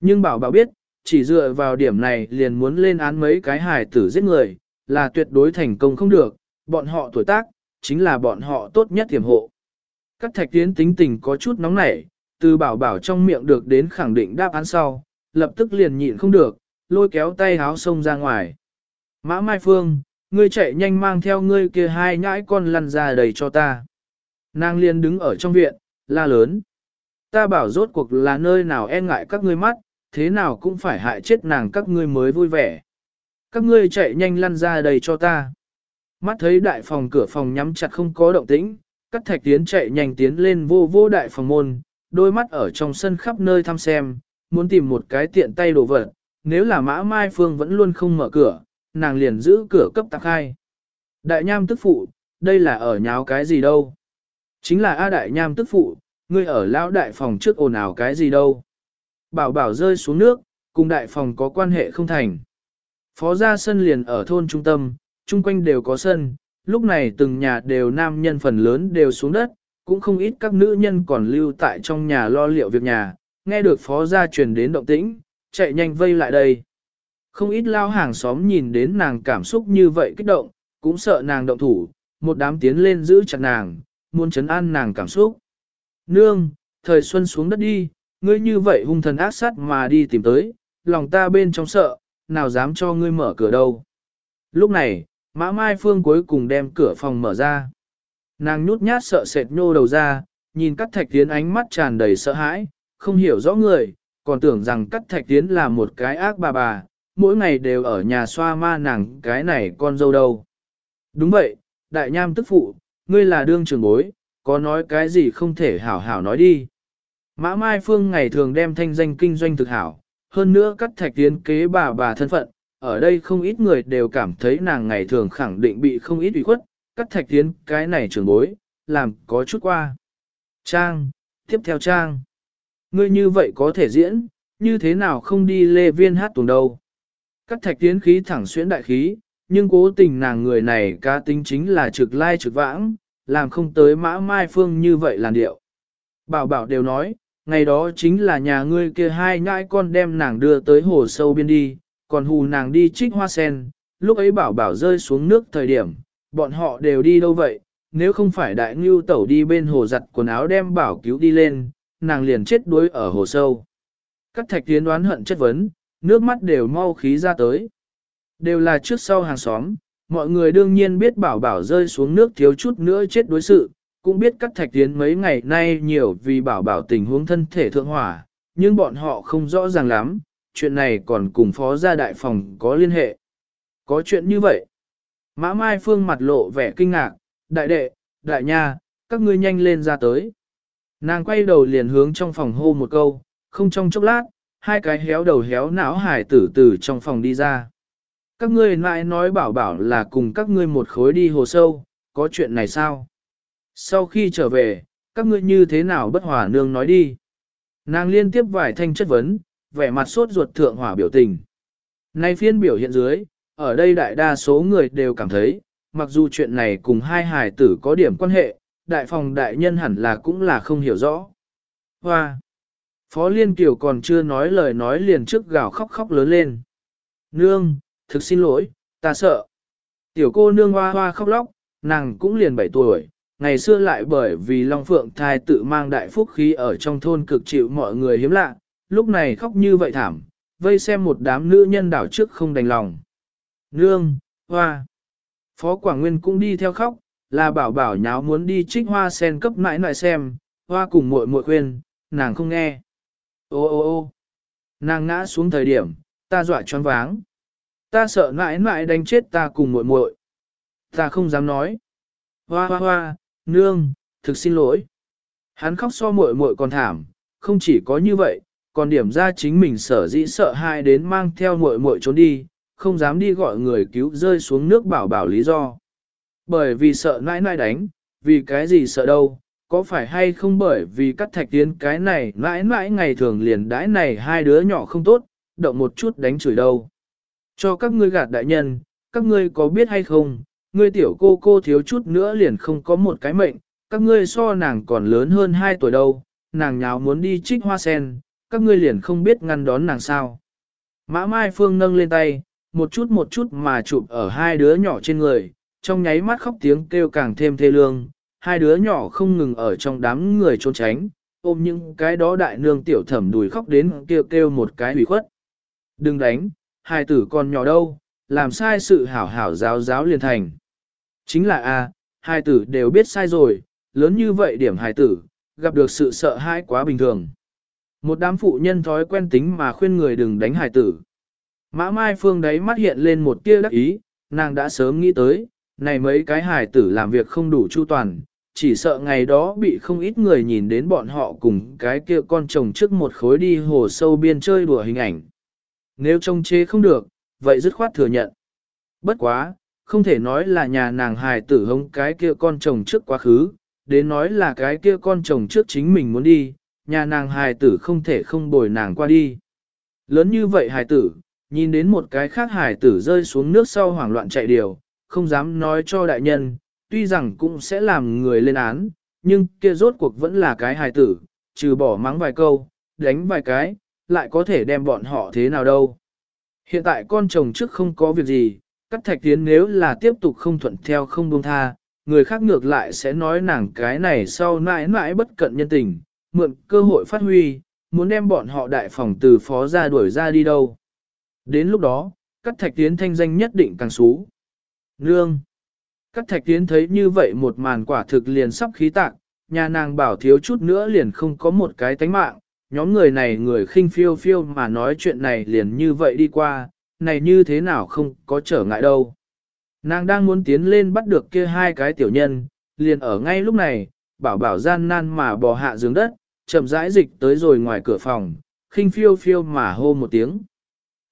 Nhưng bảo bảo biết, chỉ dựa vào điểm này liền muốn lên án mấy cái hài tử giết người, là tuyệt đối thành công không được, bọn họ tuổi tác, chính là bọn họ tốt nhất tiềm hộ. Các thạch tiến tính tình có chút nóng nảy, từ bảo bảo trong miệng được đến khẳng định đáp án sau, lập tức liền nhịn không được, lôi kéo tay háo sông ra ngoài. Mã Mai Phương, ngươi chạy nhanh mang theo ngươi kia hai nhãi con lăn ra đầy cho ta. Nàng liền đứng ở trong viện, la lớn. Ta bảo rốt cuộc là nơi nào e ngại các ngươi mắt, thế nào cũng phải hại chết nàng các ngươi mới vui vẻ. Các ngươi chạy nhanh lăn ra đầy cho ta. Mắt thấy đại phòng cửa phòng nhắm chặt không có động tĩnh, các thạch tiến chạy nhanh tiến lên vô vô đại phòng môn, đôi mắt ở trong sân khắp nơi thăm xem, muốn tìm một cái tiện tay đồ vật, nếu là mã mai phương vẫn luôn không mở cửa, nàng liền giữ cửa cấp tạc hai. Đại nham tức phụ, đây là ở nháo cái gì đâu? Chính là A đại nham tức phụ, ngươi ở lão đại phòng trước ồn ào cái gì đâu? Bảo bảo rơi xuống nước, cùng đại phòng có quan hệ không thành. Phó gia sân liền ở thôn trung tâm, chung quanh đều có sân, lúc này từng nhà đều nam nhân phần lớn đều xuống đất, cũng không ít các nữ nhân còn lưu tại trong nhà lo liệu việc nhà, nghe được phó gia truyền đến động tĩnh, chạy nhanh vây lại đây. Không ít lao hàng xóm nhìn đến nàng cảm xúc như vậy kích động, cũng sợ nàng động thủ, một đám tiến lên giữ chặt nàng, muốn chấn an nàng cảm xúc. Nương, thời xuân xuống đất đi, ngươi như vậy hung thần ác sát mà đi tìm tới, lòng ta bên trong sợ, nào dám cho ngươi mở cửa đâu. Lúc này, Mã Mai Phương cuối cùng đem cửa phòng mở ra. Nàng nhút nhát sợ sệt nhô đầu ra, nhìn cắt thạch tiến ánh mắt tràn đầy sợ hãi, không hiểu rõ người, còn tưởng rằng cắt thạch tiến là một cái ác bà bà, mỗi ngày đều ở nhà xoa ma nàng cái này con dâu đâu. Đúng vậy, đại nham tức phụ, ngươi là đương trưởng bối, có nói cái gì không thể hảo hảo nói đi. Mã Mai Phương ngày thường đem thanh danh kinh doanh thực hảo, hơn nữa cắt thạch tiến kế bà bà thân phận, ở đây không ít người đều cảm thấy nàng ngày thường khẳng định bị không ít ủy khuất, cắt thạch tiến cái này trường bối, làm có chút qua. Trang, tiếp theo Trang. Ngươi như vậy có thể diễn, như thế nào không đi lê viên hát tuồng đâu. Cắt thạch tiến khí thẳng xuyễn đại khí, nhưng cố tình nàng người này cá tính chính là trực lai trực vãng, làm không tới mã mai phương như vậy làn điệu. Bảo bảo đều nói, ngày đó chính là nhà ngươi kia hai nhãi con đem nàng đưa tới hồ sâu biên đi, còn hù nàng đi trích hoa sen, lúc ấy bảo bảo rơi xuống nước thời điểm, bọn họ đều đi đâu vậy, nếu không phải đại ngưu tẩu đi bên hồ giặt quần áo đem bảo cứu đi lên, nàng liền chết đuối ở hồ sâu. Các thạch tiến đoán hận chất vấn, nước mắt đều mau khí ra tới. Đều là trước sau hàng xóm, mọi người đương nhiên biết bảo bảo rơi xuống nước thiếu chút nữa chết đối sự, cũng biết các thạch tiến mấy ngày nay nhiều vì bảo bảo tình huống thân thể thượng hỏa, nhưng bọn họ không rõ ràng lắm, chuyện này còn cùng phó gia đại phòng có liên hệ. Có chuyện như vậy. Mã Mai Phương mặt lộ vẻ kinh ngạc, đại đệ, đại nha, các ngươi nhanh lên ra tới. Nàng quay đầu liền hướng trong phòng hô một câu, không trong chốc lát, hai cái héo đầu héo não hải tử từ trong phòng đi ra. Các ngươi lại nói bảo bảo là cùng các ngươi một khối đi hồ sâu, có chuyện này sao? Sau khi trở về, các ngươi như thế nào bất hòa nương nói đi? Nàng liên tiếp vài thanh chất vấn, vẻ mặt sốt ruột thượng hỏa biểu tình. Nay phiên biểu hiện dưới, ở đây đại đa số người đều cảm thấy, mặc dù chuyện này cùng hai hài tử có điểm quan hệ, đại phòng đại nhân hẳn là cũng là không hiểu rõ. Hoa! Phó Liên Kiều còn chưa nói lời nói liền trước gào khóc khóc lớn lên. Nương, thực xin lỗi, ta sợ. Tiểu cô nương hoa hoa khóc lóc, nàng cũng liền 7 tuổi, ngày xưa lại bởi vì Long Phượng thai tự mang đại phúc khí ở trong thôn cực chịu mọi người hiếm lạ, lúc này khóc như vậy thảm, vây xem một đám nữ nhân đảo trước không đành lòng. Nương, hoa. Phó Quảng Nguyên cũng đi theo khóc, là bảo bảo nháo muốn đi trích hoa sen cấp mãi lại xem, hoa cùng muội muội khuyên, nàng không nghe. Ô ô ô nàng ngã xuống thời điểm, ta dọa choáng váng. Ta sợ mãi mãi đánh chết ta cùng muội muội. Ta không dám nói. Hoa hoa hoa, nương, thực xin lỗi. Hắn khóc so muội muội còn thảm, không chỉ có như vậy, còn điểm ra chính mình sở dĩ sợ hai đến mang theo muội muội trốn đi, không dám đi gọi người cứu rơi xuống nước bảo bảo lý do. Bởi vì sợ nãi nãi đánh, vì cái gì sợ đâu, có phải hay không bởi vì cắt thạch tiến cái này nãi nãi ngày thường liền đãi này hai đứa nhỏ không tốt, động một chút đánh chửi đâu. Cho các ngươi gạt đại nhân, các ngươi có biết hay không, ngươi tiểu cô cô thiếu chút nữa liền không có một cái mệnh, các ngươi so nàng còn lớn hơn hai tuổi đâu, nàng nháo muốn đi trích hoa sen, các ngươi liền không biết ngăn đón nàng sao. Mã Mai Phương nâng lên tay, một chút một chút mà chụp ở hai đứa nhỏ trên người, trong nháy mắt khóc tiếng kêu càng thêm thê lương, hai đứa nhỏ không ngừng ở trong đám người trốn tránh, ôm những cái đó đại nương tiểu thẩm đùi khóc đến kêu kêu một cái hủy khuất. Đừng đánh, hai tử còn nhỏ đâu, làm sai sự hảo hảo giáo giáo liền thành. Chính là a, hai tử đều biết sai rồi, lớn như vậy điểm hài tử, gặp được sự sợ hãi quá bình thường. Một đám phụ nhân thói quen tính mà khuyên người đừng đánh hài tử. Mã Mai Phương đấy mắt hiện lên một tia đắc ý, nàng đã sớm nghĩ tới, này mấy cái hài tử làm việc không đủ chu toàn, chỉ sợ ngày đó bị không ít người nhìn đến bọn họ cùng cái kia con chồng trước một khối đi hồ sâu biên chơi đùa hình ảnh. Nếu trông chế không được, vậy dứt khoát thừa nhận. Bất quá, không thể nói là nhà nàng hài tử hống cái kia con chồng trước quá khứ, đến nói là cái kia con chồng trước chính mình muốn đi, nhà nàng hài tử không thể không bồi nàng qua đi. Lớn như vậy hài tử, nhìn đến một cái khác hài tử rơi xuống nước sau hoảng loạn chạy điều, không dám nói cho đại nhân, tuy rằng cũng sẽ làm người lên án, nhưng kia rốt cuộc vẫn là cái hài tử, trừ bỏ mắng vài câu, đánh vài cái, lại có thể đem bọn họ thế nào đâu. Hiện tại con chồng trước không có việc gì, cắt thạch tiến nếu là tiếp tục không thuận theo không buông tha, người khác ngược lại sẽ nói nàng cái này sau mãi mãi bất cận nhân tình, mượn cơ hội phát huy, muốn đem bọn họ đại phòng từ phó ra đuổi ra đi đâu. Đến lúc đó, cắt thạch tiến thanh danh nhất định càng xú. Nương! Cắt thạch tiến thấy như vậy một màn quả thực liền sắp khí tạc, nhà nàng bảo thiếu chút nữa liền không có một cái tánh mạng, nhóm người này người khinh phiêu phiêu mà nói chuyện này liền như vậy đi qua, này như thế nào không có trở ngại đâu. Nàng đang muốn tiến lên bắt được kia hai cái tiểu nhân, liền ở ngay lúc này, bảo bảo gian nan mà bò hạ giường đất, chậm rãi dịch tới rồi ngoài cửa phòng, khinh phiêu phiêu mà hô một tiếng.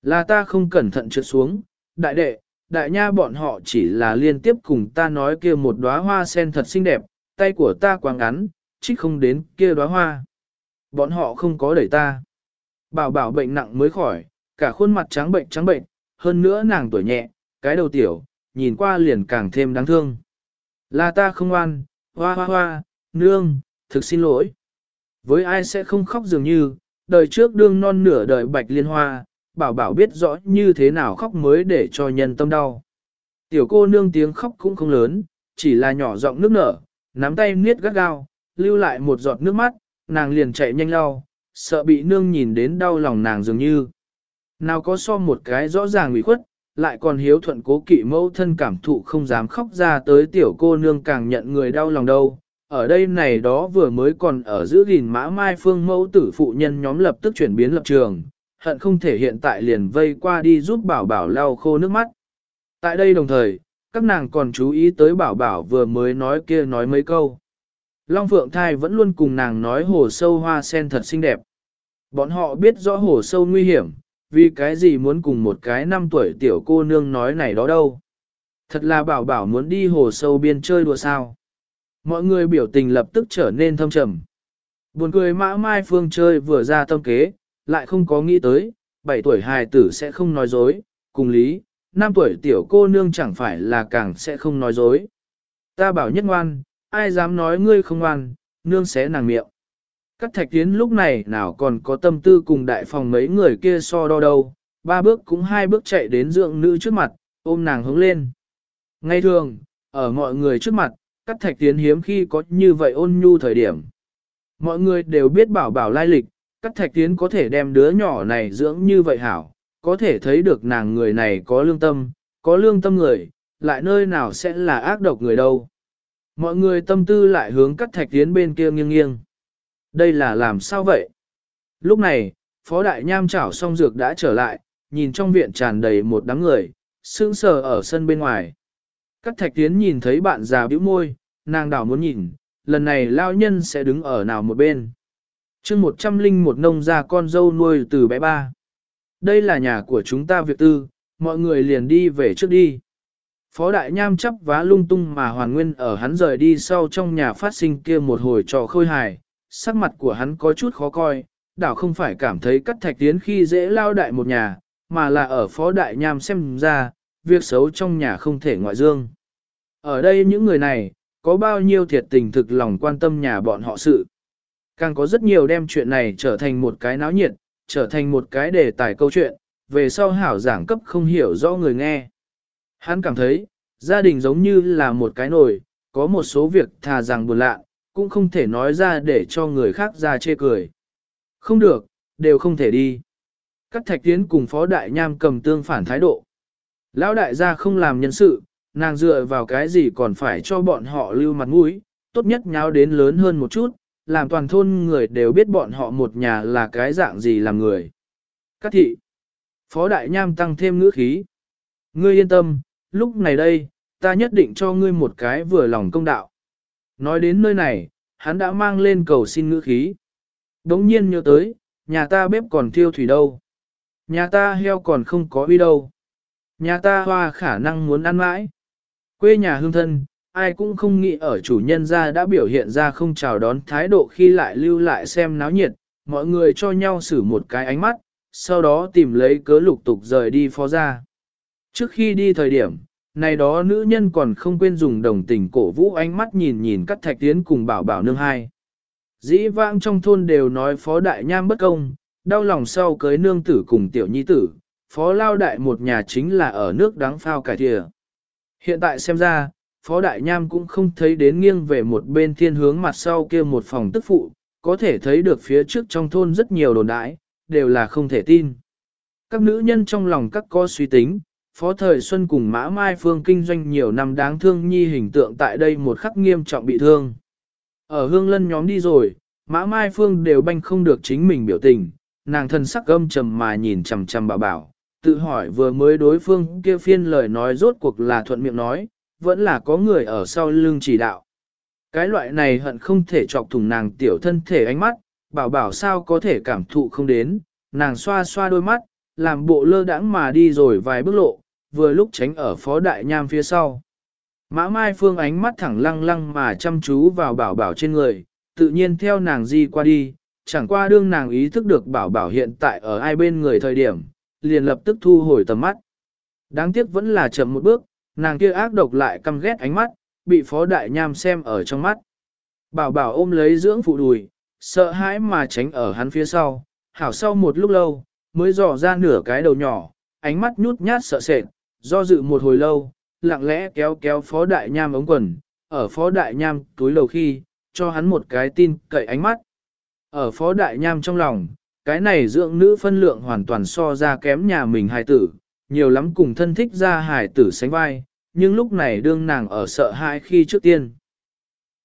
Là ta không cẩn thận trượt xuống, đại đệ, đại nha bọn họ chỉ là liên tiếp cùng ta nói kia một đóa hoa sen thật xinh đẹp, tay của ta quá ngắn, trích không đến kia đóa hoa. Bọn họ không có đẩy ta. Bảo bảo bệnh nặng mới khỏi, cả khuôn mặt trắng bệnh trắng bệnh, hơn nữa nàng tuổi nhẹ, cái đầu tiểu, nhìn qua liền càng thêm đáng thương. Là ta không ngoan, hoa hoa hoa, nương, thực xin lỗi. Với ai sẽ không khóc dường như, đời trước đương non nửa đời bạch liên hoa, bảo bảo biết rõ như thế nào khóc mới để cho nhân tâm đau. Tiểu cô nương tiếng khóc cũng không lớn, chỉ là nhỏ giọng nước nở, nắm tay niết gắt gao, lưu lại một giọt nước mắt, nàng liền chạy nhanh lau, sợ bị nương nhìn đến đau lòng nàng dường như. Nào có so một cái rõ ràng ủy khuất, lại còn hiếu thuận cố kỵ mẫu thân cảm thụ không dám khóc ra tới tiểu cô nương càng nhận người đau lòng đâu. Ở đây này đó vừa mới còn ở giữ gìn mã mai phương mẫu tử phụ nhân nhóm lập tức chuyển biến lập trường, hận không thể hiện tại liền vây qua đi giúp bảo bảo lau khô nước mắt. Tại đây đồng thời, các nàng còn chú ý tới bảo bảo vừa mới nói kia nói mấy câu. Long Phượng Thai vẫn luôn cùng nàng nói hồ sâu hoa sen thật xinh đẹp. Bọn họ biết rõ hồ sâu nguy hiểm, vì cái gì muốn cùng một cái năm tuổi tiểu cô nương nói này đó đâu. Thật là bảo bảo muốn đi hồ sâu biên chơi đùa sao. Mọi người biểu tình lập tức trở nên thâm trầm. Buồn cười mã mai phương chơi vừa ra tâm kế, lại không có nghĩ tới, 7 tuổi hài tử sẽ không nói dối, cùng lý, 5 tuổi tiểu cô nương chẳng phải là càng sẽ không nói dối. Ta bảo nhất ngoan, ai dám nói ngươi không ngoan, nương xé nàng miệng. Các thạch tiến lúc này nào còn có tâm tư cùng đại phòng mấy người kia so đo đâu, ba bước cũng hai bước chạy đến dưỡng nữ trước mặt, ôm nàng hướng lên. Ngay thường, ở mọi người trước mặt, các thạch tiến hiếm khi có như vậy ôn nhu thời điểm. Mọi người đều biết bảo bảo lai lịch, các thạch tiến có thể đem đứa nhỏ này dưỡng như vậy hảo, có thể thấy được nàng người này có lương tâm, có lương tâm người, lại nơi nào sẽ là ác độc người đâu. Mọi người tâm tư lại hướng cắt thạch tiến bên kia nghiêng nghiêng. Đây là làm sao vậy? Lúc này, Phó Đại Nham chảo xong dược đã trở lại, nhìn trong viện tràn đầy một đám người, sững sờ ở sân bên ngoài. các thạch tiến nhìn thấy bạn già bĩu môi, nàng đảo muốn nhìn, lần này lao nhân sẽ đứng ở nào một bên. chương một trăm linh một nông gia con dâu nuôi từ bé ba. Đây là nhà của chúng ta việc tư, mọi người liền đi về trước đi. Phó đại nham chấp vá lung tung mà hoàn nguyên ở hắn rời đi sau trong nhà phát sinh kia một hồi trò khôi hài, sắc mặt của hắn có chút khó coi, đảo không phải cảm thấy cắt thạch tiến khi dễ lao đại một nhà, mà là ở phó đại nham xem ra, việc xấu trong nhà không thể ngoại dương. Ở đây những người này, có bao nhiêu thiệt tình thực lòng quan tâm nhà bọn họ sự. Càng có rất nhiều đem chuyện này trở thành một cái náo nhiệt, trở thành một cái đề tài câu chuyện, về sau hảo giảng cấp không hiểu rõ người nghe. Hắn cảm thấy, gia đình giống như là một cái nồi, có một số việc thà rằng buồn lạ, cũng không thể nói ra để cho người khác ra chê cười. Không được, đều không thể đi. Các thạch tiến cùng phó đại nham cầm tương phản thái độ. Lão đại gia không làm nhân sự, nàng dựa vào cái gì còn phải cho bọn họ lưu mặt mũi, tốt nhất nháo đến lớn hơn một chút, làm toàn thôn người đều biết bọn họ một nhà là cái dạng gì làm người. Các thị, phó đại nham tăng thêm ngữ khí. Ngươi yên tâm, lúc này đây, ta nhất định cho ngươi một cái vừa lòng công đạo. Nói đến nơi này, hắn đã mang lên cầu xin ngữ khí. Đống nhiên nhớ tới, nhà ta bếp còn thiêu thủy đâu. Nhà ta heo còn không có uy đâu. Nhà ta hoa khả năng muốn ăn mãi. Quê nhà hương thân, ai cũng không nghĩ ở chủ nhân ra đã biểu hiện ra không chào đón thái độ khi lại lưu lại xem náo nhiệt, mọi người cho nhau xử một cái ánh mắt, sau đó tìm lấy cớ lục tục rời đi phó ra. Trước khi đi thời điểm, này đó nữ nhân còn không quên dùng đồng tình cổ vũ ánh mắt nhìn nhìn các thạch tiến cùng bảo bảo nương hai. Dĩ vãng trong thôn đều nói phó đại nham bất công, đau lòng sau cưới nương tử cùng tiểu nhi tử, phó lao đại một nhà chính là ở nước đáng phao cải thìa. Hiện tại xem ra, phó đại nham cũng không thấy đến nghiêng về một bên thiên hướng mặt sau kia một phòng tức phụ, có thể thấy được phía trước trong thôn rất nhiều đồn đãi, đều là không thể tin. Các nữ nhân trong lòng các có suy tính, Phó Thời Xuân cùng Mã Mai Phương kinh doanh nhiều năm đáng thương nhi hình tượng tại đây một khắc nghiêm trọng bị thương. Ở hương lân nhóm đi rồi, Mã Mai Phương đều banh không được chính mình biểu tình, nàng thân sắc âm trầm mà nhìn chằm chằm bảo bảo, tự hỏi vừa mới đối phương kia phiên lời nói rốt cuộc là thuận miệng nói, vẫn là có người ở sau lưng chỉ đạo. Cái loại này hận không thể chọc thủng nàng tiểu thân thể ánh mắt, bảo bảo sao có thể cảm thụ không đến, nàng xoa xoa đôi mắt, làm bộ lơ đãng mà đi rồi vài bước lộ, vừa lúc tránh ở phó đại nham phía sau. Mã Mai Phương ánh mắt thẳng lăng lăng mà chăm chú vào bảo bảo trên người, tự nhiên theo nàng di qua đi, chẳng qua đương nàng ý thức được bảo bảo hiện tại ở ai bên người thời điểm, liền lập tức thu hồi tầm mắt. Đáng tiếc vẫn là chậm một bước, nàng kia ác độc lại căm ghét ánh mắt, bị phó đại nham xem ở trong mắt. Bảo bảo ôm lấy dưỡng phụ đùi, sợ hãi mà tránh ở hắn phía sau, hảo sau một lúc lâu, mới dò ra nửa cái đầu nhỏ, ánh mắt nhút nhát sợ sệt, do dự một hồi lâu, lặng lẽ kéo kéo phó đại nham ống quần, ở phó đại nham túi lầu khi, cho hắn một cái tin cậy ánh mắt. Ở phó đại nham trong lòng, cái này dưỡng nữ phân lượng hoàn toàn so ra kém nhà mình hài tử, nhiều lắm cùng thân thích ra hài tử sánh vai, nhưng lúc này đương nàng ở sợ hãi khi trước tiên.